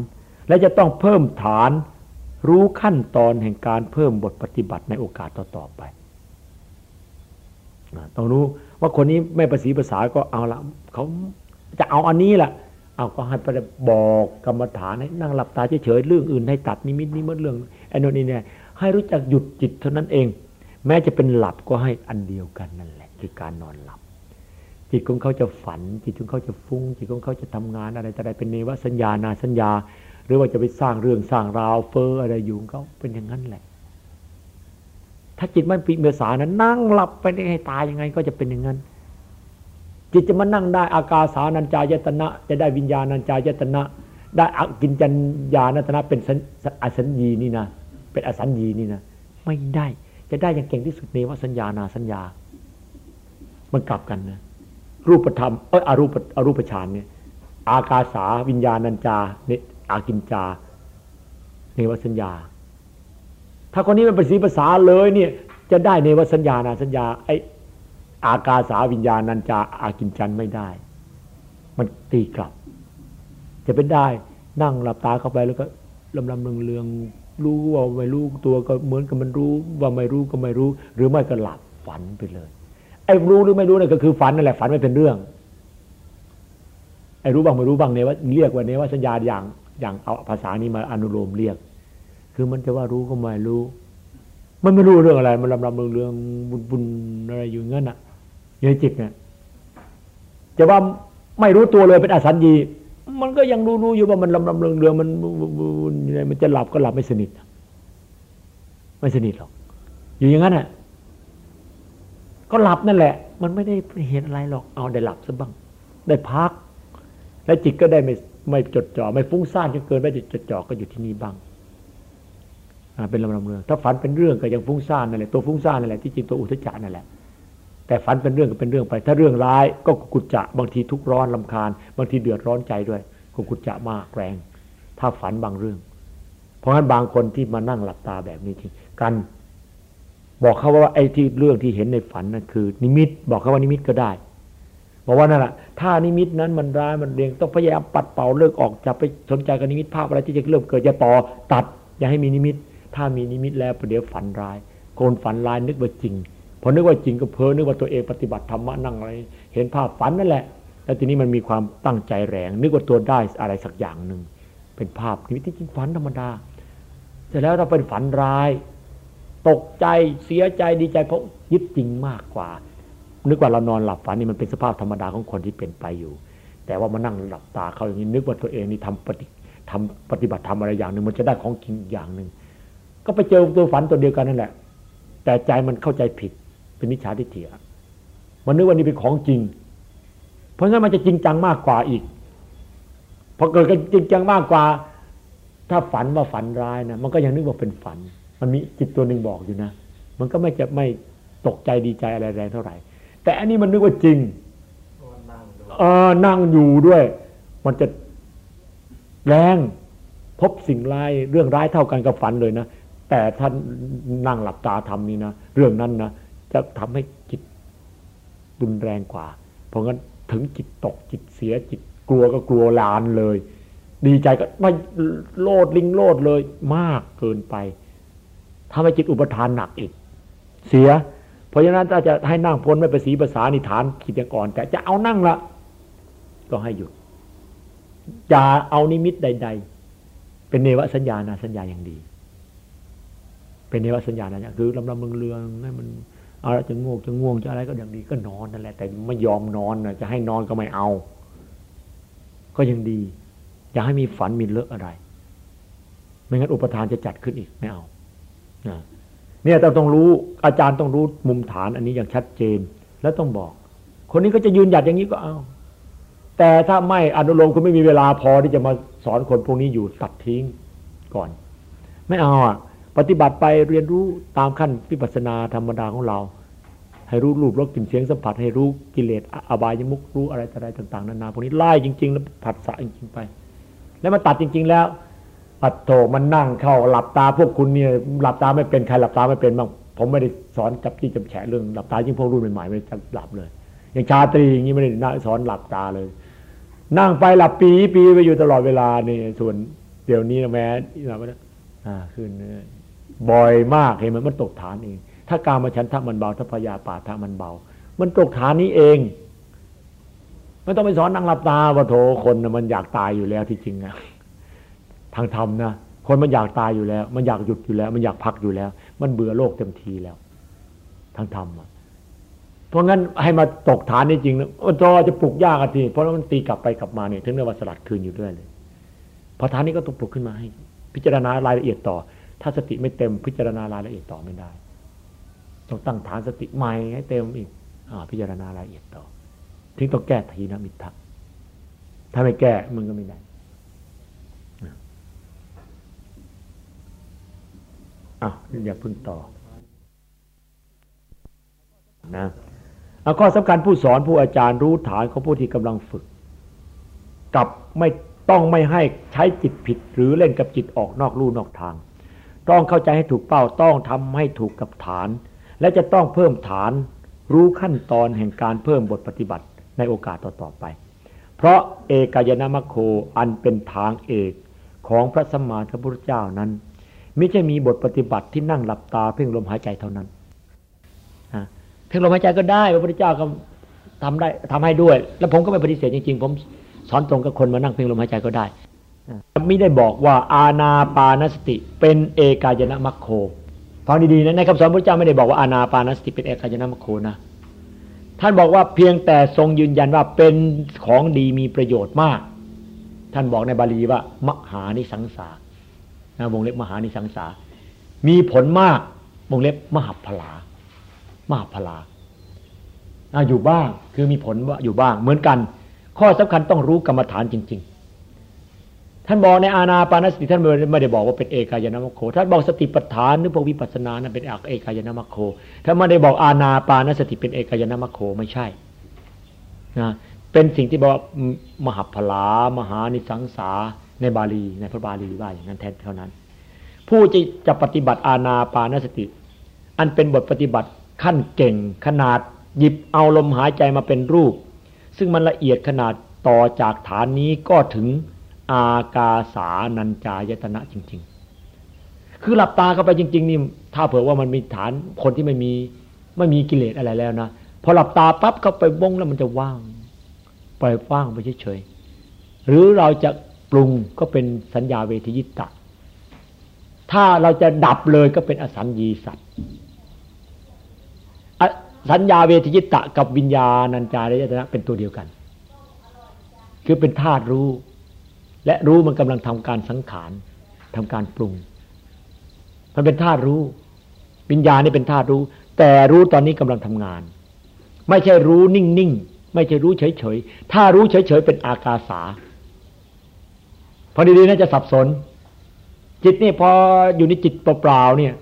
B: และจะต้องเพิ่มฐาน รู้ขั้นตอนแห่งการเพิ่มบทปฏิบัติในโอกาสต่อๆไปต้องรู้ว่าคนนี้ไม่ประสีภาษาก็เอาละเขาจะเอาอันนี้แหละเอาก็ให้ไปบอกกรรมฐานให้นั่งหลับตาเฉยๆเรื่องอื่นให้ตัดนิมิตนิมิตเรื่องไอ้นนี่เนี่ย ให้รู้จักหยุดจิตเท่านั้นเอง แม้จะเป็นหลับก็ให้อันเดียวกันนั่นแหละ คือการนอนหลับ จิตของเขาจะฝัน จิตของเขาจะฟุ้ง จิตของเขาจะทำงานอะไรแต่อะไรเป็นเนวสัญญานาสัญญา หรือว่าจะไปสร้างเรื่องสร้างราวเฟออะไรอยู่เขาเป็นอย่างนั้นแหละ ถ้าจิตไม่ปีเมือสานั้นนั่งหลับไปให้ตายยังไงก็จะเป็นอย่างนั้นจิตจะมานั่งได้อากาสานัญจายตนะ จะได้วิญญาณัญจายตนะ ได้อกินจัญญาณตนะเป็นอสัญญีนี่นะ เป็นอสัญญีนี่นะไม่ได้ จะได้อย่างเก่งที่สุดในวสัญญานาสัญญา มันกลับกันนะรูปธรรมเอออรูปอรูปฌานเนี่ย อากาสาวิญญาณัญจาเนอากินจาในวสัญญา ถ้าคนนี้เป็นภาษีภาษาเลยเนี่ยจะได้ในวสัญญานาสัญญาไออากาสาวิญญาณัญจาอากินจันไม่ได้ มันตีกลับ จะเป็นได้นั่งหลับตาเข้าไปแล้วก็ลำลำเลืองเลือง รู้ว่าไม่รู้ตัวก็เหมือนกับมันรู้ ว่าไม่รู้ก็ไม่รู้ หรือไม่ก็หลับฝันไปเลย ไอ้รู้หรือไม่รู้นี่ก็คือฝันนั่นแหละฝันไม่เป็นเรื่อง ไอ้รู้บ้างไม่รู้บ้างเนี่ยว่าเรียกว่าเนี่ยว่าสัญญาอย่างอย่างเอาภาษานี้มาอนุโลมเรียก คือมันจะว่ารู้ก็ไม่รู้ มันไม่รู้เรื่องอะไร มันลำลำเลืองเลืองบุญบุญอะไรอยู่งั้นอะอยู่ในจิตเนี่ยจะว่าไม่รู้ตัวเลยเป็นอสัญญี มันก็ยังรู้รู้อยู่ว่ามันลำลำเรืองเรืองมันมันจะหลับก็หลับไม่สนิท ไม่สนิทหรอก อยู่อย่างนั้นอะก็หลับนั่นแหละ มันไม่ได้เห็นอะไรหรอก เอาได้หลับซะบ้าง ได้พัก และจิตก็ได้ไม่ไม่จดจ่อไม่ฟุ้งซ่านจนเกินไปจดจ่อก็อยู่ที่นี่บ้างเป็นลำลำเรืองถ้าฝันเป็นเรื่องก็ยังฟุ้งซ่านนั่นแหละตัวฟุ้งซ่านนั่นแหละที่จริงตัวอุทจานั่นแหละ แต่ฝันเป็นเรื่องก็เป็นเรื่องไป ถ้าเรื่องร้ายก็กุจจะบางทีทุกร้อนลำคาญ บางทีเดือดร้อนใจด้วยก็กุจจะมากแรง ถ้าฝันบางเรื่อง เพราะฉะนั้นบางคนที่มานั่งหลับตาแบบนี้ที่กันบอกเขาว่าไอ้ที่เรื่องที่เห็นในฝันนั่นคือ นิมิต บอกเขาว่านิมิตก็ได้บอกว่านั่นแหละถ้านิมิตนั้นมันร้ายมันเรียงต้องพยายามปัดเป่าเลิกออกจะไปสนใจกับนิมิตภาพอะไรที่จะเริ่มเกิดจะต่อตัด อย่าให้มีนิมิต ถ้ามีนิมิตแล้วเดี๋ยวฝันร้ายโกนฝันร้ายนึกว่าจริง พอนึกว่าจริงก็เพ้อนึกว่าตัวเองปฏิบัติธรรมะนั่งอะไร เห็นภาพฝันนั่นแหละ แล้วทีนี้มันมีความตั้งใจแรง นึกว่าตัวได้อะไรสักอย่างหนึ่งเป็นภาพนิมิตที่จริงฝันธรรมดาเสร็จแล้วเราเป็นฝันร้าย ตกใจเสียใจดีใจเพราะยึดจริงมากกว่า นึกว่าเรานอนหลับฝันนี่มันเป็นสภาพธรรมดาของคนที่เป็นไปอยู่ แต่ว่ามานั่งหลับตาเขาอย่างนี้นึกว่าตัวเองนี่ทำปฏิทำปฏิบัติทำอะไรอย่างหนึ่งมันจะได้ของจริงอย่างหนึ่งก็ไปเจอตัวฝันตัวเดียวกันนั่นแหละ แต่ใจมันเข้าใจผิด เป็นมิจฉาทิฏฐิมันนึกว่านี่เป็นของจริง เพราะงั้นมันจะจริงจังมากกว่าอีกพอเกิดกันจริงจังมากกว่า ถ้าฝันว่าฝันร้ายนะมันก็ยังนึกว่าเป็นฝัน มันมีจิตตัวหนึ่งบอกอยู่นะ มันก็ไม่จะไม่ตกใจดีใจอะไรแรงเท่าไหร่ แต่อันนี้มันนึกว่าจริงเออนั่งอยู่ด้วย มันจะแรงพบสิ่งร้ายเรื่องร้ายเท่ากันกับฝันเลยนะแต่ท่านนั่งหลับตาทำนี่นะเรื่องนั้นนะ จะทำให้จิตรุนแรงกว่า เพราะงั้นถึงจิตตกจิตเสียจิตกลัวก็กลัวลานเลย ดีใจก็ไม่โลดลิงโลดเลย มากเกินไปทำให้จิตอุปทานหนักอีก เสีย เพราะฉะนั้นถ้าจะให้นั่งพ้นไม่ไปสีภาษานิฐานคิดอย่างก่อน แต่จะเอานั่งละก็ให้หยุดอย่าเอานิมิตใด ๆ เป็นเนวสัญญาณสัญญาอย่างดี เป็นเนวสัญญาณนะคือลำลำเลืองเลืองให้มัน อะไรจะง่วงจะง่วงจะอะไรก็อย่างดีก็นอนนั่นแหละ แต่ไม่ยอมนอนนะจะให้นอนก็ไม่เอา ก็ยังดี อย่าให้มีฝันมีเลอะอะไร ไม่งั้นอุปทานจะจัดขึ้นอีกไม่เอาเนี่ยเราต้องรู้อาจารย์ต้องรู้มุมฐานอันนี้อย่างชัดเจน แล้วต้องบอก คนนี้ก็จะยืนหยัดอย่างนี้ก็เอาแต่ถ้าไม่อนุโลมคุณไม่มีเวลาพอที่จะมาสอนคนพวกนี้อยู่ตัดทิ้งก่อน ไม่เอาอะ ปฏิบัติไปเรียนรู้ตามขั้นวิปัสนาธรรมดาของเรา ให้รู้รูปรสกลิ่นเสียงสัมผัส ให้รู้กิเลสอบายมุกรู้อะไรต่อะไรต่าง ๆนานาพวกนี้ไล่จริง ๆ แล้วผัสสะจริงๆไป แล้วมาตัดจริง ๆ แล้วอัดโถมันนั่งเข้าหลับตาพวกคุณเนี่ยหลับตาไม่เป็นใครหลับตาไม่เป็นบ้างผมไม่ได้สอนจับจี้จับแฉเรื่องหลับตายิ่งพวกรุ่นใหม่ๆไม่จะหลับเลย อย่างชาตรีอย่างนี้ไม่ได้สอนหลับตาเลย นั่งไปหลับปีปีไปอยู่ตลอดเวลานี่ส่วนเดี๋ยวนี้นะแม้หลับไปแล้วอ่าขึ้น บ่อยมากเห็นมันมันตกฐานเอง ถ้าการมาชันทะมันเบาถ้าพยาปาทะมันเบา มันตกฐานนี้เองไม่ต้องไปสอนนั่งหลับตาว่าโถคนมันอยากตายอยู่แล้วที่จริงอะทางธรรมนะคนมันอยากตายอยู่แล้ว มันอยากหยุดอยู่แล้ว มันอยากพักอยู่แล้ว มันเบื่อโลกเต็มทีแล้ว ทางธรรมอะเพราะงั้นให้มาตกฐานนี่จริงนะจอจะปลุกยากทีเพราะมันตีกลับไปกลับมาเนี่ยถึงเรียกว่าสลัดคืนอยู่ด้วยเลยพอฐานนี้ก็ต้องปลุกขึ้นมาให้ พิจารณารายละเอียดต่อ ถ้าสติไม่เต็มพิจารณารายละเอียดต่อไม่ได้ ต้องตั้งฐานสติใหม่ให้เต็มอีกอพิจารณารายละเอียดต่อ ถึงต้องแก้ทีนมิทักถ้าไม่แก้มึงก็ไม่ได้อะอย่าพึ่งต่อนะเอาข้อสำคัญผู้สอนผู้อาจารย์รู้ฐานของผู้ที่กำลังฝึก กับไม่ต้องไม่ให้ใช้จิตผิด หรือเล่นกับจิตออกนอกลู่นอกทาง ต้องเข้าใจให้ถูกเป้าต้องทำให้ถูกกับฐาน และจะต้องเพิ่มฐานรู้ขั้นตอนแห่งการเพิ่มบทปฏิบัติในโอกาสต่อๆไป เพราะเอกายนามโคอันเป็นทางเอกของพระสมมาสัมพุทธเจ้านั้นไม่ใช่มีบทปฏิบัติที่นั่งหลับตาเพ่งลมหายใจเท่านั้นเพ่งลมหายใจก็ได้พระพุทธเจ้าก็ทำได้ทำให้ด้วย แล้วผมก็ไม่ปฏิเสธจริงๆ ผมสอนตรงกับคนมานั่งเพ่งลมหายใจก็ได้ ไม่ได้บอกว่าอาณาปานสติ เป็นเอกายนะมัคโคฟังดีๆนะในคำสอนพระเจ้าไม่ได้บอกว่าอาณาปานสติเป็นเอกายนะมัคโคนะท่านบอกว่าเพียงแต่ทรงยืนยันว่าเป็นของดีมีประโยชน์มาก ท่านบอกในบาลีว่ามหานิสังสาวงเล็บมหานิสังสา มีผลมากวงเล็บมหาพลามหาพลาอยู่บ้างคือมีผลว่าอยู่บ้าง เหมือนกัน ข้อสำคัญต้องรู้กรรมฐานจริงๆ ท่านบอกในอาณาปานสติท่านไม่ได้บอกว่าเป็นเอกายนามโคท่านบอกสติปัฏฐานหรือพวกวิปัสสนานเป็นเอกายนามโคท่านไม่ได้บอกอาณาปานสติเป็นเอกายนามโคไม่ใช่นะเป็นสิ่งที่บอกมหาพลามหานิสังสาในบาลีในพระบาลีว่าอย่างนั้นแทนเท่านั้น ผู้จะจะปฏิบัติอาณาปานสติ อันเป็นบทปฏิบัติขั้นเก่งขนาดหยิบเอาลมหายใจมาเป็นรูป ซึ่งมันละเอียดขนาดต่อจากฐานนี้ก็ถึง อากาสานัญจายตนะจริง ๆ คือหลับตาเข้าไปจริง ๆ นี่ ถ้าเผื่อว่ามันมีฐานคนที่ไม่มีไม่มีกิเลสอะไรแล้วนะพอหลับตาปั๊บเข้าไปวงแล้วมันจะว่าง ปล่อยว่างไปเฉยๆหรือเราจะปรุงก็เป็นสัญญาเวทยิตะ ถ้าเราจะดับเลยก็เป็นอสัญญีสัตว์สัญญาเวทยิตะกับวิญญาณัญจารยตนะเป็นตัวเดียวกัน คือเป็นธาตุรู้ และรู้มันกำลังทำการสังขารทำการปรุง มันเป็นธาตุรู้ วิญญาณนี่เป็นธาตุรู้ แต่รู้ตอนนี้กำลังทำงาน ไม่ใช่รู้นิ่งๆไม่ใช่รู้เฉยๆถ้ารู้เฉยๆเป็นอากาสาพอดีๆน่าจะสับสน จิตนี่พออยู่ในจิตเปล่าๆเนี่ย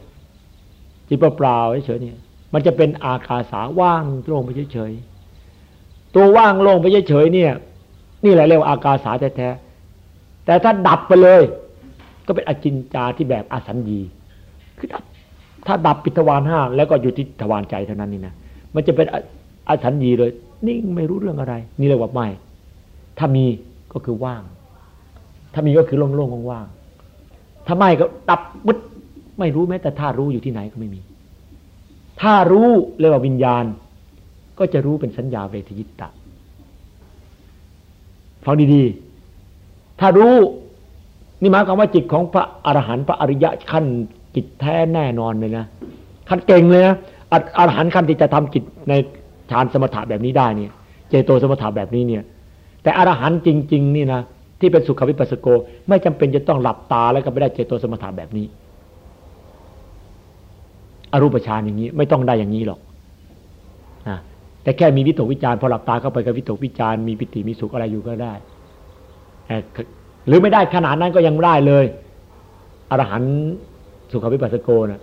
B: จิตเปล่าๆเฉยๆเนี่ย มันจะเป็นอากาสาว่างโล่งไปเฉยๆตัวว่างโล่งไปเฉยๆเนี่ย นี่แหละเรียกว่าอากาสาแท้ๆ แต่ถ้าดับไปเลย ก็เป็นอจินจาที่แบบอสัญญีคือดับถ้าดับปิทวารห้าแล้วก็อยู่ที่ทวารใจเท่านั้นนี่นะมันจะเป็นอสัญญีเลย นิ่งไม่รู้เรื่องอะไร นี่เรียกว่าไม่ ถ้ามีก็คือว่าง ถ้ามีก็คือโล่งๆว่างๆถ้าไม่ก็ดับมึดไม่รู้แม้แต่ถ้ารู้อยู่ที่ไหนก็ไม่มี ถ้ารู้เรียกว่าวิญญาณ ก็จะรู้เป็นสัญญาเวทยิตตะฟังดีๆ ถ้ารู้นี่หมายความว่าจิตของพระอรหันต์พระอริยะขั้นจิตแท้แน่นอนเลยนะขั้นเก่งเลยนะอรหันต์ขั้นที่จะทำจิตในฌานสมถะแบบนี้ได้เนี่ย เจโตสมถะแบบนี้เนี่ย แต่อรหันต์จริง ๆ นี่นะที่เป็นสุขวิปัสสโก ไม่จำเป็นจะต้องหลับตาแล้วก็ไม่ได้เจโตสมถะแบบนี้ อรูปฌานอย่างนี้ ไม่ต้องได้อย่างนี้หรอกนะแต่แค่มีวิตกวิจารพอหลับตาเข้าไปกับวิตกวิจารมีปิติมีสุขอะไรอยู่ก็ได้ หรือไม่ได้ขนาดนั้นก็ยังได้เลยอรหันต์สุขวิปัสสโกนะ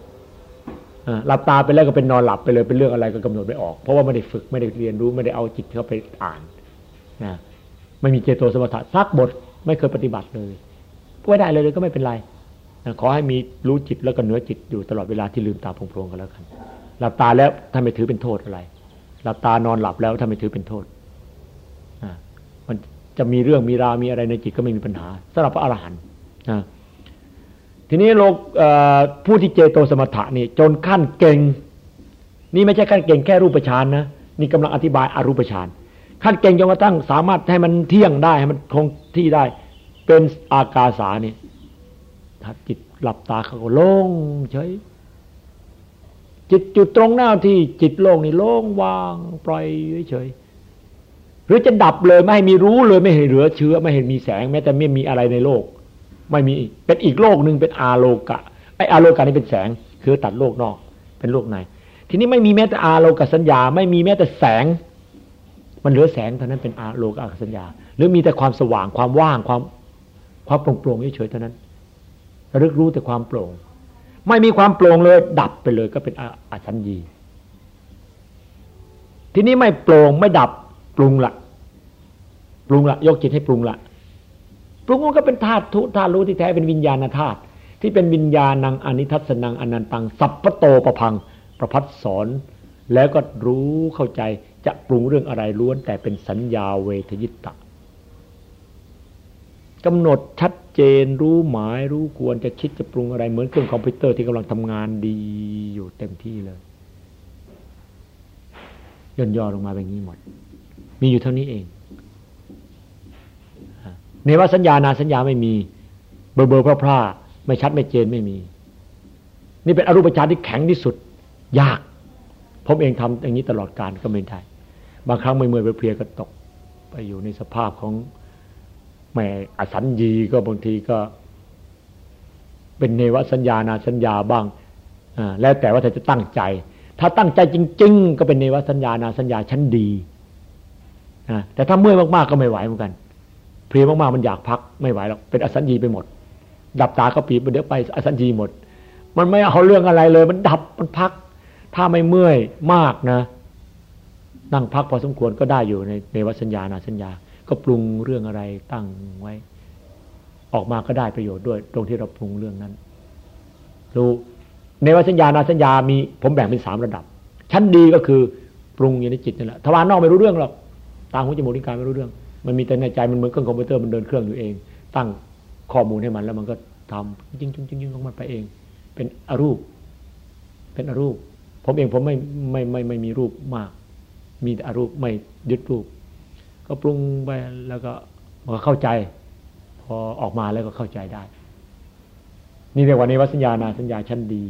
B: หลับตาไปแล้วก็เป็นนอนหลับไปเลยเป็นเรื่องอะไรก็กำหนดไม่ออก เพราะว่าไม่ได้ฝึกไม่ได้เรียนรู้ไม่ได้เอาจิตเข้าไปอ่านนะไม่มีเจโตสมถะซักบทไม่เคยปฏิบัติเลยไม่ได้เลยเลยก็ไม่เป็นไรขอให้มีรู้จิตแล้วก็เหนือจิตอยู่ตลอดเวลาที่ลืมตาโปร่งๆกันแล้วกันหลับตาแล้วถ้าไม่ถือเป็นโทษอะไรหลับตานอนหลับแล้วถ้าไม่ถือเป็นโทษมัน จะมีเรื่องมีรามีอะไรในจิตก็ไม่มีปัญหาสำหรับพระอรหันต์ทีนี้โลกผู้ที่เจโตสมถะนี่จนขั้นเก่ง นี่ไม่ใช่ขั้นเก่งแค่รูปฌานนะนี่กำลังอธิบายอรูปฌานขั้นเก่งจนกระทั่งสามารถให้มันเที่ยงได้ให้มันคงที่ได้ เป็นอากาสานี่ถ้าจิตหลับตาเขาก็โล่งเฉยจิตจุดตรงหน้าที่จิตโล่งนี่โล่งวางปล่อยเฉย หรือจะดับเลยไม่ให้มีรู้เลยไม่ให้เหลือเชื้อไม่เห็นมีแสงแม้แต่ไม่มีอะไรในโลก ไม่มีเป็นอีกโลกหนึ่งเป็นอาโลกะไออาโลกะนี่เป็นแสงคือตัดโลกนอก เป็นโลกใน ทีนี้ไม่มีแม้แต่อาโลกสัญญา ไม่มีแม้แต่แสง มันเหลือแสงเท่านั้นเป็นอาโลกสัญญา หรือมีแต่ความสว่างความว่างความความโปร่งโปร่งเฉยๆเท่านั้นระลึกรู้แต่ความโปร่ง ไม่มีความโปร่งเลย ดับไปเลยก็เป็นอาสัญญี ทีนี้ไม่โปร่งไม่ดับ ปรุงละปรุงละยกจิตให้ปรุงละปรุงมันก็เป็นธาตุทุธาตุรู้ที่แท้เป็นวิญญาณธาตุที่เป็นวิญญาณังอนิทัศนังอนันตังสัพพโตประพังประพัดสอน แล้วก็รู้เข้าใจจะปรุงเรื่องอะไรล้วน แต่เป็นสัญญาเวทยิตะกำหนดชัดเจนรู้หมายรู้ควรจะคิดจะปรุงอะไรเหมือนเครื่องคอมพิวเตอร์ที่กำลังทำงานดีอยู่เต็มที่เลยย่นย่อลงมาแบบนี้หมด มีอยู่เท่านี้เองเนวสัญญานาสัญญาไม่มี เบอร์เบอร์พร่าพร่าไม่ชัดไม่เจนไม่มี นี่เป็นอรูปฌานที่แข็งที่สุด ยาก ผมเองทำอย่างนี้ตลอดการก็ไม่ได้ บางครั้งไม่เมื่อยเพลียก็ตก ไปอยู่ในสภาพของแม่อสัญญีก็บางทีก็ เป็นเนวสัญญานาสัญญาบ้างแล้วแต่ว่าถ้าจะตั้งใจ ถ้าตั้งใจจริง ๆ ก็เป็นเนวสัญญานาสัญญาชั้นดี แต่ถ้าเมื่อยมากๆก็ไม่ไหวเหมือนกันเพลียมากๆมันอยากพักไม่ไหวหรอกเป็นอสัญญีไปหมด ดับตาก็ปีบเดี๋ยวไปอสัญญีหมด มันไม่เอาเรื่องอะไรเลย มันดับมันพัก ถ้าไม่เมื่อยมากนะ นั่งพักพอสมควรก็ได้อยู่ในในวัสัญญานาสัญญา ก็ปรุงเรื่องอะไรตั้งไว้ ออกมาก็ได้ประโยชน์ด้วย ตรงที่เราปรุงเรื่องนั้นรู้ในวัสัญญานาสัญญามีผมแบ่งเป็นสามระดับ ชั้นดีก็คือปรุงอยู่ในจิตนั่นแหละทวารนอกไม่รู้เรื่องหรอก ตาหูจมูกลิ้นกายไม่รู้เรื่อง มันมีแต่ในใจมันเหมือนเครื่องคอมพิวเตอร์มันเดินเครื่องอยู่เอง ตั้งข้อมูลให้มันแล้วมันก็ทำจริงจริงจริงของมันไปเอง เป็นอรูป เป็นอรูป ผมเองผมไม่ไม่ไม่ไม่มีรูปมาก มีอรูปไม่ยึดรูป ก็ปรุงไปแล้วก็มันก็เข้าใจ พอออกมาแล้วก็เข้าใจได้ นี่เรียกว่าในวัสัญญานาสัญญาชั้นดี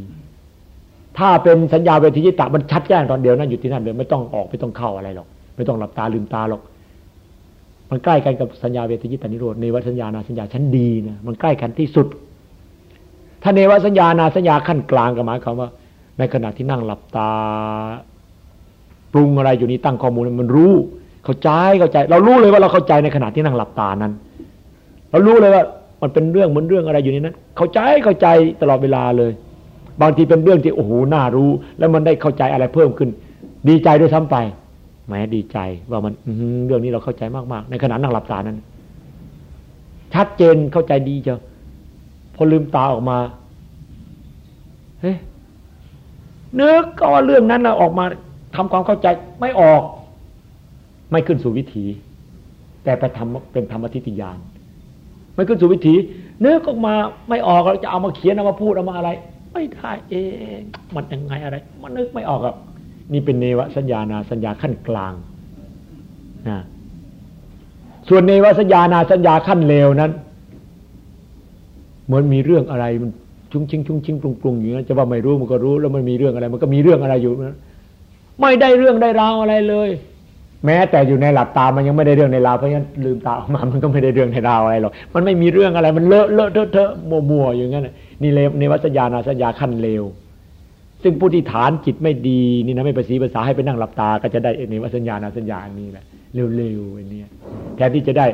B: ถ้าเป็นสัญญาเวทีจิตะมันชัดแจ้งตอนเดียวนั่นอยู่ที่นั่นเลยไม่ต้องออกไม่ต้องเข้าอะไรหรอก ไม่ต้องหลับตาลืมตาหรอก มันใกล้กันกับสัญญาเวทยิตานิโรธในวัสัญญานาสัญญาชั้นดีนะมันใกล้กันที่สุด ถ้าในวัสัญญานาสัญญาขั้นกลางก็หมายความว่า ในขณะที่นั่งหลับตา ปรุงอะไรอยู่นี้ตั้งข้อมูลมันรู้ เข้าใจเข้าใจ เรารู้เลยว่าเราเข้าใจในขณะที่นั่งหลับตานั้น เรารู้เลยว่ามันเป็นเรื่องเหมือนเรื่องอะไรอยู่ในนั้น เข้าใจเข้าใจตลอดเวลาเลย บางทีเป็นเรื่องที่โอ้โหน่ารู้ แล้วมันได้เข้าใจอะไรเพิ่มขึ้น ดีใจด้วยซ้ำไป แม้ดีใจ ว่ามันเรื่องนี้เราเข้าใจมากๆ ในขณะนั่งหลับตานั้น ชัดเจนเข้าใจดีเจ้าพอลืมตาออกมาเฮ้ยนึกก็ว่าเรื่องนั้นเราออกมาทำความเข้าใจไม่ออก ไม่ขึ้นสู่วิถี แต่ไปทำเป็นธรรมทิฏฐิยานไม่ขึ้นสู่วิถีนึกออกมาไม่ออกเราจะเอามาเขียนเอามาพูดเอามาอะไร ไม่ได้เองมันยังไงอะไร มันนึกไม่ออกอะ นี่เป็นเนวสัญญานาสัญญาขั้นกลางนะส่วนเนวสัญญานาสัญญาขั้นเลวนั้นเหมือนมีเรื่องอะไรมันชุ่งชิงชุ่งชิงปรุงปรุงอยู่นั้นจะว่าไม่รู้มันก็รู้แล้วมันมีเรื่องอะไร มันก็มีเรื่องอะไรอยู่นะไม่ได้เรื่องได้ราวอะไรเลย แม้แต่อยู่ในหลับตามันยังไม่ได้เรื่องในราวเพราะฉะนั้นลืมตาออกมามันก็ไม่ได้เรื่องในราวอะไรหรอกมันไม่มีเรื่องอะไรมันเลอะเลอะเทอะเทอะมัวมัวอย่างนั้นนี่เลวในวัฏญาณาสัญญาขั้นเลว ซึ่งผู้ที่ฐานจิตไม่ดีนี่นะไม่ประสีภาษาให้ไปนั่งหลับตา ก็จะได้ในวัสัญญาณสัญญาอันนี้แหละเร็วๆอันนี้แทนที่จะได้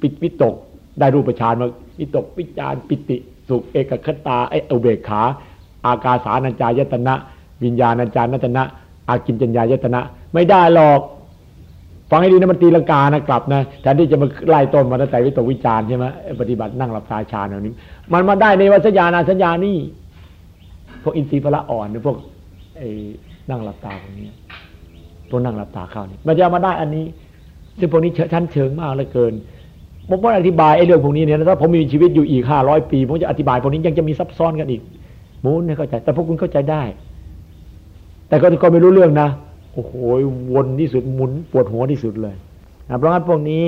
B: ปิดวิตกได้รูปฌานมาวิตกวิจารปิติสุขเอกคตาไอเอเบกขา อากาสานัญจายตนะ วิญญาณอาจารย์นัตนะ อากินจัญญายตนะ ไม่ได้หรอกฟังให้ดีนะมันตีลังกานะกลับนะแทนที่จะมาไล่ต้นมาตั้งแต่วิตกวิจารใช่ไหมปฏิบัตินั่งหลับตาชาแนวนี้ มันมาได้ในวัฏญาณสัญญานี่ พวกอินทรีย์พละอ่อนหรือพวกไอ้นั่งหลับตาพวกนี้พวกนั่งหลับตาเข้านี่มันจะมาได้อันนี้ ซึ่งพวกนี้ชั้นเชิงมากเหลือเกินผมก็อธิบายไอ้เรื่องพวกนี้เนี่ยถ้าผมมีชีวิตอยู่อีกห้าร้อยปีผมจะอธิบายพวกนี้ยังจะมีซับซ้อนกันอีกมูนให้เข้าใจ แต่พวกคุณเข้าใจได้ แต่ก็ก็ไม่รู้เรื่องนะโอ้โหวนที่สุดหมุนปวดหัวที่สุดเลยเพราะงั้นพวกนี้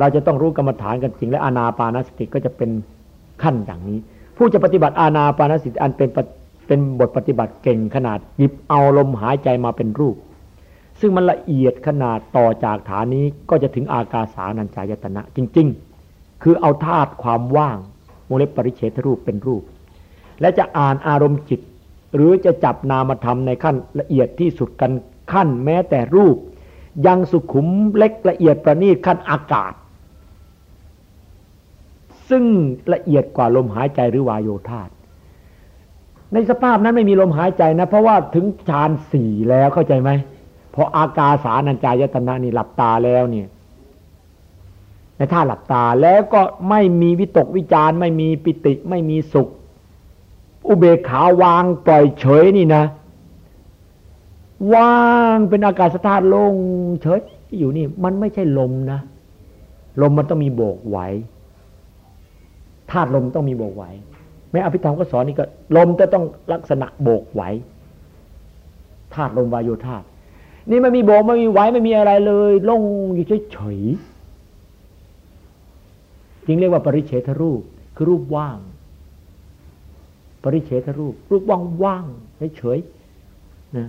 B: เราจะต้องรู้กรรมฐานกันจริงและอานาปานสติก็จะเป็นขั้นอย่างนี้ ผู้จะปฏิบัติอานาปานสติอันเป็น เป็นบทปฏิบัติเก่งขนาดหยิบเอาลมหายใจมาเป็นรูป ซึ่งมันละเอียดขนาดต่อจากฐานนี้ก็จะถึงอากาสานัญจายตนะจริง ๆ คือเอาธาตุความว่างโมเลปริเฉทรูปเป็นรูป และจะอ่านอารมณ์จิต หรือจะจับนามธรรมในขั้นละเอียดที่สุดกันขั้นแม้แต่รูป ยังสุขุมเล็กละเอียดประณีตขั้นอากาศ ซึ่งละเอียดกว่าลมหายใจหรือวายโยธาต ในสภาพนั้นไม่มีลมหายใจนะ เพราะว่าถึงฌานสี่แล้วเข้าใจไหมพออากาสานัญจายตนะนี่หลับตาแล้วเนี่ยในท่าหลับตาแล้วก็ไม่มีวิตกวิจารไม่มีปิติไม่มีสุข อุเบกขาวางปล่อยเฉยนี่นะว่างเป็นอากาศธาตุลงเฉยอยู่นี่ มันไม่ใช่ลมนะ ลมมันต้องมีโบกไหวธาตุลมต้องมีโบกไหว แม้อภิธรรมก็สอนนี่ก็ลมจะต้องลักษณะโบกไหวธาตุลมวายโยธาตุนี่ไม่มีโบกไม่มีไหวไม่มีอะไรเลยลงอยู่เฉยๆจึงเรียกว่าปริเฉทรูปคือรูปว่าง ปริเฉทรูป รูปว่างว่างเฉยๆนะ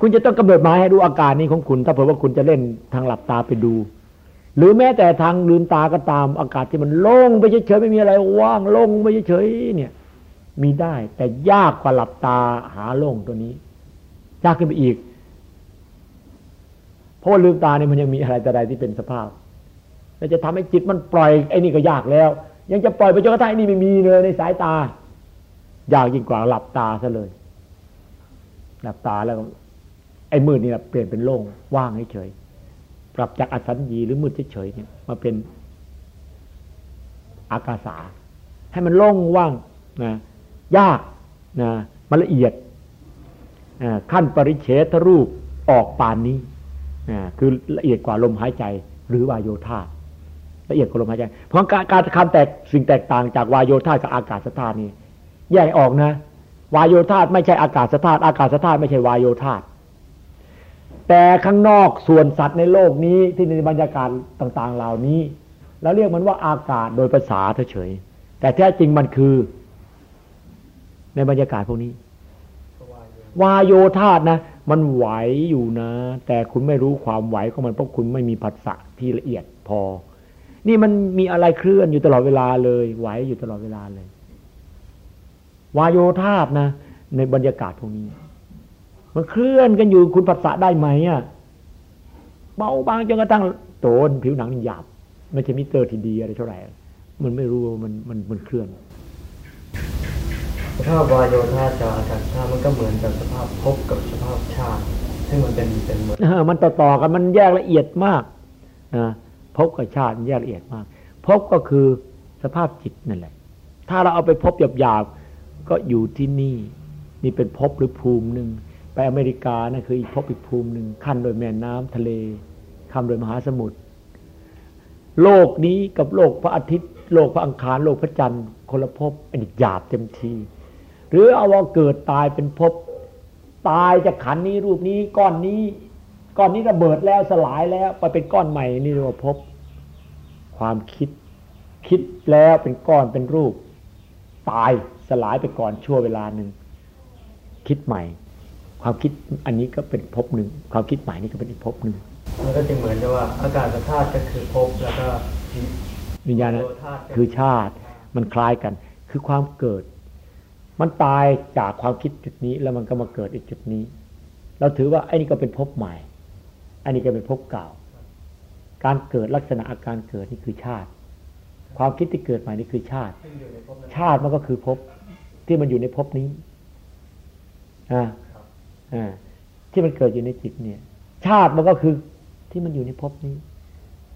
B: คุณจะต้องกำหนดหมายให้ดูอาการนี้ของคุณ ถ้าเผื่อว่าคุณจะเล่นทางหลับตาไปดู หรือแม้แต่ทางลืมตาก็ตามอากาศที่มันโล่งไปเฉยๆไม่มีอะไรว่างโล่งไปเฉยๆเนี่ย มีได้ แต่ยากกว่าหลับตาหาโล่งตัวนี้ยากขึ้นไปอีก เพราะว่าลืมตาเนี่ยมันยังมีอะไรแต่ใดที่เป็นสภาพแล้วจะทำให้จิตมันปล่อยไอ้นี่ก็ยากแล้ว ยังจะปล่อยไปจนกระทั่งนี่ไม่มีเลยในสายตา ยากยิ่งกว่าหลับตาซะเลยหลับตาแล้วไอ้มืดนี่เปลี่ยนเป็นโล่งว่างเฉย ปรับจากอสัญญีหรือมืดเฉยเนี่ยมาเป็นอากาสาให้มันโล่งว่างนะยากนะมันละเอียดขั้นปริเฉทรูปออกปานนี้คือละเอียดกว่าลมหายใจ หรือวายโยธาละเอียดกว่าลมหายใจ เพราะการการคำแตกสิ่งแตกต่างจากวายโยธากับอากาศธาตุนี่แยกออกนะ วายโยธาไม่ใช่อากาศธาตุอากาศธาตุไม่ใช่วายโยธา แต่ข้างนอกส่วนสัตว์ในโลกนี้ที่ในบรรยากาศต่าง ๆ เหล่านี้ แล้วเรียกมันว่าอากาศโดยภาษาเฉยแต่แท้จริงมันคือ ในบรรยากาศพวกนี้ วายโยธาตนะ มันไหวอยู่นะ แต่คุณไม่รู้ความไหวของมันเพราะคุณไม่มีผัสสะที่ละเอียดพอ นี่มันมีอะไรเคลื่อนอยู่ตลอดเวลาเลย ไหวอยู่ตลอดเวลาเลย วายโยธาตนะ ในบรรยากาศพวกนี้ มันเคลื่อนกันอยู่คุณผัสสะได้ไหมอะเบาบางจนกระทั่งโตนผิวหนังหยาบไม่ใช่มิเตอร์ที่ดีอะไรเท่าไหร่ มันไม่รู้มันมันมันเคลื่อน
D: สภาพวายโยธาจาอากาศชาติมันก็เหมือนกับสภาพภพกับสภาพชาติซึ่งมันเป็นเป็นเหมือน
B: มันต่อต่อกันมันแยกละเอียดมากนะภพกับชาติแยกละเอียดมากภพก็คือสภาพจิตนั่นแหละ ถ้าเราเอาไปพบหยาบๆก็อยู่ที่นี่ นี่เป็นภพหรือภูมิหนึ่ง ไปอเมริกานะั่นคืออีกภพอีกภูมิหนึ่งขั้นโดยแม่น้ำทะเลข้ามโดยมหาสมุทรโลกนี้กับโลกพระอาทิตย์ โลกพระอังคารโลกพระจันทร์คนละภพอันนี้หยาบเต็มที หรือเอาว่าเกิดตายเป็นภพตายจากขันนี้รูปนี้ก้อนนี้ ก้อนนี้ระเบิดแล้วสลายแล้วไปเป็นก้อนใหม่นี่เรียกว่าภพความคิด คิดแล้วเป็นก้อนเป็นรูป ตายสลายไปก่อนชั่วเวลาหนึ่งคิดใหม่ ความคิดอันนี้ก็เป็นภพหนึ่ง ความคิดใหม่นี่ก็เป็นอีกภพหนึ่ง
D: มันก็จึงเหมือนกับว่าอากาศธาตุก็คือภพแล้วก็
B: วิญญาณคือชาติมันคล้ายกัน คือความเกิด มันตายจากความคิดจุดนี้ แล้วมันก็มาเกิดอีกจุดนี้ เราถือว่าไอ้นี่ก็เป็นภพใหม่ อันนี้ก็เป็นภพเก่า การเกิดลักษณะอาการเกิดนี่คือชาติ ความคิดที่เกิดใหม่นี่คือชาติ ชาติมันก็คือภพที่มันอยู่ในภพนี้อ่า ที่มันเกิดอยู่ในจิตเนี่ย ชาติมันก็คือที่มันอยู่ในภพนี้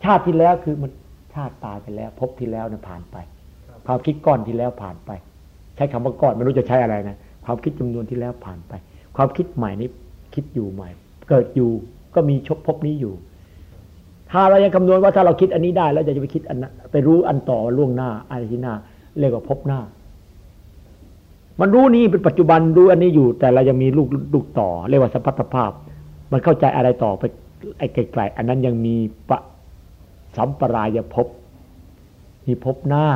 B: ชาติที่แล้วคือมันชาติตายไปแล้วภพที่แล้วเนี่ยผ่านไปความคิดก้อนที่แล้วผ่านไป ใช้คำว่าก้อนไม่รู้จะใช้อะไรนะความคิดจำนวนที่แล้วผ่านไป ความคิดใหม่นี้คิดอยู่ใหม่ เกิดอยู่ก็มีชกภพนี้อยู่ ถ้าเรายังคำนวณว่าถ้าเราคิดอันนี้ได้ แล้วจะไปคิดอันไปรู้อันต่อล่วงหน้าอะไรที่หน้าเรียกว่าภพหน้า มันรู้นี่เป็นปัจจุบันรู้อันนี้อยู่ แต่เรายังมีลูกลูกต่อ เรียกว่าสัพพะภาพ มันเข้าใจอะไรต่อไปไอ้ไกลๆอันนั้นยังมีปะสัมปรายภพมีภพหน้า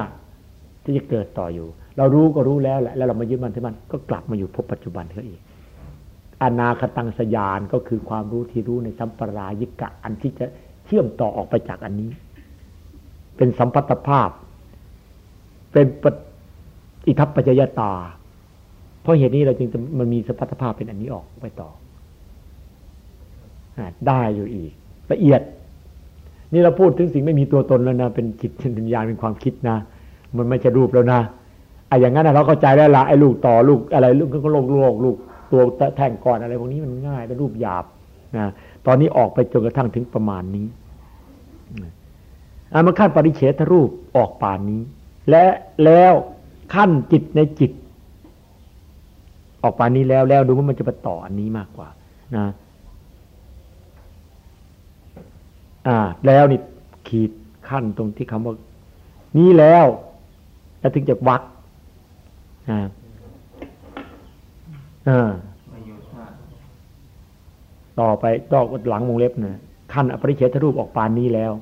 B: ที่จะเกิดต่ออยู่ เรารู้ก็รู้แล้วแหละแล้วเรามายึดมันที่มันก็กลับมาอยู่ภพปัจจุบันเขาอีกอนาคตังสยานก็คือความรู้ที่รู้ในสัมปรายิกะ อันที่จะเชื่อมต่อออกไปจากอันนี้ เป็นสัมพัทธภาพ เป็นอิทัปปัจจยตา เพราะเหตุนี้เราจึงมันมีสัมพัทธภาพเป็นอันนี้ออกไปต่อได้อยู่อีก ละเอียด นี่เราพูดถึงสิ่งไม่มีตัวตนแล้วนะ เป็นจิตเป็นวิญญาณเป็นความคิดนะ มันไม่ใช่รูปแล้วนะไอ้อย่างนั้นเราเข้าใจแล้วละไอ้ลูกต่อลูกอะไรลูกก็โลกโลกลูกตัวแท่งก่อนอะไรพวกนี้มันง่ายเป็นรูปหยาบนะตอนนี้ออกไปจนกระทั่งถึงประมาณนี้อามาขั้นปริเฉทรูปออกป่านนี้ และแล้วขั้นจิตในจิต ออกปานนี้แล้วแล้วดูว่ามันจะไปต่ออันนี้มากกว่า นะ อ่า แล้วนี่ขีดขั้นตรงที่คำว่า นี้แล้ว แล้วถึงจะวักอ่าอ่าต่อไปต่อหลังวงเล็บนะขั้นอปริเฉทรูปออกปานนี้แล้ว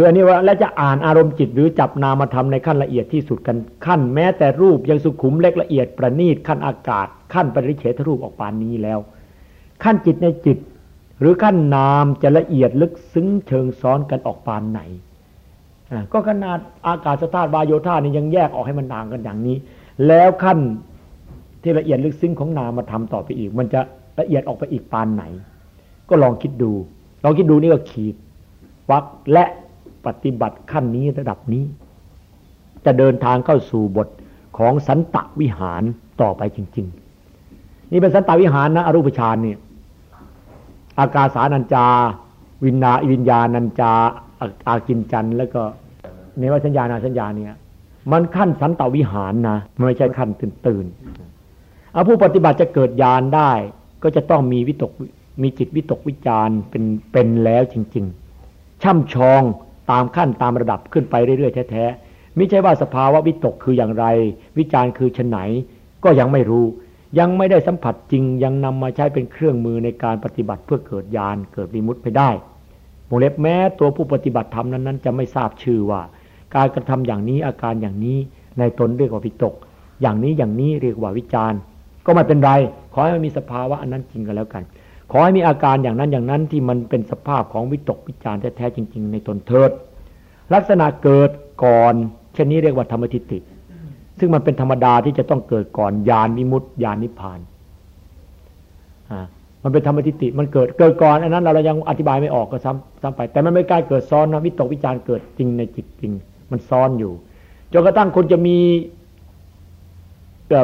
B: คืออันนี้ว่าแล้วจะอ่านอารมณ์จิตหรือจับนามธรรมในขั้นละเอียดที่สุดกันขั้นแม้แต่รูปยังสุขุมเล็กละเอียดประณีตขั้นอากาศ ขั้นปริเฉทรูปออกปานนี้แล้ว ขั้นจิตในจิต หรือขั้นนามจะละเอียดลึกซึ้งเชิงซ้อนกันออกปานไหนก็ขนาดอากาศธาตุวายโยธานี่ยังแยกออกให้มันต่างกันอย่างนี้ แล้วขั้นที่ละเอียดลึกซึ้งของนามมาทำต่อไปอีก มันจะละเอียดออกไปอีกปานไหน ก็ลองคิดดูลองคิดดูนี่ก็ขีดวักและ ปฏิบัติขั้นนี้ระดับนี้ จะเดินทางเข้าสู่บทของสันตวิหารต่อไปจริง ๆ นี่เป็นสันตวิหารนะอรูปฌานเนี่ยอากาสานัญจา วิญญาวิญญาณัญจาอากินจันแล้วก็ในวสัญญาณสัญญาเนี่ยมันขั้นสันตวิหารนะไม่ใช่ขั้นตื่นตื่นเอาผู้ปฏิบัติจะเกิดญาณได้ ก็จะต้องมีวิตกมีจิตวิตกวิจารเป็นเป็นแล้วจริง ๆ ช่ำชอง ตามขั้นตามระดับขึ้นไปเรื่อยๆแท้ๆไม่ใช่ว่าสภาวะวิตกคืออย่างไร วิจารคือชนไหน ก็ยังไม่รู้ ยังไม่ได้สัมผัสจริงยังนำมาใช้เป็นเครื่องมือในการปฏิบัติเพื่อเกิดญาณเกิดวิมุติไปได้วงเล็บแม้ตัวผู้ปฏิบัติธรรมนั้นๆจะไม่ทราบชื่อว่า การกระทำอย่างนี้อาการอย่างนี้ในตนเรียกว่าวิตก อย่างนี้อย่างนี้เรียกว่าวิจารก็ไม่เป็นไร ขอให้มันมีสภาวะอันนั้นจริงกันแล้วกัน ขอให้มีอาการอย่างนั้นอย่างนั้นที่มันเป็นสภาพของวิตกวิจารแท้ๆจริง ๆ ในตนเถิด ลักษณะเกิดก่อนเช่นนี้เรียกว่าธรรมทิฏฐิซึ่งมันเป็นธรรมดาที่จะต้องเกิดก่อนญาณมิมุตติญาณนิพพานมันเป็นธรรมทิฏฐิมันเกิดเกิดก่อนอันนั้น เรายังอธิบายไม่ออกก็ซ้ำซ้ำไป แต่มันไม่กล้าเกิดซ้อนนะวิตกวิจารเกิดจริงในจิตจริง มันซ้อนอยู่จนกระทั่งคนจะมี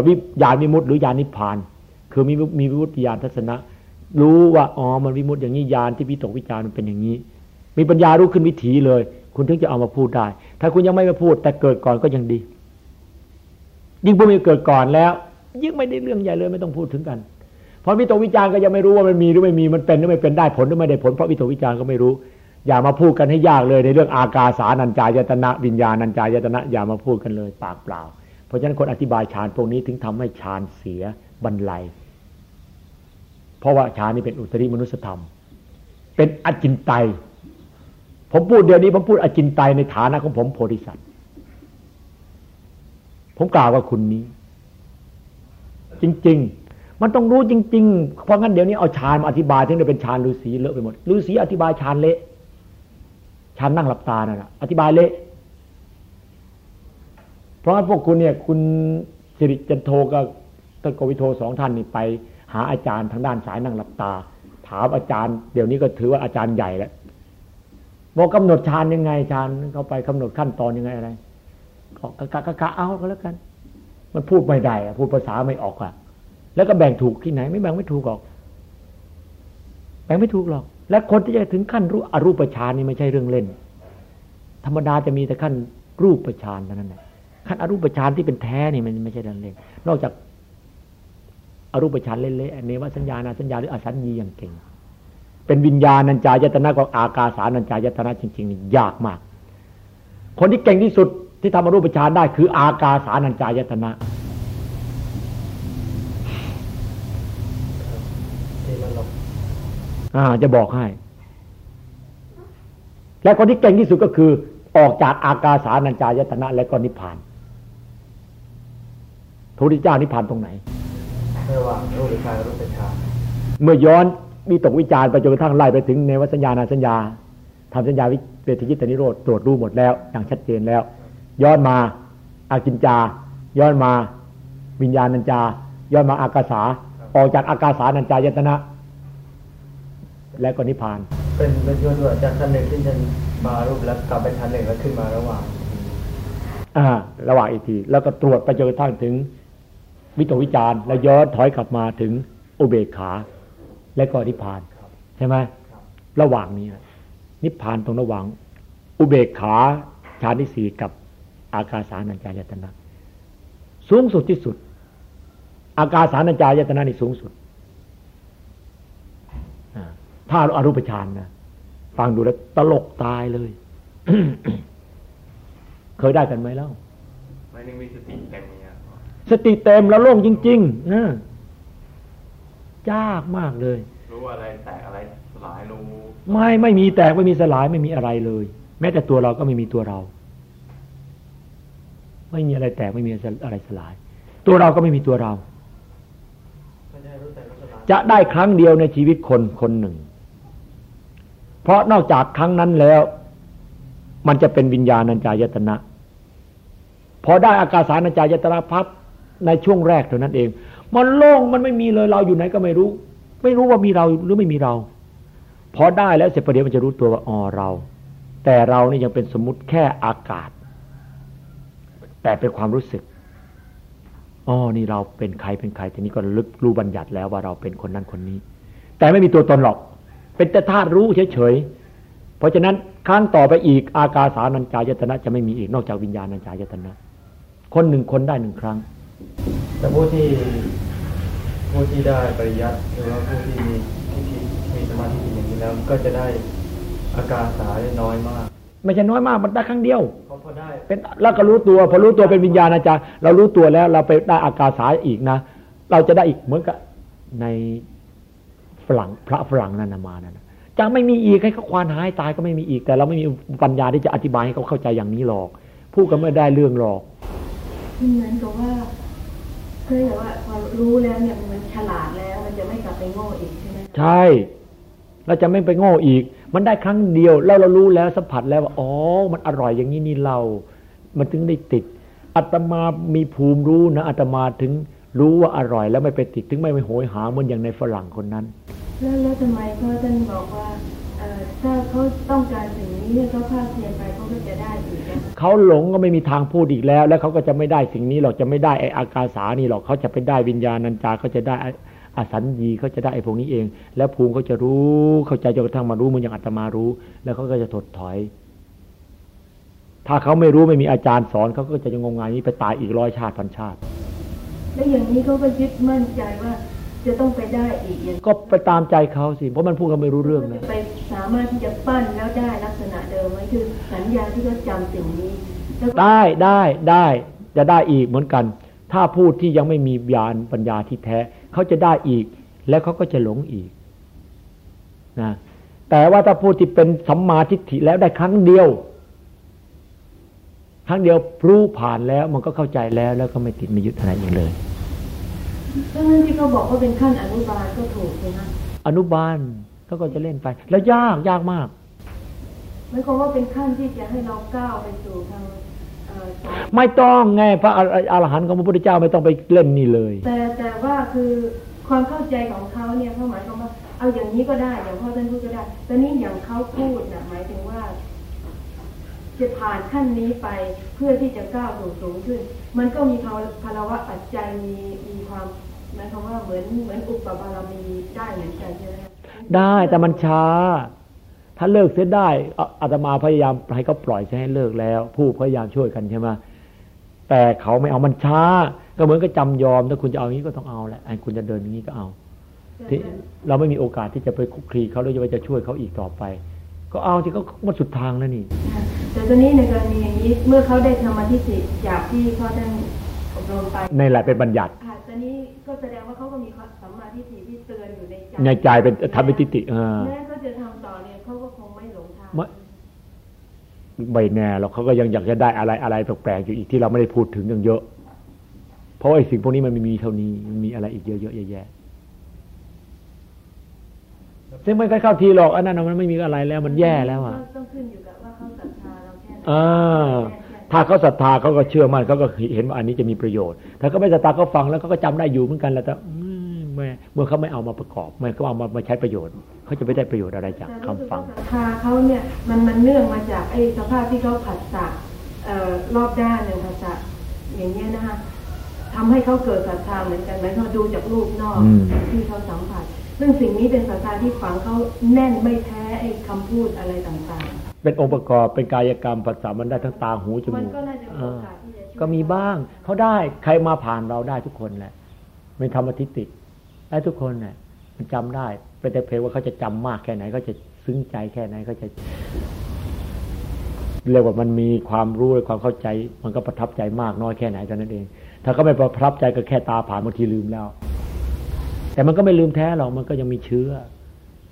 B: วิญาณวิมุตติหรือญาณนิพพาน คือมีมีวิมุตติญาณทัศนะ รู้ว่าอ๋อมันวิมุตติอย่างนี้ญาณที่วิตกวิจารมันเป็นอย่างนี้ มีปัญญารู้ขึ้นวิถีเลย คุณถึงจะเอามาพูดได้ ถ้าคุณยังไม่มาพูด แต่เกิดก่อนก็ยังดี ยิ่งพวกมีเกิดก่อนแล้ว ยิ่งไม่ได้เรื่องใหญ่เลยไม่ต้องพูดถึงกัน เพราะวิตกวิจารก็ยังไม่รู้ว่ามันมีหรือไม่มีมันเป็นหรือไม่เป็นได้ผลหรือไม่ได้ผลเพราะวิตกวิจารก็ไม่รู้ อย่ามาพูดกันให้ยากเลย ในเรื่องอากาสานัญจายตนะวิญญาณัญจายตนะอย่ามาพูดกันเลย ปากเปล่า เพราะฉะนั้นคนอธิบายฌานพวกนี้ถึงทำให้ฌานเสียบรรลัย เพราะว่าฌานนี่เป็นอุตริมนุสธรรม เป็นอจินไตยผมพูดเดี๋ยวนี้ผมพูดอจินไตยในฐานะของผมโพธิสัตว์ผมกล่าวว่าคุณนี้ จริง ๆ มันต้องรู้จริง ๆ เพราะงั้นเดี๋ยวนี้เอาฌานมาอธิบายถึงจะเป็นฌานฤาษีเลอะไปหมดฤาษีอธิบายฌานเละฌานนั่งหลับตานั่นแหะอธิบายเละเพราะพวกคุณเนี่ย คุณสิริจันโทกับตะโกวิโทสองท่านนี่ไป หาอาจารย์ทางด้านสายนั่งหลับตา ถามอาจารย์ เดี๋ยวนี้ก็ถือว่าอาจารย์ใหญ่แล้วบอกกำหนดฌานยังไงฌานเขาไปกำหนดขั้นตอนยังไงอะไรก็กะกะกะเอาก็แล้วกัน มันพูดไม่ได้พูดภาษาไม่ออกอะ แล้วก็แบ่งถูกที่ไหน ไม่แบ่งไม่ถูกหรอก แบ่งไม่ถูกหรอก และคนที่จะถึงขั้นรู้อรูปฌานนี่ไม่ใช่เรื่องเล่น ธรรมดาจะมีแต่ขั้นรูปฌานเท่านั้นแหละขั้นอรูปฌานที่เป็นแท้นี่มันไม่ใช่เรื่องเล่นนอกจาก อรูปฌานเละๆเนวสัญญาณสัญญาหรืออสัญญีอย่างเก่ง เป็นวิญญาณัญจายตนะกับอากาสานัญจายตนะจริงๆยากมาก คนที่เก่งที่สุดที่ทำอรูปฌานได้คือ อากาสานัญจายตนะอ่าจะบอกให้ และคนที่เก่งที่สุดก็คือ ออกจากอากาสานัญจายตนะ และก็นิพพานพระพุทธเจ้านิพพานตรงไหน
D: ระหว่างรูปฌานรูปฌาน
B: เมื่อย้อนมีตกวิจารณ์ไปจนกระทั่งไล่ไปถึงในวัสัญญาณสัญญาทำสัญญาวิเวทยิตนิโรธตรวจรู้หมดแล้ว อย่างชัดเจนแล้ว ย้อนมาอากินจา ย้อนมาวิญญาณัญจา ย้อนมาอากาสาออกจากอากาสานัญจายตนะ และก็นิพพาน
D: เป็นเป็นช่วงว่าจากชั้นหนึ่งที่ฉันมารูปแล้วกลับไปชั้นหนึ่งแล้วขึ้นมาระหว่าง
B: อ่า ระหว่างอีกที แล้วก็ตรวจไปจนกระทั่งถึง วิตกวิจารแล้วย้อนถอยกลับมาถึงอุเบกขา และก็นิพพานใช่ไหมระหว่างนี้นิพพานตรงระหว่าง อุเบกขาฌานที่สี่กับอากาสานัญจายตนะ สูงสุดที่สุด อากาสานัญจายตนะนี่สูงสุดถ้าอรูปฌานนะฟังดูแล้วตลกตายเลย เคยได้กันไหมเล่า
D: ไม่ได้มีสติเต็ม
B: สติเต็มแล้วโล่งจริงๆนะยากมากเลย
C: รู้อะไรแตกอะไรสลายรู้
B: ไม่ไม่มีแตกไม่มีสลายไม่มีอะไรเลย แม้แต่ตัวเราก็ไม่มีตัวเรา ไม่มีอะไรแตกไม่มีอะไรสลาย ตัวเราก็ไม่มีตัวเรา จะได้ครั้งเดียวในชีวิตคนคนหนึ่ง เพราะนอกจากครั้งนั้นแล้ว มันจะเป็นวิญญาณัญจายตนะพอได้อากาสานัญจายตนะพับ ในช่วงแรกเท่านั้นเอง มันโล่งมันไม่มีเลยเราอยู่ไหนก็ไม่รู้ ไม่รู้ว่ามีเราหรือไม่มีเราพอได้แล้วเสร็จประเดี๋ยวมันจะรู้ตัวว่าอ๋อเรา แต่เรานี่ยังเป็นสมมติแค่อากาศ แต่เป็นความรู้สึกอ๋อนี่เราเป็นใครเป็นใครทีนี้ก็ลึกรู้บัญญัติแล้วว่าเราเป็นคนนั้นคนนี้ แต่ไม่มีตัวตนหรอก เป็นแต่ธาตุรู้เฉยๆเพราะฉะนั้นครั้งต่อไปอีกอากาสานัญจายตนะจะไม่มีอีกนอกจากวิญญาณัญจายตนะ คนหนึ่งคนได้หนึ่งครั้ง
D: แต่ผู้ที่ผู้ที่ได้ปริยัติหรือว่าผู้ที่มีที่มีสมาธิอย่างนี้แล้วก็จะได้อากาสาได้น้อยมาก
B: ไม่ใช่น้อยมากมันได้ครั้งเดียว
D: พอได้
B: เป็นแล้วก็รู้ตัว พอรู้ตัวเป็นวิญญาณอาจารย์เรารู้ตัวแล้วเราไปได้อากาสาอีกนะ เราจะได้อีกเหมือนกับในฝรั่งพระฝรั่งนั่นมานั่นจะไม่มีอีกให้เขาควานหายตายก็ไม่มีอีก แต่เราไม่มีปัญญาที่จะอธิบายให้เขาเข้าใจอย่างนี้หรอก พูดก็ไม่ได้เรื่องหรอก
E: เหมือนกับว่า เคยบอกว่าพอรู้แล้วเนี่ยมันฉลาดแล้ว มันจะไม่กลับไปโง่อีกใช่ไหมใช่
B: เราจะไม่ไปโง่อีก มันได้ครั้งเดียว แล้วเรารู้แล้วสัมผัสแล้วว่าอ๋อ มันอร่อยอย่างนี้นี่เรา มันถึงได้ติดอาตมามีภูมิรู้นะอาตมาถึงรู้ว่าอร่อย แล้วไม่ไปติดถึงไม่ไปโหยหาเหมือนอย่างในฝรั่งคนนั้น
E: แล้วแล้วทำไมเขาท่านบอกว่า ถ้าเขาต้องการสิ่งนี้เนี่ยเขาภาคเพียรไปเขาก็จะได้อีก
B: เขาหลงก็ไม่มีทางพูดอีกแล้ว แล้วเขาก็จะไม่ได้สิ่งนี้หรอกจะไม่ได้ไออากาสานี่หรอกเขาจะไปได้วิญญาณัญจาเขาจะได้อสัญญีเขาจะได้ไอพวกนี้เอง แล้วภูมิเขาจะรู้ เข้าใจจนกระทั่งมารู้เหมือนอย่างอาตมารู้ แล้วเขาก็จะถดถอย ถ้าเขาไม่รู้ไม่มีอาจารย์สอนเขาก็จะยังงงงานนี้ไปตายอีกร้อยชาติพันชาติ
E: แล้วอย่างนี้เขาก็ยึดมั่นใจว่า จะต้องไปได้อีกอย่าง
B: ก็ไปตามใจเขาสิ เพราะมันพูดเขาไม่รู้เรื่องนะ
E: ไปสามารถที่จะปั้นแล้วได้ลักษณะเดิมไหมคือสัญญาที่เขาจำสิ่งนี้
B: ได้ได้ได้จะได้อีกเหมือนกัน ถ้าพูดที่ยังไม่มีญาณปัญญาที่แท้ เขาจะได้อีก แล้วเขาก็จะหลงอีกนะแต่ว่าถ้าพูดที่เป็นสัมมาทิฏฐิแล้วได้ครั้งเดียวครั้งเดียวรู้ผ่านแล้วมันก็เข้าใจแล้วแล้วก็ไม่ติดไม่ยึดอะไรอีกเลย
E: ดังนั้นที่เขาบอกว่าเป็นขั้นอนุบาลก็ถูกใช่ไหม
B: อนุบาลเขาก็จะเล่นไป แล้วยากยากมาก
E: ไม่ความว่าเป็นขั้นที่จะให้เราก้าวไปสู่ทาง
B: ไม่ต้องไงพระอรหันต์ของพระพุทธเจ้าไม่ต้องไปเล่นนี่เลย
E: แต่แต่ว่าคือความเข้าใจของเขาเนี่ยเขาหมายความว่าเอาอย่างนี้ก็ได้อย่างพ่อท่านพูดก็ได้แต่นี่อย่างเขาพูดนะหมายถึงว่า จะผ่านขั้นนี้ไปเพื่อที่จะก้าวสู่สูงขึ้น มันก็มีภาวะปัจจัยมีมีความหมายความว่าเหมือนเหมือนอุปบารมีได้เหมือนกันใช่ไหม
B: ได้แต่มันช้า ถ้าเลิกเสียได้อาตมาพยายามให้เขาปล่อยให้เลิกแล้ว ผู้พยายามช่วยกันใช่ไหมแต่เขาไม่เอามันช้า ก็เหมือนกับจำยอมถ้าคุณจะเอาอย่างนี้ก็ต้องเอาแหละไอ้คุณจะเดินอย่างนี้ก็เอาที่เราไม่มีโอกาสที่จะไปคุกคีเขาหรือว่าจะช่วยเขาอีกต่อไป ก็เอาที่เขาหมดสุดทางแล้วนี่
E: แต่ตอนนี้ในกรณีอย่างนี้เมื่อเขาได้ธรรมทิฏฐิจากที่เขาได้อบรมไป
B: ในหละเป็นบัญญัติ
E: ตอนนี้ก็แสดงว่าเขาก็มีสัมมาทิฏฐิที่เตือนอยู่ในใจ
B: ในใจเป็นธรรมทิฏฐิ
E: แม้เขาจะทำต่อเนี่ยเขาก็คงไม่หลงทาง
B: ไม่แน่เราเขาก็ยังอยากจะได้อะไรอะไรแปลกๆอยู่อีกที่เราไม่ได้พูดถึงยังเยอะ เพราะไอ้สิ่งพวกนี้มันไม่มีเท่านี้มันมีอะไรอีกเยอะๆแยะซึ่งไม่ค่อยเข้าทีหรอกอันนั้นมันไม่มีอะไรแล้วมันแย่แล้วอะ
E: ต้องขึ้นอยู่กับว่าเขาศรัทธา เราแค่ไห
B: นถ้าเขาศรัทธาเขาก็เชื่อมั่นเขาก็เห็นว่าอันนี้จะมีประโยชน์ ถ้าเขาไม่ศรัทธาเขาฟังแล้วเขาก็จำได้อยู่เหมือนกันแล้วแต่เมื่อเมื่อเขาไม่เอามาประกอบเมื่อเขาเอามาใช้ประโยชน์เขาจะไม่ได้ประโยชน์อะไรจากคำฟัง
E: ศรัทธาเขาเนี่ยมันมันเนื่องมาจากไอ้สภาพที่เขาผัสสะรอบด้านเนี่ยผัสสะอย่างเงี้ยนะคะทำให้เขาเกิดศรัทธาเหมือนกันไหมเขาดูจากรูปนอกที่เขาสัมผัสซึ่งสิ่งนี้เป็นศรัทธาที่ฝังเขาแน่นไม่แพ้ไอ้คำพูดอะไรต่างๆ
B: เป็นองค์ประกอบเป็นกายกรรมภาษามันได้ทั้งตาหูจมูกก็มีบ้าง เขาได้ใครมาผ่านเราได้ทุกคนแหละไม่ธรรมทิฏฐิได้ทุกคนแหละมันจำได้เป็นแต่เพลว่าเขาจะจำมากแค่ไหนเขาจะซึ้งใจแค่ไหนเขาจะเรียกว่ามันมีความรู้ความเข้าใจ มันก็ประทับใจมากน้อยแค่ไหนเท่านั้นเอง ถ้าเขาไม่ประทับใจก็แค่ตาผ่านบางทีลืมแล้ว แต่มันก็ไม่ลืมแท้หรอกมันก็ยังมีเชื้อ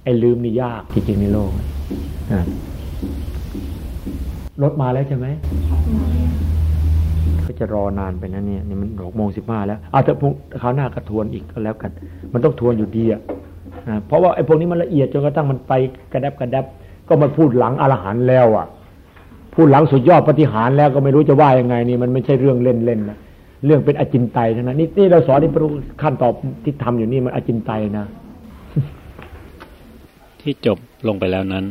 B: ไอ้ลืมนี่ยากจริงๆในโลก รถมาแล้วใช่ไหมเขาจะรอนานไปนะเนี่ยนี่มันหกโมงสิบห้าแล้วอาจจะคราวหน้ากระทวนอีกก็แล้วกัน มันต้องทวนอยู่ดีอะเพราะว่าไอ้พวกนี้มันละเอียดจนกระทั่งมันไปกระดับกระดับ ก็มาพูดหลังอรหันแล้วอะ พูดหลังสุดยอดปฏิหารแล้วก็ไม่รู้จะว่ายังไงนี่มันไม่ใช่เรื่องเล่นๆนนะเรื่องเป็นอจินไตยนะนี่นี่เราสอนที่พระขั้นตอบที่ทำอยู่นี่มันอจินไตยนะ
F: ที่จบลงไปแล้วนั้น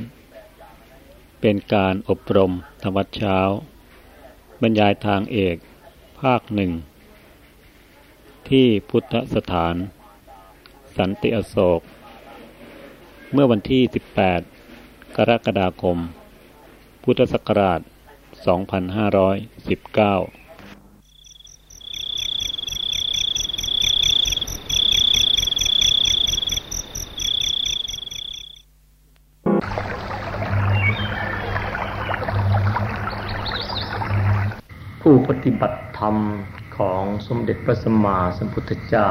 F: เป็นการอบรมธรรมวัดเช้า บรรยายทางเอกภาคหนึ่ง ที่พุทธสถาน สันติอโศก เมื่อวันที่ 18 กรกฎาคม พุทธศักราช 2519
B: ผู้ปฏิบัติธรรมของสมเด็จพระสัมมาสัมพุทธเจ้า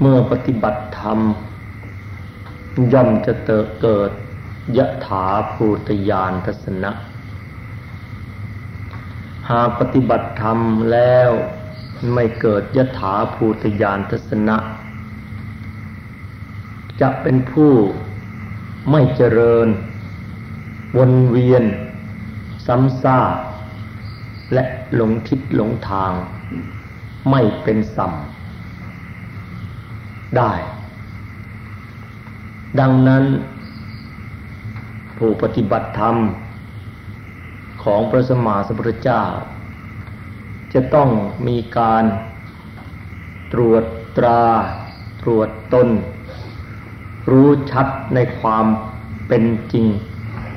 B: เมื่อปฏิบัติธรรม ย่อมจะเตเกิดยะถาภูตยานทัศนะ หากปฏิบัติธรรมแล้วไม่เกิดยะถาภูตยานทัศนะ จะเป็นผู้ไม่เจริญ วนเวียน ซ้ำซากและหลงทิศหลงทาง ไม่เป็นสัมได้ ดังนั้น ผู้ปฏิบัติธรรม ของพระสมมาสัมพุทธเจ้า จะต้องมีการตรวจตราตรวจตน รู้ชัดในความเป็นจริง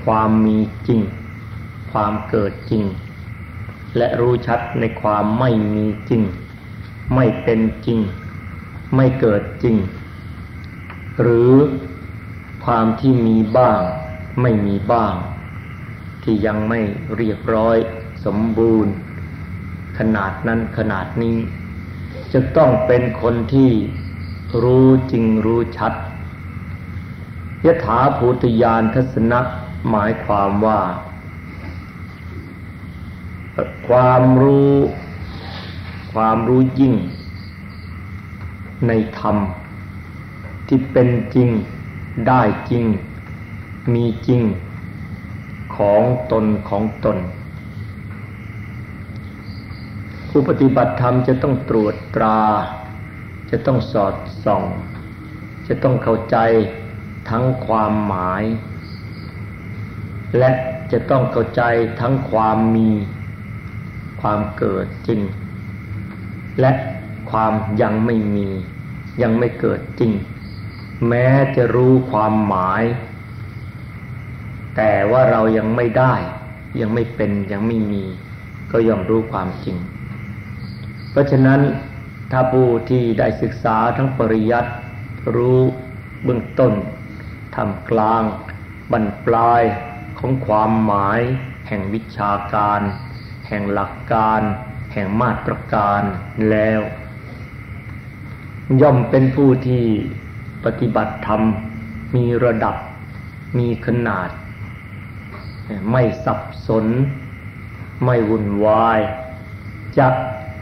B: ความมีจริง ความเกิดจริง และรู้ชัดในความไม่มีจริง ไม่เป็นจริง ไม่เกิดจริง หรือความที่มีบ้าง ไม่มีบ้าง ที่ยังไม่เรียบร้อย สมบูรณ์ ขนาดนั้นขนาดนี้ จะต้องเป็นคนที่รู้จริงรู้ชัดยถาภูตยานทัศนะหมายความว่า ความรู้ ความรู้ยิ่ง ในธรรม ที่เป็นจริงได้จริง มีจริง ของตนของตน ผู้ปฏิบัติธรรมจะต้องตรวจตรา จะต้องสอดส่อง จะต้องเข้าใจทั้งความหมาย และจะต้องเข้าใจทั้งความมี ความเกิดจริง และ
G: ความยังไม่มี ยังไม่เกิดจริง แม้จะรู้ความหมาย แต่ว่าเรายังไม่ได้ ยังไม่เป็นยังไม่มี ก็ย่อมรู้ความจริง เพราะฉะนั้นถ้าผู้ที่ได้ศึกษาทั้งปริยัติรู้เบื้องต้นทำกลางบรรปลายของความหมายแห่งวิชาการ ห่งหลักการ แห่งมาตรการแล้ว ย่อมเป็นผู้ที่ปฏิบัติธรรม มีระดับมีขนาด ไม่สับสน ไม่วุ่นวายจะ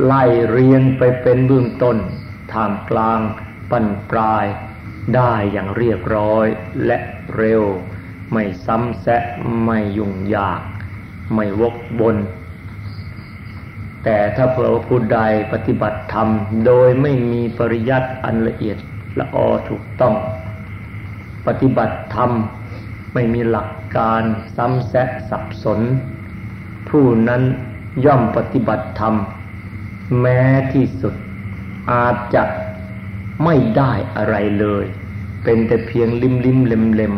G: ไล่เรียนไปเป็นเบื้องต้นท่ามกลางปันปลายได้อย่างเรียบร้อยและเร็ว ไม่ซ้ำแซะไม่ยุ่งยาก ไม่วกบน แต่ถ้าเผื่อผู้ใดปฏิบัติธรรม โดยไม่มีปริยัติอันละเอียดละออถูกต้อง ปฏิบัติธรรมไม่มีหลักการซ้ำแซะสับสน ผู้นั้นย่อมปฏิบัติธรรม แม้ที่สุดอาจจะไม่ได้อะไรเลย เป็นแต่เพียงลิมลิมเล็มเล็ม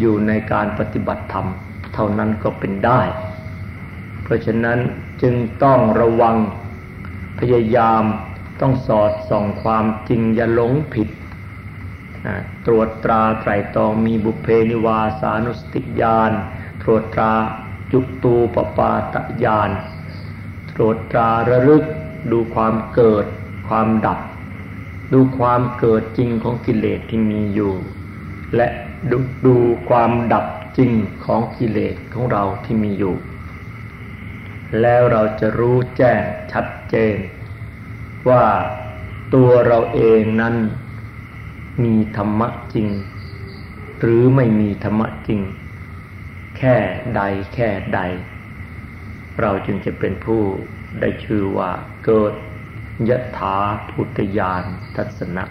G: อยู่ในการปฏิบัติธรรม เท่านั้นก็เป็นได้ เพราะฉะนั้น จึงต้องระวัง พยายามต้องสอดส่องความจริงอย่าหลงผิดตรวจตราไตรตองมีบุเพนิวาสานุสติญาณตรวจตราจุตูปปาตญาณตรวจตราระลึกดูความเกิดความดับ ดูความเกิดจริงของกิเลสที่มีอยู่ และดูดูความดับจริงของกิเลสของเราที่มีอยู่ แล้วเราจะรู้แจ้งชัดเจน ว่าตัวเราเองนั้นมีธรรมะจริง หรือไม่มีธรรมะจริง แค่ใดแค่ใด เราจึงจะเป็นผู้ได้ชื่อว่าเกิดยถาพุทธญาณทัศนะ